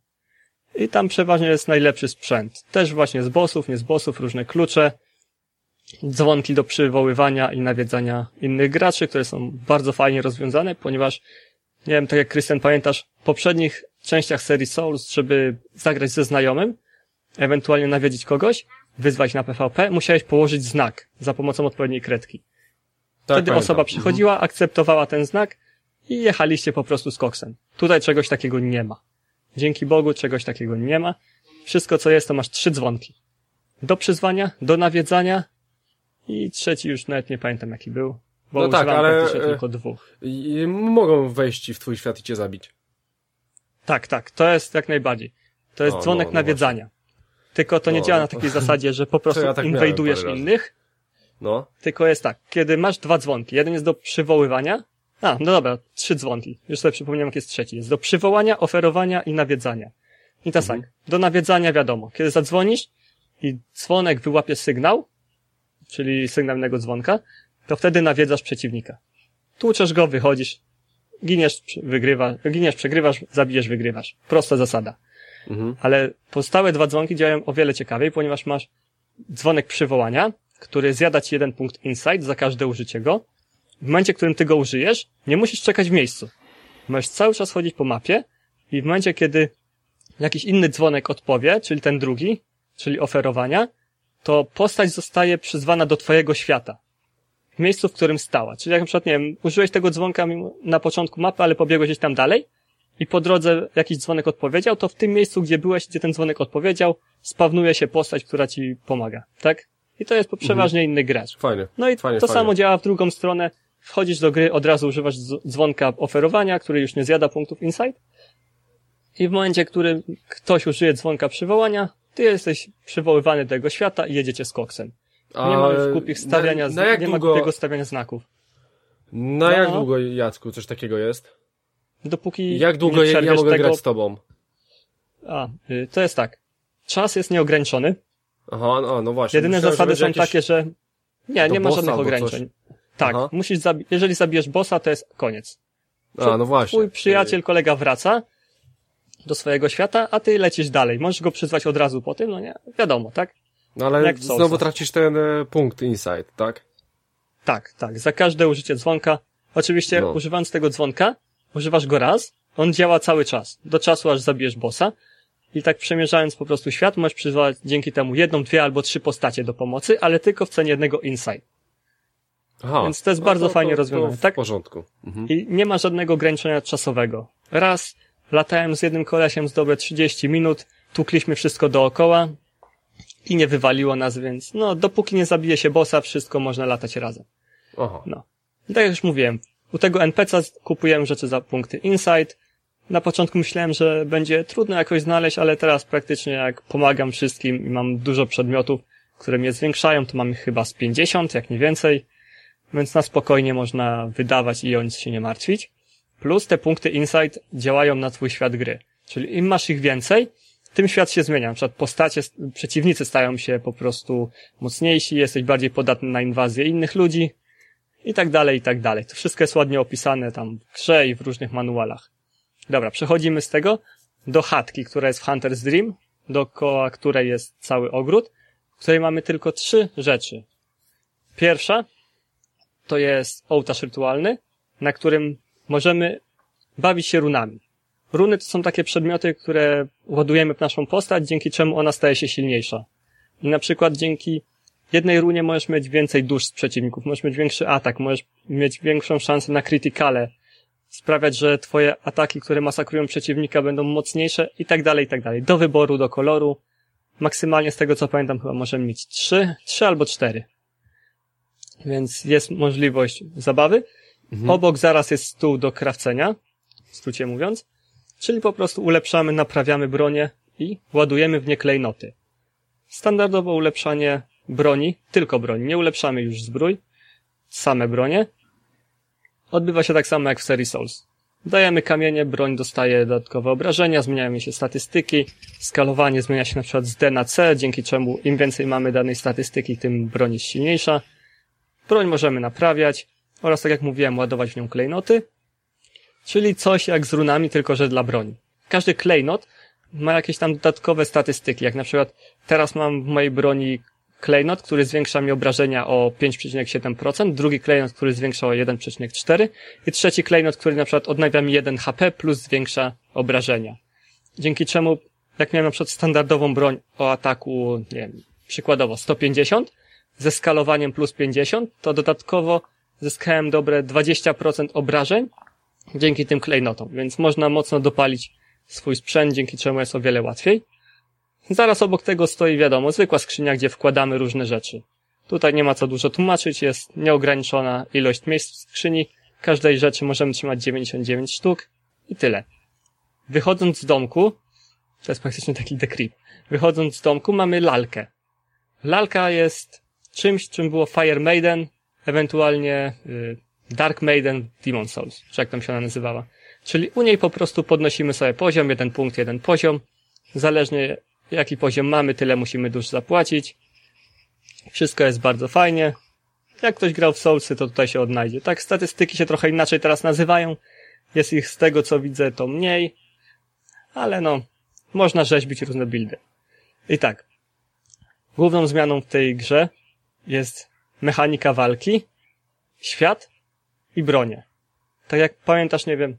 I tam przeważnie jest najlepszy sprzęt. Też właśnie z bossów, nie z bossów, różne klucze, dzwonki do przywoływania i nawiedzania innych graczy, które są bardzo fajnie rozwiązane, ponieważ, nie wiem, tak jak Krystian pamiętasz, w poprzednich częściach serii Souls, żeby zagrać ze znajomym, ewentualnie nawiedzić kogoś, wyzwać na PvP, musiałeś położyć znak za pomocą odpowiedniej kredki. Tak, Wtedy pamiętam. osoba przychodziła, mhm. akceptowała ten znak i jechaliście po prostu z koksem. Tutaj czegoś takiego nie ma. Dzięki Bogu czegoś takiego nie ma. Wszystko co jest, to masz trzy dzwonki. Do przyzwania, do nawiedzania i trzeci już nawet nie pamiętam jaki był. Bo no tak, ale tylko dwóch. I mogą wejść w twój świat i cię zabić. Tak, tak, to jest jak najbardziej. To jest dzwonek no, no nawiedzania. Tylko to nie No, działa no na takiej zasadzie, że po <laughs> prostu ja tak inwajdujesz innych, No. tylko jest tak, kiedy masz dwa dzwonki, jeden jest do przywoływania, a, no dobra, trzy dzwonki, już sobie przypomniałem, jaki jest trzeci, jest do przywołania, oferowania i nawiedzania. I teraz Mhm. tak, do nawiedzania wiadomo, kiedy zadzwonisz i dzwonek wyłapie sygnał, czyli sygnał innego dzwonka, to wtedy nawiedzasz przeciwnika. Tłuczesz go, wychodzisz, giniesz, wygrywasz, giniesz, przegrywasz, zabijesz, wygrywasz. Prosta zasada. Mhm. Ale pozostałe dwa dzwonki działają o wiele ciekawiej, ponieważ masz dzwonek przywołania, który zjada ci jeden punkt insight za każde użycie go. W momencie, w którym ty go użyjesz, nie musisz czekać w miejscu. Możesz cały czas chodzić po mapie i w momencie, kiedy jakiś inny dzwonek odpowie, czyli ten drugi, czyli oferowania, to postać zostaje przyzwana do twojego świata. W miejscu, w którym stała. Czyli jak na przykład, nie wiem, użyłeś tego dzwonka na początku mapy, ale pobiegłeś gdzieś tam dalej i po drodze jakiś dzwonek odpowiedział, to w tym miejscu, gdzie byłeś, gdzie ten dzwonek odpowiedział, spawnuje się postać, która ci pomaga. Tak? I to jest przeważnie inny gracz. Fajnie. No i Fajnie, to fajnie. samo działa w drugą stronę. Wchodzisz do gry, od razu używasz dz- dzwonka oferowania, który już nie zjada punktów insight. I w momencie, w którym ktoś użyje dzwonka przywołania, ty jesteś przywoływany do jego świata i jedziecie z koksem. Nie ma głupich stawiania, na, na nie ma długo, głupiego stawiania znaków. Na jak No. długo, Jacku, coś takiego jest? Dopóki Jak długo nie ja, mogę tego... grać z tobą? A, y, to jest tak. Czas jest nieograniczony. Aha, no, no właśnie. Jedyne Myślałem, zasady są jakieś- takie, że nie, do nie ma żadnych ograniczeń. Tak, Aha. musisz zabi- jeżeli zabijesz bossa, to jest koniec. A, no właśnie. Twój przyjaciel, kolega wraca do swojego świata, a ty lecisz dalej. Możesz go przyzwać od razu po tym, no nie? Wiadomo, tak? No ale jak w znowu tracisz ten e, punkt insight, tak? Tak, tak. Za każde użycie dzwonka. Oczywiście No. używając tego dzwonka, używasz go raz, on działa cały czas. Do czasu, aż zabijesz bossa. I tak przemierzając po prostu świat, możesz przyzwać dzięki temu jedną, dwie albo trzy postacie do pomocy, ale tylko w cenie jednego insight. Aha. Więc to jest bardzo fajnie rozwiązane, w tak? porządku. Mhm. I nie ma żadnego ograniczenia czasowego. Raz latałem z jednym kolesiem z dobre 30 minut, tukliśmy wszystko dookoła i nie wywaliło nas, więc no, dopóki nie zabije się bossa, wszystko można latać razem. Aha. No. I tak jak już mówiłem, u tego NPC kupujemy rzeczy za punkty insight. Na początku myślałem, że będzie trudno jakoś znaleźć, ale teraz praktycznie jak pomagam wszystkim i mam dużo przedmiotów, które mnie zwiększają, to mam ich chyba z 50, jak nie więcej. Więc na spokojnie można wydawać i o nic się nie martwić. Plus te punkty insight działają na twój świat gry. Czyli im masz ich więcej, tym świat się zmienia. Na przykład postacie, przeciwnicy stają się po prostu mocniejsi, jesteś bardziej podatny na inwazję innych ludzi i tak dalej, i tak dalej. To wszystko jest ładnie opisane tam w grze i w różnych manualach. Dobra, przechodzimy z tego do chatki, która jest w Hunter's Dream, dookoła której jest cały ogród, w której mamy tylko trzy rzeczy. Pierwsza to jest ołtarz rytualny, na którym możemy bawić się runami. Runy to są takie przedmioty, które ładujemy w naszą postać, dzięki czemu ona staje się silniejsza. I na przykład dzięki jednej runie możesz mieć więcej dusz z przeciwników, możesz mieć większy atak, możesz mieć większą szansę na krytykale, sprawiać, że twoje ataki, które masakrują przeciwnika będą mocniejsze i tak dalej, i tak dalej. Do wyboru, do koloru. Maksymalnie z tego co pamiętam chyba możemy mieć trzy, trzy albo cztery. Więc jest możliwość zabawy. Obok zaraz jest stół do krawcenia, w skrócie mówiąc. Czyli po prostu ulepszamy, naprawiamy bronię i ładujemy w nie klejnoty. Standardowo ulepszanie broni, tylko broni, nie ulepszamy już zbrój, same bronie. Odbywa się tak samo jak w serii Souls. Dajemy kamienie, broń dostaje dodatkowe obrażenia, zmieniają się statystyki, skalowanie zmienia się na przykład z D na C, dzięki czemu im więcej mamy danej statystyki, tym broń jest silniejsza. Broń możemy naprawiać oraz, tak jak mówiłem, ładować w nią klejnoty, czyli coś jak z runami, tylko że dla broni. Każdy klejnot ma jakieś tam dodatkowe statystyki, jak na przykład teraz mam w mojej broni klejnot, który zwiększa mi obrażenia o 5,7%, drugi klejnot, który zwiększa o 1,4% i trzeci klejnot, który na przykład odnawia mi 1 HP plus zwiększa obrażenia. Dzięki czemu, jak miałem na przykład standardową broń o ataku, nie wiem, przykładowo 150, ze skalowaniem plus 50, to dodatkowo zyskałem dobre 20% obrażeń dzięki tym klejnotom, więc można mocno dopalić swój sprzęt, dzięki czemu jest o wiele łatwiej. Zaraz obok tego stoi, wiadomo, zwykła skrzynia, gdzie wkładamy różne rzeczy. Tutaj nie ma co dużo tłumaczyć, jest nieograniczona ilość miejsc w skrzyni. Każdej rzeczy możemy trzymać 99 sztuk i tyle. wychodząc z domku, to jest praktycznie taki decrypt, wychodząc z domku mamy lalkę. Lalka jest czymś, czym było Fire Maiden, ewentualnie y, Dark Maiden Demon Souls, czy jak tam się ona nazywała. Czyli u niej po prostu podnosimy sobie poziom, jeden punkt, jeden poziom. Zależnie jaki poziom mamy, tyle musimy dusz zapłacić. Wszystko jest bardzo fajnie. Jak ktoś grał w Soulsy, to tutaj się odnajdzie. Tak, statystyki się trochę inaczej teraz nazywają. Jest ich z tego, co widzę, to mniej. Ale no, można rzeźbić różne buildy. I tak. Główną zmianą w tej grze jest mechanika walki, świat i bronie. Tak jak pamiętasz, nie wiem,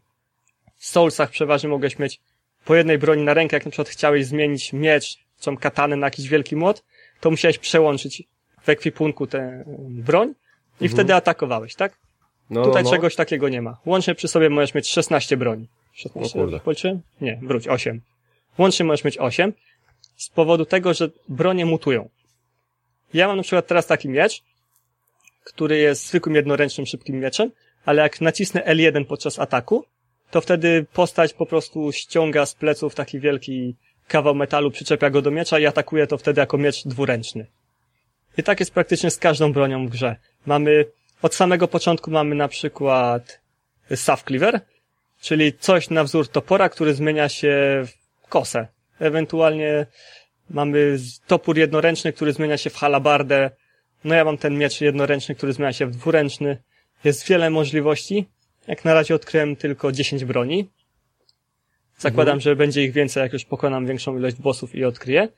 w Soulsach przeważnie mogłeś mieć po jednej broni na rękę, jak na przykład chciałeś zmienić miecz, czy katanę na jakiś wielki młot, to musiałeś przełączyć w ekwipunku tę broń i mhm. wtedy atakowałeś, tak? No, Tutaj no, no. czegoś takiego nie ma. Łącznie przy sobie możesz mieć 16 broni. 16 policzyłem? Nie, wróć, 8. Łącznie możesz mieć 8 z powodu tego, że bronie mutują. Ja mam na przykład teraz taki miecz, który jest zwykłym jednoręcznym szybkim mieczem, ale jak nacisnę L1 podczas ataku, to wtedy postać po prostu ściąga z pleców taki wielki kawał metalu, przyczepia go do miecza i atakuje to wtedy jako miecz dwuręczny. I tak jest praktycznie z każdą bronią w grze. Mamy, od samego początku mamy na przykład Staff Cleaver, czyli coś na wzór topora, który zmienia się w kosę. Ewentualnie mamy topór jednoręczny, który zmienia się w halabardę. No ja mam ten miecz jednoręczny, który zmienia się w dwuręczny. Jest wiele możliwości. Jak na razie odkryłem tylko 10 broni. Zakładam, mhm. że będzie ich więcej, jak już pokonam większą ilość bossów i odkryję.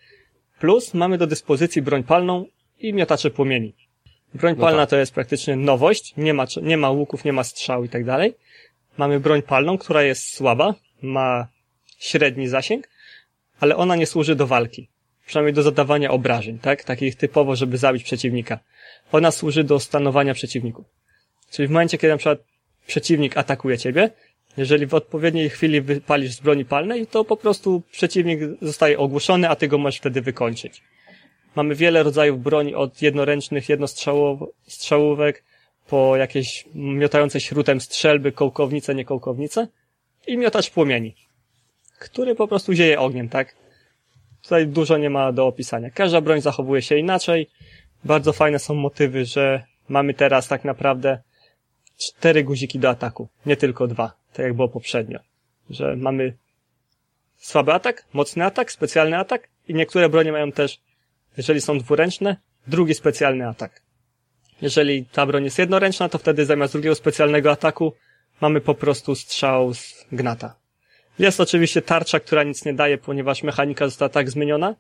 Plus mamy do dyspozycji broń palną i miotacze płomieni. Broń no palna tak. to jest praktycznie nowość. Nie ma, nie ma łuków, nie ma strzał i tak dalej. Mamy broń palną, która jest słaba, ma średni zasięg, ale ona nie służy do walki. Przynajmniej do zadawania obrażeń, tak? Takich typowo, żeby zabić przeciwnika. Ona służy do stanowania przeciwników. Czyli w momencie, kiedy na przykład przeciwnik atakuje ciebie, jeżeli w odpowiedniej chwili wypalisz z broni palnej, to po prostu przeciwnik zostaje ogłuszony, a ty go możesz wtedy wykończyć. Mamy wiele rodzajów broni, od jednoręcznych jednostrzałówek, po jakieś miotające śrutem strzelby, kołkownice, nie kołkownice i miotacz płomieni, który po prostu zieje ogniem, tak? Tutaj dużo nie ma do opisania. Każda broń zachowuje się inaczej. Bardzo fajne są motywy, że mamy teraz tak naprawdę cztery guziki do ataku, nie tylko dwa, tak jak było poprzednio. Że mamy słaby atak, mocny atak, specjalny atak i niektóre bronie mają też, jeżeli są dwuręczne, drugi specjalny atak. Jeżeli ta broń jest jednoręczna, to wtedy zamiast drugiego specjalnego ataku mamy po prostu strzał z gnata. Jest oczywiście tarcza, która nic nie daje, ponieważ mechanika została tak zmieniona,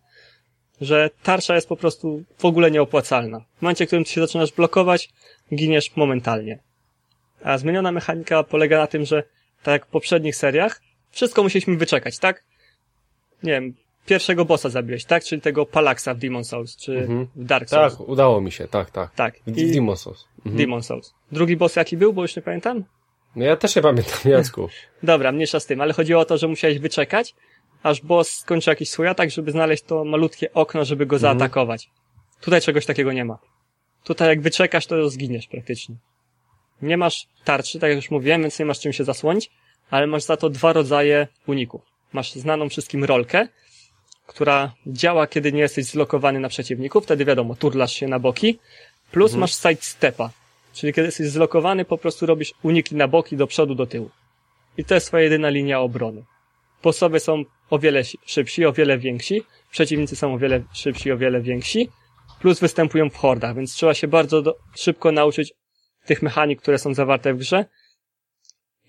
że tarcza jest po prostu w ogóle nieopłacalna. W momencie, w którym ty się zaczynasz blokować, giniesz momentalnie. A zmieniona mechanika polega na tym, że tak jak w poprzednich seriach, wszystko musieliśmy wyczekać, tak? Nie wiem, pierwszego bossa zabiłeś, tak? Czyli tego Palaxa w Demon Souls, czy mhm. w Dark Souls. Tak, udało mi się, tak, tak. Tak. W I... Demon Souls. Mhm. Demon Souls. Drugi boss jaki był, bo już nie pamiętam? No ja też nie pamiętam, Jacku. <laughs> Dobra, mniejsza z tym, ale chodziło o to, że musiałeś wyczekać, aż boss skończy jakiś swój atak, żeby znaleźć to malutkie okno, żeby go mhm. zaatakować. Tutaj czegoś takiego nie ma. Tutaj jak wyczekasz, to zginiesz praktycznie. Nie masz tarczy, tak jak już mówiłem, więc nie masz czym się zasłonić, ale masz za to dwa rodzaje uników. Masz znaną wszystkim rolkę, która działa, kiedy nie jesteś zlokowany na przeciwniku, wtedy wiadomo, turlasz się na boki, plus mhm. masz side stepa, czyli kiedy jesteś zlokowany, po prostu robisz uniki na boki, do przodu, do tyłu. I to jest twoja jedyna linia obrony. Posłowie są o wiele szybsi, o wiele więksi, przeciwnicy są o wiele szybsi, o wiele więksi, plus występują w hordach, więc trzeba się bardzo do, szybko nauczyć tych mechanik, które są zawarte w grze.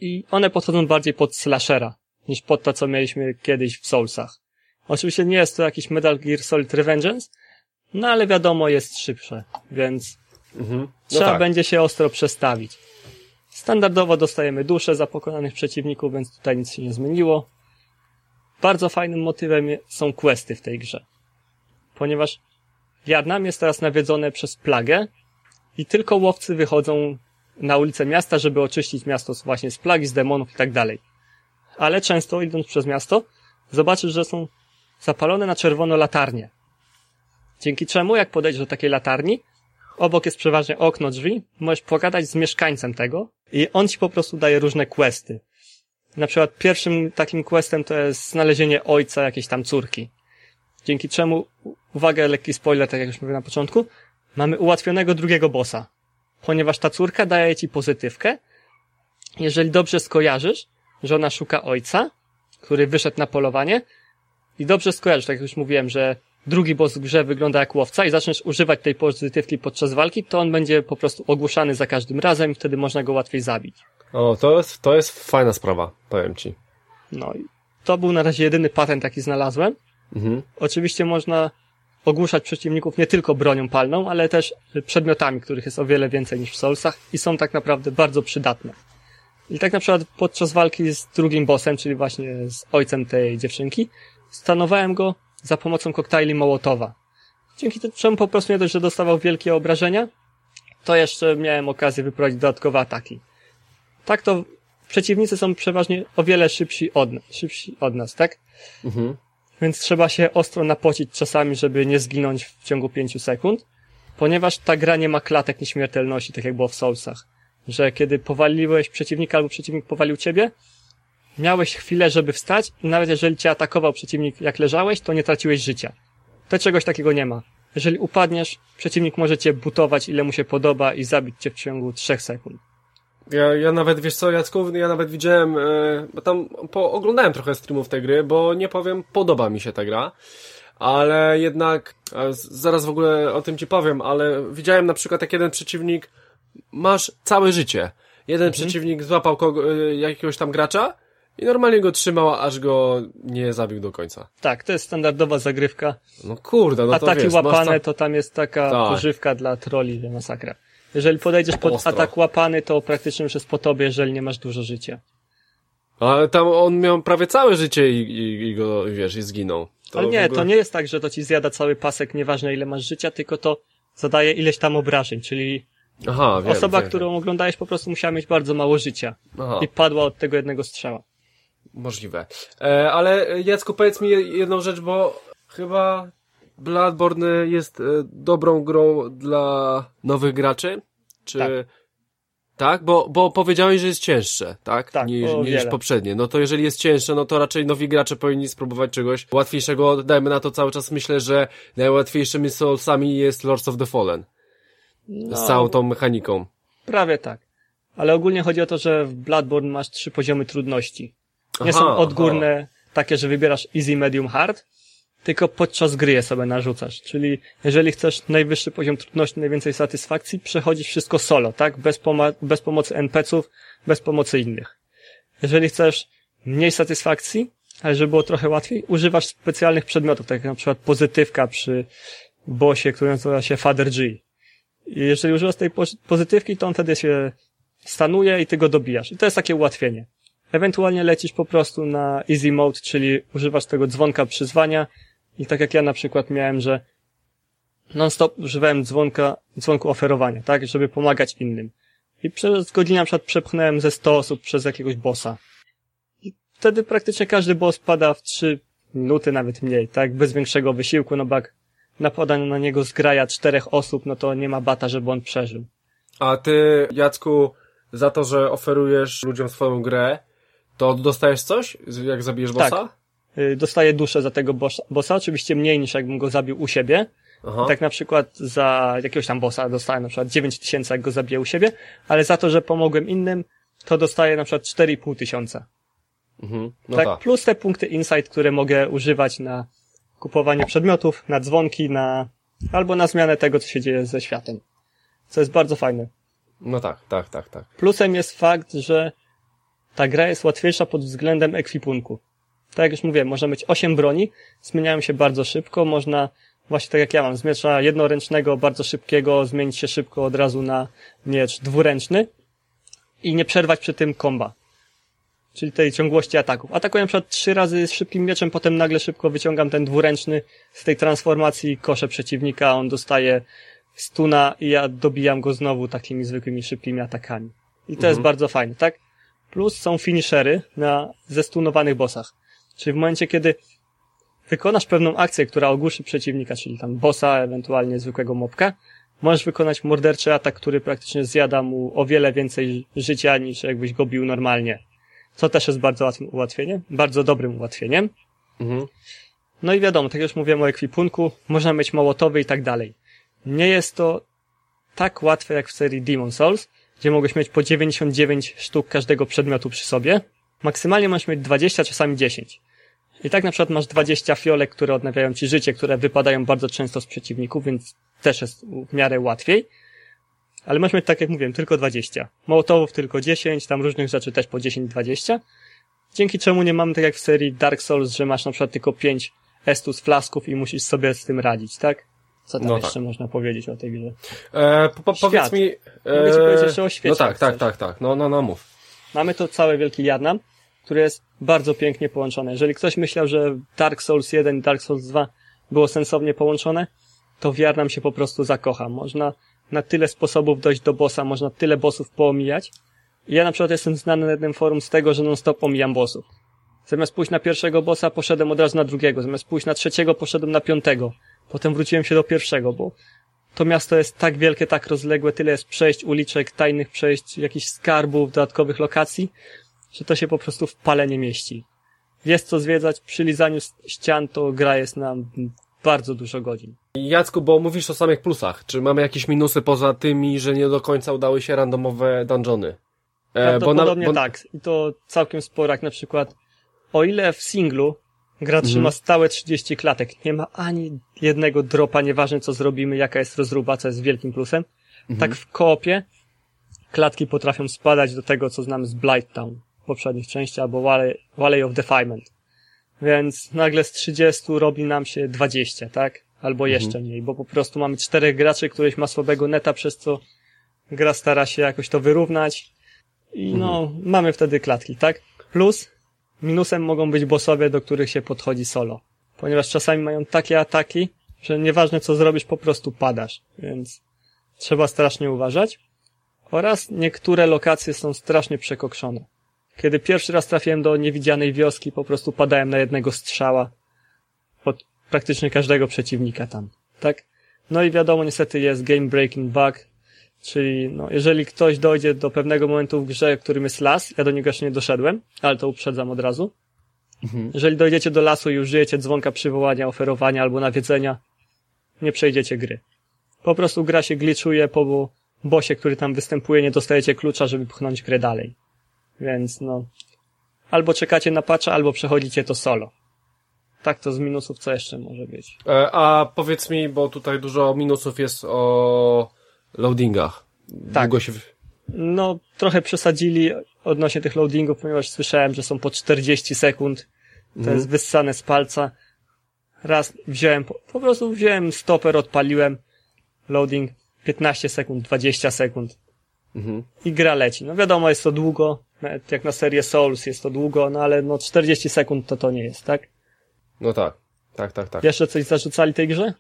I one podchodzą bardziej pod slashera, niż pod to, co mieliśmy kiedyś w Soulsach. Oczywiście nie jest to jakiś Metal Gear Solid Revengeance, no ale wiadomo, jest szybsze, więc mhm. no trzeba tak. będzie się ostro przestawić. Standardowo dostajemy dusze za pokonanych przeciwników, więc tutaj nic się nie zmieniło. Bardzo fajnym motywem są questy w tej grze. Ponieważ Wietnam jest teraz nawiedzone przez plagę, i tylko łowcy wychodzą na ulicę miasta, żeby oczyścić miasto właśnie z plagi, z demonów i tak dalej. Ale często idąc przez miasto, zobaczysz, że są zapalone na czerwono latarnie. Dzięki czemu, jak podejdziesz do takiej latarni, obok jest przeważnie okno, drzwi, możesz pogadać z mieszkańcem tego i on ci po prostu daje różne questy. Na przykład pierwszym takim questem to jest znalezienie ojca jakiejś tam córki. Dzięki czemu, uwaga, lekki spoiler, tak jak już mówiłem na początku, mamy ułatwionego drugiego bossa. Ponieważ ta córka daje ci pozytywkę, jeżeli dobrze skojarzysz, że ona szuka ojca, który wyszedł na polowanie i dobrze skojarzysz, tak jak już mówiłem, że drugi boss w grze wygląda jak łowca i zaczniesz używać tej pozytywki podczas walki, to on będzie po prostu ogłuszany za każdym razem i wtedy można go łatwiej zabić. O, to jest, to jest fajna sprawa, powiem ci. No i to był na razie jedyny patent, jaki znalazłem. Mhm. Oczywiście można ogłuszać przeciwników nie tylko bronią palną, ale też przedmiotami, których jest o wiele więcej niż w Soulsach i są tak naprawdę bardzo przydatne. I tak na przykład podczas walki z drugim bossem, czyli właśnie z ojcem tej dziewczynki, stanowałem go za pomocą koktajli Mołotowa. Dzięki czemu po prostu nie dość, że dostawał wielkie obrażenia, to jeszcze miałem okazję wyprowadzić dodatkowe ataki. Tak to przeciwnicy są przeważnie o wiele szybsi od, szybsi od nas, tak? Mhm. Więc trzeba się ostro napocić czasami, żeby nie zginąć w ciągu pięciu sekund, ponieważ ta gra nie ma klatek nieśmiertelności, tak jak było w Soulsach. Że kiedy powaliłeś przeciwnika albo przeciwnik powalił ciebie, miałeś chwilę, żeby wstać i nawet jeżeli cię atakował przeciwnik jak leżałeś, to nie traciłeś życia. To czegoś takiego nie ma. Jeżeli upadniesz, przeciwnik może cię butować ile mu się podoba i zabić cię w ciągu trzech sekund. Ja, ja nawet, wiesz co, Jacków, ja nawet widziałem, e, bo tam po, oglądałem trochę streamów tej gry, bo nie powiem, podoba mi się ta gra, ale jednak, zaraz w ogóle o tym ci powiem, ale widziałem na przykład jak jeden przeciwnik, masz całe życie. Jeden przeciwnik złapał kogo, e, jakiegoś tam gracza i normalnie go trzymał, aż go nie zabił do końca. Tak, to jest standardowa zagrywka. No kurde, no to Ataki wiesz, masz łapane tam- to tam jest taka Tak. pożywka dla troli, masakra. Jeżeli podejdziesz pod Ostro. atak łapany, to praktycznie już jest po tobie, jeżeli nie masz dużo życia. Ale tam on miał prawie całe życie i, i, i go, wiesz, i zginął. To Ale nie, ogóle- to nie jest tak, że to ci zjada cały pasek, nieważne ile masz życia, tylko to zadaje ileś tam obrażeń, czyli Aha, wiem, osoba, wiem, którą oglądałeś po prostu musiała mieć bardzo mało życia wiem. Aha. i padła od tego jednego strzała. Możliwe. E, ale e, Jacku, powiedz mi jedną rzecz, bo chyba Bloodborne jest e, dobrą grą dla nowych graczy? Czy... Tak. Tak? Bo, bo powiedziałeś, że jest cięższe, tak? Tak, niż, niż poprzednie. No to jeżeli jest cięższe, no to raczej nowi gracze powinni spróbować czegoś łatwiejszego. Dajmy na to cały czas myślę, że najłatwiejszymi Soulsami jest Lords of the Fallen. No, Z całą tą mechaniką. Prawie tak. Ale ogólnie chodzi o to, że w Bloodborne masz trzy poziomy trudności. Nie Aha, są aha. odgórne, takie, że wybierasz easy, medium, hard, tylko podczas gry je sobie narzucasz. Czyli jeżeli chcesz najwyższy poziom trudności, najwięcej satysfakcji, przechodzisz wszystko solo, tak? Bez, poma- bez pomocy NPC-ów, bez pomocy innych. Jeżeli chcesz mniej satysfakcji, ale żeby było trochę łatwiej, używasz specjalnych przedmiotów, tak jak na przykład pozytywka przy bossie, który nazywa się Father G. I jeżeli używasz tej poz- pozytywki, to on wtedy się stanuje i ty go dobijasz. I to jest takie ułatwienie. Ewentualnie lecisz po prostu na easy mode, czyli używasz tego dzwonka przyzwania i tak jak ja na przykład miałem, że non-stop używałem dzwonka, dzwonku oferowania, tak, żeby pomagać innym. I przez godzinę na przykład przepchnąłem ze 100 osób przez jakiegoś bossa. I wtedy praktycznie każdy boss pada w 3 minuty, nawet mniej, tak, bez większego wysiłku, no bo jak napada na niego zgraja czterech osób, no to nie ma bata, żeby on przeżył. A ty, Jacku, za to, że oferujesz ludziom swoją grę, to dostajesz coś, jak zabijesz Tak. bossa? Y, Dostaję duszę za tego bossa, oczywiście mniej niż jakbym go zabił u siebie. Aha. Tak na przykład za jakiegoś tam bossa dostałem na przykład 9 tysięcy, jak go zabiję u siebie, ale za to, że pomogłem innym, to dostaję na przykład 4,5 tysiąca. Mhm. No tak, tak. plus te punkty insight, które mogę używać na kupowanie przedmiotów, na dzwonki, na, albo na zmianę tego, co się dzieje ze światem. Co jest bardzo fajne. No tak, tak, tak, tak. Plusem jest fakt, że ta gra jest łatwiejsza pod względem ekwipunku. Tak jak już mówiłem, można mieć 8 broni, zmieniają się bardzo szybko, można właśnie tak jak ja mam, z miecza jednoręcznego, bardzo szybkiego, zmienić się szybko od razu na miecz dwuręczny i nie przerwać przy tym komba. Czyli tej ciągłości ataków. Atakuję na przykład trzy razy z szybkim mieczem, potem nagle szybko wyciągam ten dwuręczny z tej transformacji, koszę przeciwnika, on dostaje stuna i ja dobijam go znowu takimi zwykłymi szybkimi atakami. I to jest bardzo fajne, tak? Plus są finishery na zestunowanych bossach. Czyli w momencie, kiedy wykonasz pewną akcję, która ogłuszy przeciwnika, czyli tam bossa, ewentualnie zwykłego mobka, możesz wykonać morderczy atak, który praktycznie zjada mu o wiele więcej życia niż jakbyś go bił normalnie. co też jest bardzo łatwym ułatwieniem, bardzo dobrym ułatwieniem. Mhm. No i wiadomo, tak jak już mówiłem o ekwipunku, można mieć mołotowy i tak dalej. Nie jest to tak łatwe jak w serii Demon Souls, gdzie mogłeś mieć po 99 sztuk każdego przedmiotu przy sobie. Maksymalnie możesz mieć 20, czasami 10. I tak na przykład masz 20 fiolek, które odnawiają ci życie, które wypadają bardzo często z przeciwników, więc też jest w miarę łatwiej. Ale masz mieć, tak jak mówiłem, tylko 20. Mołotowów tylko 10, tam różnych rzeczy też po 10-20. Dzięki czemu nie mamy tak jak w serii Dark Souls, że masz na przykład tylko 5 estus flasków i musisz sobie z tym radzić, tak? Co tam No jeszcze tak. można powiedzieć o tej grze? E, po, po, powiedz mi... E, Mogę ci powiedzieć jeszcze o świecie, No tak, tak, tak, tak. No, no, no, mów. Mamy to całe wielki Jarnam, który jest bardzo pięknie połączony. Jeżeli ktoś myślał, że Dark Souls 1 i Dark Souls 2 było sensownie połączone, to w Jarnam się po prostu zakocha. Można na tyle sposobów dojść do bossa, można tyle bossów poomijać. Ja na przykład jestem znany na jednym forum z tego, że non-stop omijam bossów. Zamiast pójść na pierwszego bossa, poszedłem od razu na drugiego. Zamiast pójść na trzeciego, poszedłem na piątego. Potem wróciłem się do pierwszego, bo to miasto jest tak wielkie, tak rozległe, tyle jest przejść, uliczek, tajnych przejść, jakichś skarbów, dodatkowych lokacji, że to się po prostu w pale nie mieści. Jest co zwiedzać, przy lizaniu ścian to gra jest nam bardzo dużo godzin. Jacku, bo mówisz o samych plusach. Czy mamy jakieś minusy poza tymi, że nie do końca udały się randomowe dungeony? E, Prawdopodobnie bo tak. I to całkiem sporo, jak na przykład o ile w singlu gra Mhm. trzyma stałe 30 klatek, nie ma ani jednego dropa, nieważne co zrobimy, jaka jest rozruba, co jest wielkim plusem, Mhm. tak w koopie klatki potrafią spadać do tego, co znamy z Blighttown w poprzednich częściach, albo Valley, Valley of Defilement. Więc nagle z 30 robi nam się 20, tak? Albo Mhm. jeszcze mniej, bo po prostu mamy czterech graczy, któryś ma słabego neta, przez co gra stara się jakoś to wyrównać i no, Mhm. mamy wtedy klatki, tak? Plus, minusem mogą być bossowie, do których się podchodzi solo. Ponieważ czasami mają takie ataki, że nieważne co zrobisz, po prostu padasz. Więc trzeba strasznie uważać. Oraz niektóre lokacje są strasznie przekokszone. Kiedy pierwszy raz trafiłem do niewidzianej wioski, po prostu padałem na jednego strzała od praktycznie każdego przeciwnika tam. Tak? No i wiadomo, niestety jest game breaking bug, czyli no, jeżeli ktoś dojdzie do pewnego momentu w grze, którym jest las, ja do niego jeszcze nie doszedłem, ale to uprzedzam od razu. Jeżeli dojdziecie do lasu i użyjecie dzwonka przywołania, oferowania albo nawiedzenia, nie przejdziecie gry. Po prostu gra się glitchuje po bosie, który tam występuje, nie dostajecie klucza, żeby pchnąć grę dalej. Więc no, albo czekacie na patcha, albo przechodzicie to solo. Tak to z minusów co jeszcze może być? E, a powiedz mi, bo tutaj dużo minusów jest o loadingach. Tak. Długo się... No, trochę przesadzili odnośnie tych loadingów, ponieważ słyszałem, że są po 40 sekund. To jest wyssane z palca. Raz wziąłem, po, po prostu wziąłem stoper, odpaliłem. Loading 15 sekund, 20 sekund. Mhm. I gra leci. No wiadomo, jest to długo. Nawet jak na serię Souls jest to długo, no ale no 40 sekund to to nie jest, tak? No tak. Tak, tak, tak. Jeszcze coś zarzucali tej grze?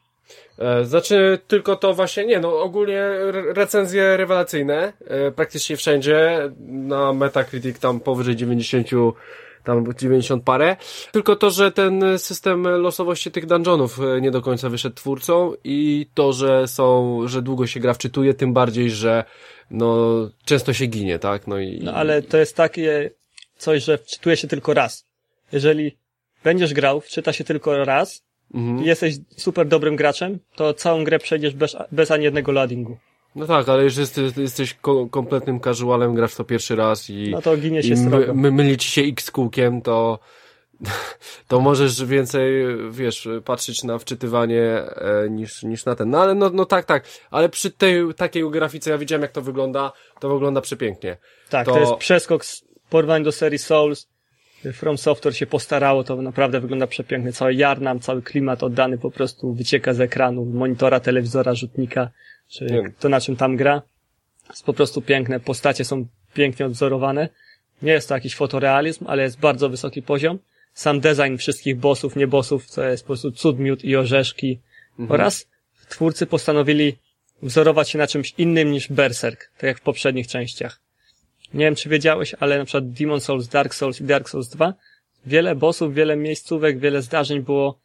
E, Znaczy, tylko to właśnie, nie, no ogólnie re- recenzje rewelacyjne, e, praktycznie wszędzie, na Metacritic tam powyżej 90, tam 90 parę, tylko to, że ten system losowości tych dungeonów e, nie do końca wyszedł twórcom i to, że są, że długo się gra wczytuje, tym bardziej, że no często się ginie, tak, no i... No ale to jest takie coś, że wczytuje się tylko raz. Jeżeli będziesz grał, wczyta się tylko raz Mhm. jesteś super dobrym graczem, to całą grę przejdziesz bez, bez ani jednego loadingu. No tak, ale jeżeli jesteś, jesteś ko- kompletnym casualem, grasz to pierwszy raz i... No to ginie się my, my, myli ci się X kółkiem, to, to możesz więcej, wiesz, patrzeć na wczytywanie e, niż, niż na ten. No ale no, no tak, tak. Ale przy tej takiej grafice ja widziałem jak to wygląda, to wygląda przepięknie. Tak, to- to, jest przeskok z porównaniu do serii Souls. From Software się postarało, to naprawdę wygląda przepięknie. Cały jarnam, cały klimat oddany po prostu wycieka z ekranu, monitora, telewizora, rzutnika, czy Wiem. to na czym tam gra. Jest po prostu piękne, postacie są pięknie odwzorowane. Nie jest to jakiś fotorealizm, ale jest bardzo wysoki poziom. Sam design wszystkich bossów, nie bossów, to jest po prostu cud, miód i orzeszki. Oraz twórcy postanowili wzorować się na czymś innym niż Berserk, tak jak w poprzednich częściach. Nie wiem, czy wiedziałeś, ale na przykład Demon Souls, Dark Souls i Dark Souls 2 wiele bossów, wiele miejscówek, wiele zdarzeń było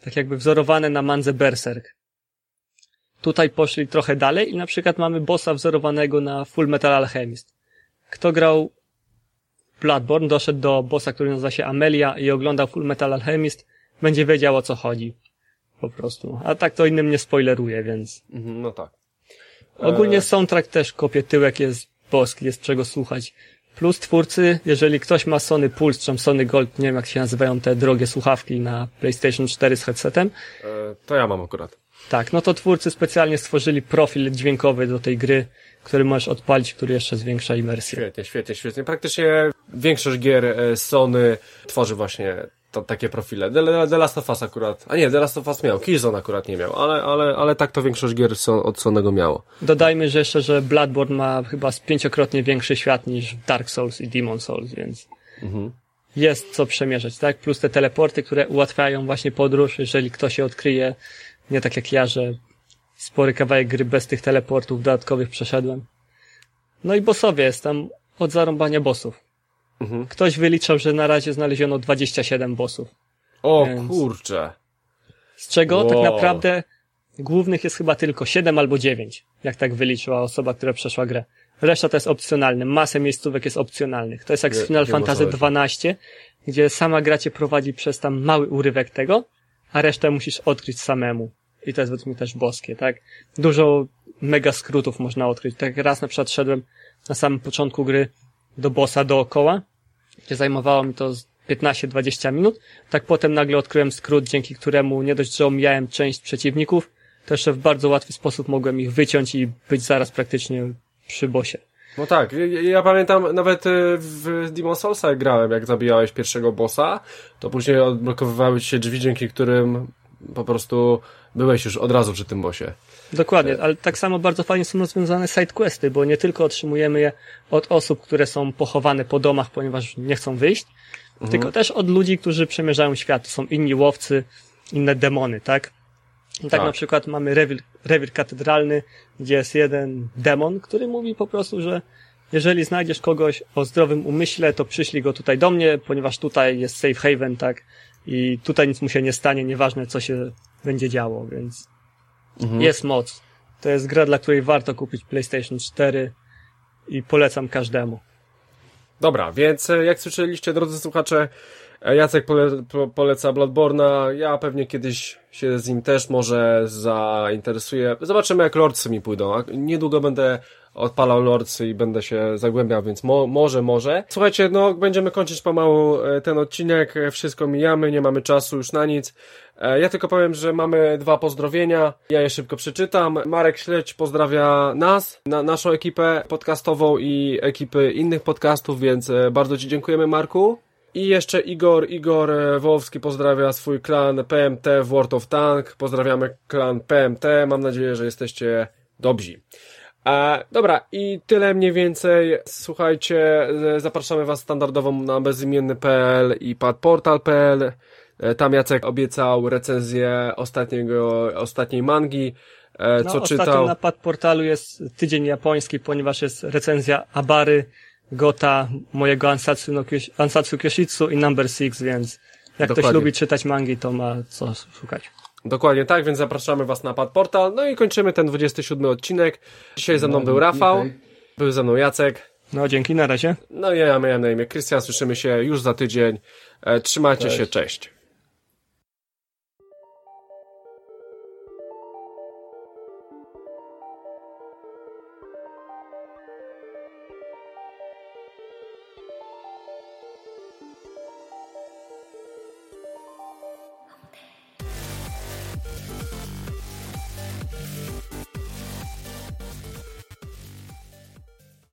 tak jakby wzorowane na mandze Berserk. Tutaj poszli trochę dalej i na przykład mamy bossa wzorowanego na Full Metal Alchemist. Kto grał Bloodborne doszedł do bossa, który nazywa się Amelia i oglądał Full Metal Alchemist, będzie wiedział o co chodzi. Po prostu. A tak to innym nie spoileruje, więc. Mhm, no tak. Ogólnie soundtrack też kopie tyłek jest boski, jest czego słuchać. Plus twórcy, jeżeli ktoś ma Sony Pulse, czy Sony Gold, nie wiem jak się nazywają te drogie słuchawki na PlayStation 4 z headsetem, E, to ja mam akurat. tak, no to twórcy specjalnie stworzyli profil dźwiękowy do tej gry, który możesz odpalić, który jeszcze zwiększa imersję. Świetnie, świetnie, świetnie. Praktycznie większość gier e, Sony tworzy właśnie to, takie profile. The, The Last of Us akurat, a nie, The Last of Us miał, Killzone akurat nie miał, ale, ale, ale tak to większość gier so, od Sonego miało. Dodajmy, że jeszcze, że Bloodborne ma chyba z pięciokrotnie większy świat niż Dark Souls i Demon Souls, więc jest co przemierzać, tak? Plus te teleporty, które ułatwiają właśnie podróż, jeżeli ktoś się odkryje, nie tak jak ja, że spory kawałek gry bez tych teleportów dodatkowych przeszedłem. No i bossowie jest tam od zarąbania bossów. Mhm. Ktoś wyliczał, że na razie znaleziono 27 bossów. O Więc- kurcze. Z czego tak Wow. naprawdę głównych jest chyba tylko 7 albo 9, jak tak wyliczyła osoba, która przeszła grę. Reszta to jest opcjonalne. Masę miejscówek jest opcjonalnych. To jest jak Nie- z Final nie ma Fantasy. 12, gdzie sama gra cię prowadzi przez tam mały urywek tego, a resztę musisz odkryć samemu. I to jest według mnie też boskie, tak? Dużo mega skrótów można odkryć. Tak raz na przykład szedłem na samym początku gry do bossa dookoła, gdzie zajmowało mi to z 15-20 minut. Tak potem nagle odkryłem skrót, dzięki któremu nie dość, że omijałem część przeciwników, to jeszcze w bardzo łatwy sposób mogłem ich wyciąć i być zaraz praktycznie przy bosie. No tak, ja, pamiętam nawet e, w Demon Soulsa grałem, jak zabijałeś pierwszego bossa, to później odblokowywały ci się drzwi, dzięki którym po prostu byłeś już od razu przy tym bossie. Dokładnie, ale tak samo bardzo fajnie są rozwiązane sidequesty, bo nie tylko otrzymujemy je od osób, które są pochowane po domach, ponieważ nie chcą wyjść, tylko też od ludzi, którzy przemierzają świat. To są inni łowcy, inne demony, tak? I tak, Tak. na przykład mamy rewir, rewir katedralny, gdzie jest jeden demon, który mówi po prostu, że jeżeli znajdziesz kogoś o zdrowym umyśle, to przyślij go tutaj do mnie, ponieważ tutaj jest safe haven, tak? I tutaj nic mu się nie stanie, nieważne co się będzie działo, więc jest moc. To jest gra, dla której warto kupić PlayStation 4 i polecam każdemu. Dobra, więc e, jak słyszeliście, drodzy słuchacze, e, Jacek pole, po, poleca Bloodborne'a, ja pewnie kiedyś się z nim też może zainteresuję. Zobaczymy jak Lordsy mi pójdą. Niedługo będę odpalał Lordsy i będę się zagłębiał, więc mo, może, może. Słuchajcie, no będziemy kończyć pomału e, ten odcinek, e, wszystko mijamy, nie mamy czasu już na nic. E, Ja tylko powiem, że mamy dwa pozdrowienia. Ja je szybko przeczytam. Marek Śledź pozdrawia nas, na, naszą ekipę podcastową i ekipy innych podcastów, więc bardzo Ci dziękujemy, Marku. I jeszcze Igor, Igor Wołowski pozdrawia swój klan PMT w World of Tank. Pozdrawiamy klan PMT. Mam nadzieję, że jesteście dobrzy. E, dobra, i tyle mniej więcej. Słuchajcie, e, zapraszamy Was standardowo na bezimienny.pl i padportal.pl. E, Tam Jacek obiecał recenzję ostatniego, ostatniej mangi, No, co czytał. na pad portalu jest tydzień japoński, ponieważ jest recenzja Abary, Gota, mojego Ansatsu, no, Ansatsu Kyoshitsu i Number Six, więc jak ktoś Dokładnie. lubi czytać mangi, to ma co szukać. Dokładnie tak, więc zapraszamy Was na padportal. No i kończymy ten 27 odcinek. Dzisiaj ze mną był Rafał, był ze mną Jacek. No, dzięki, na razie. No i ja miałem na imię Krystian. Słyszymy się już za tydzień. E, Trzymajcie się, cześć.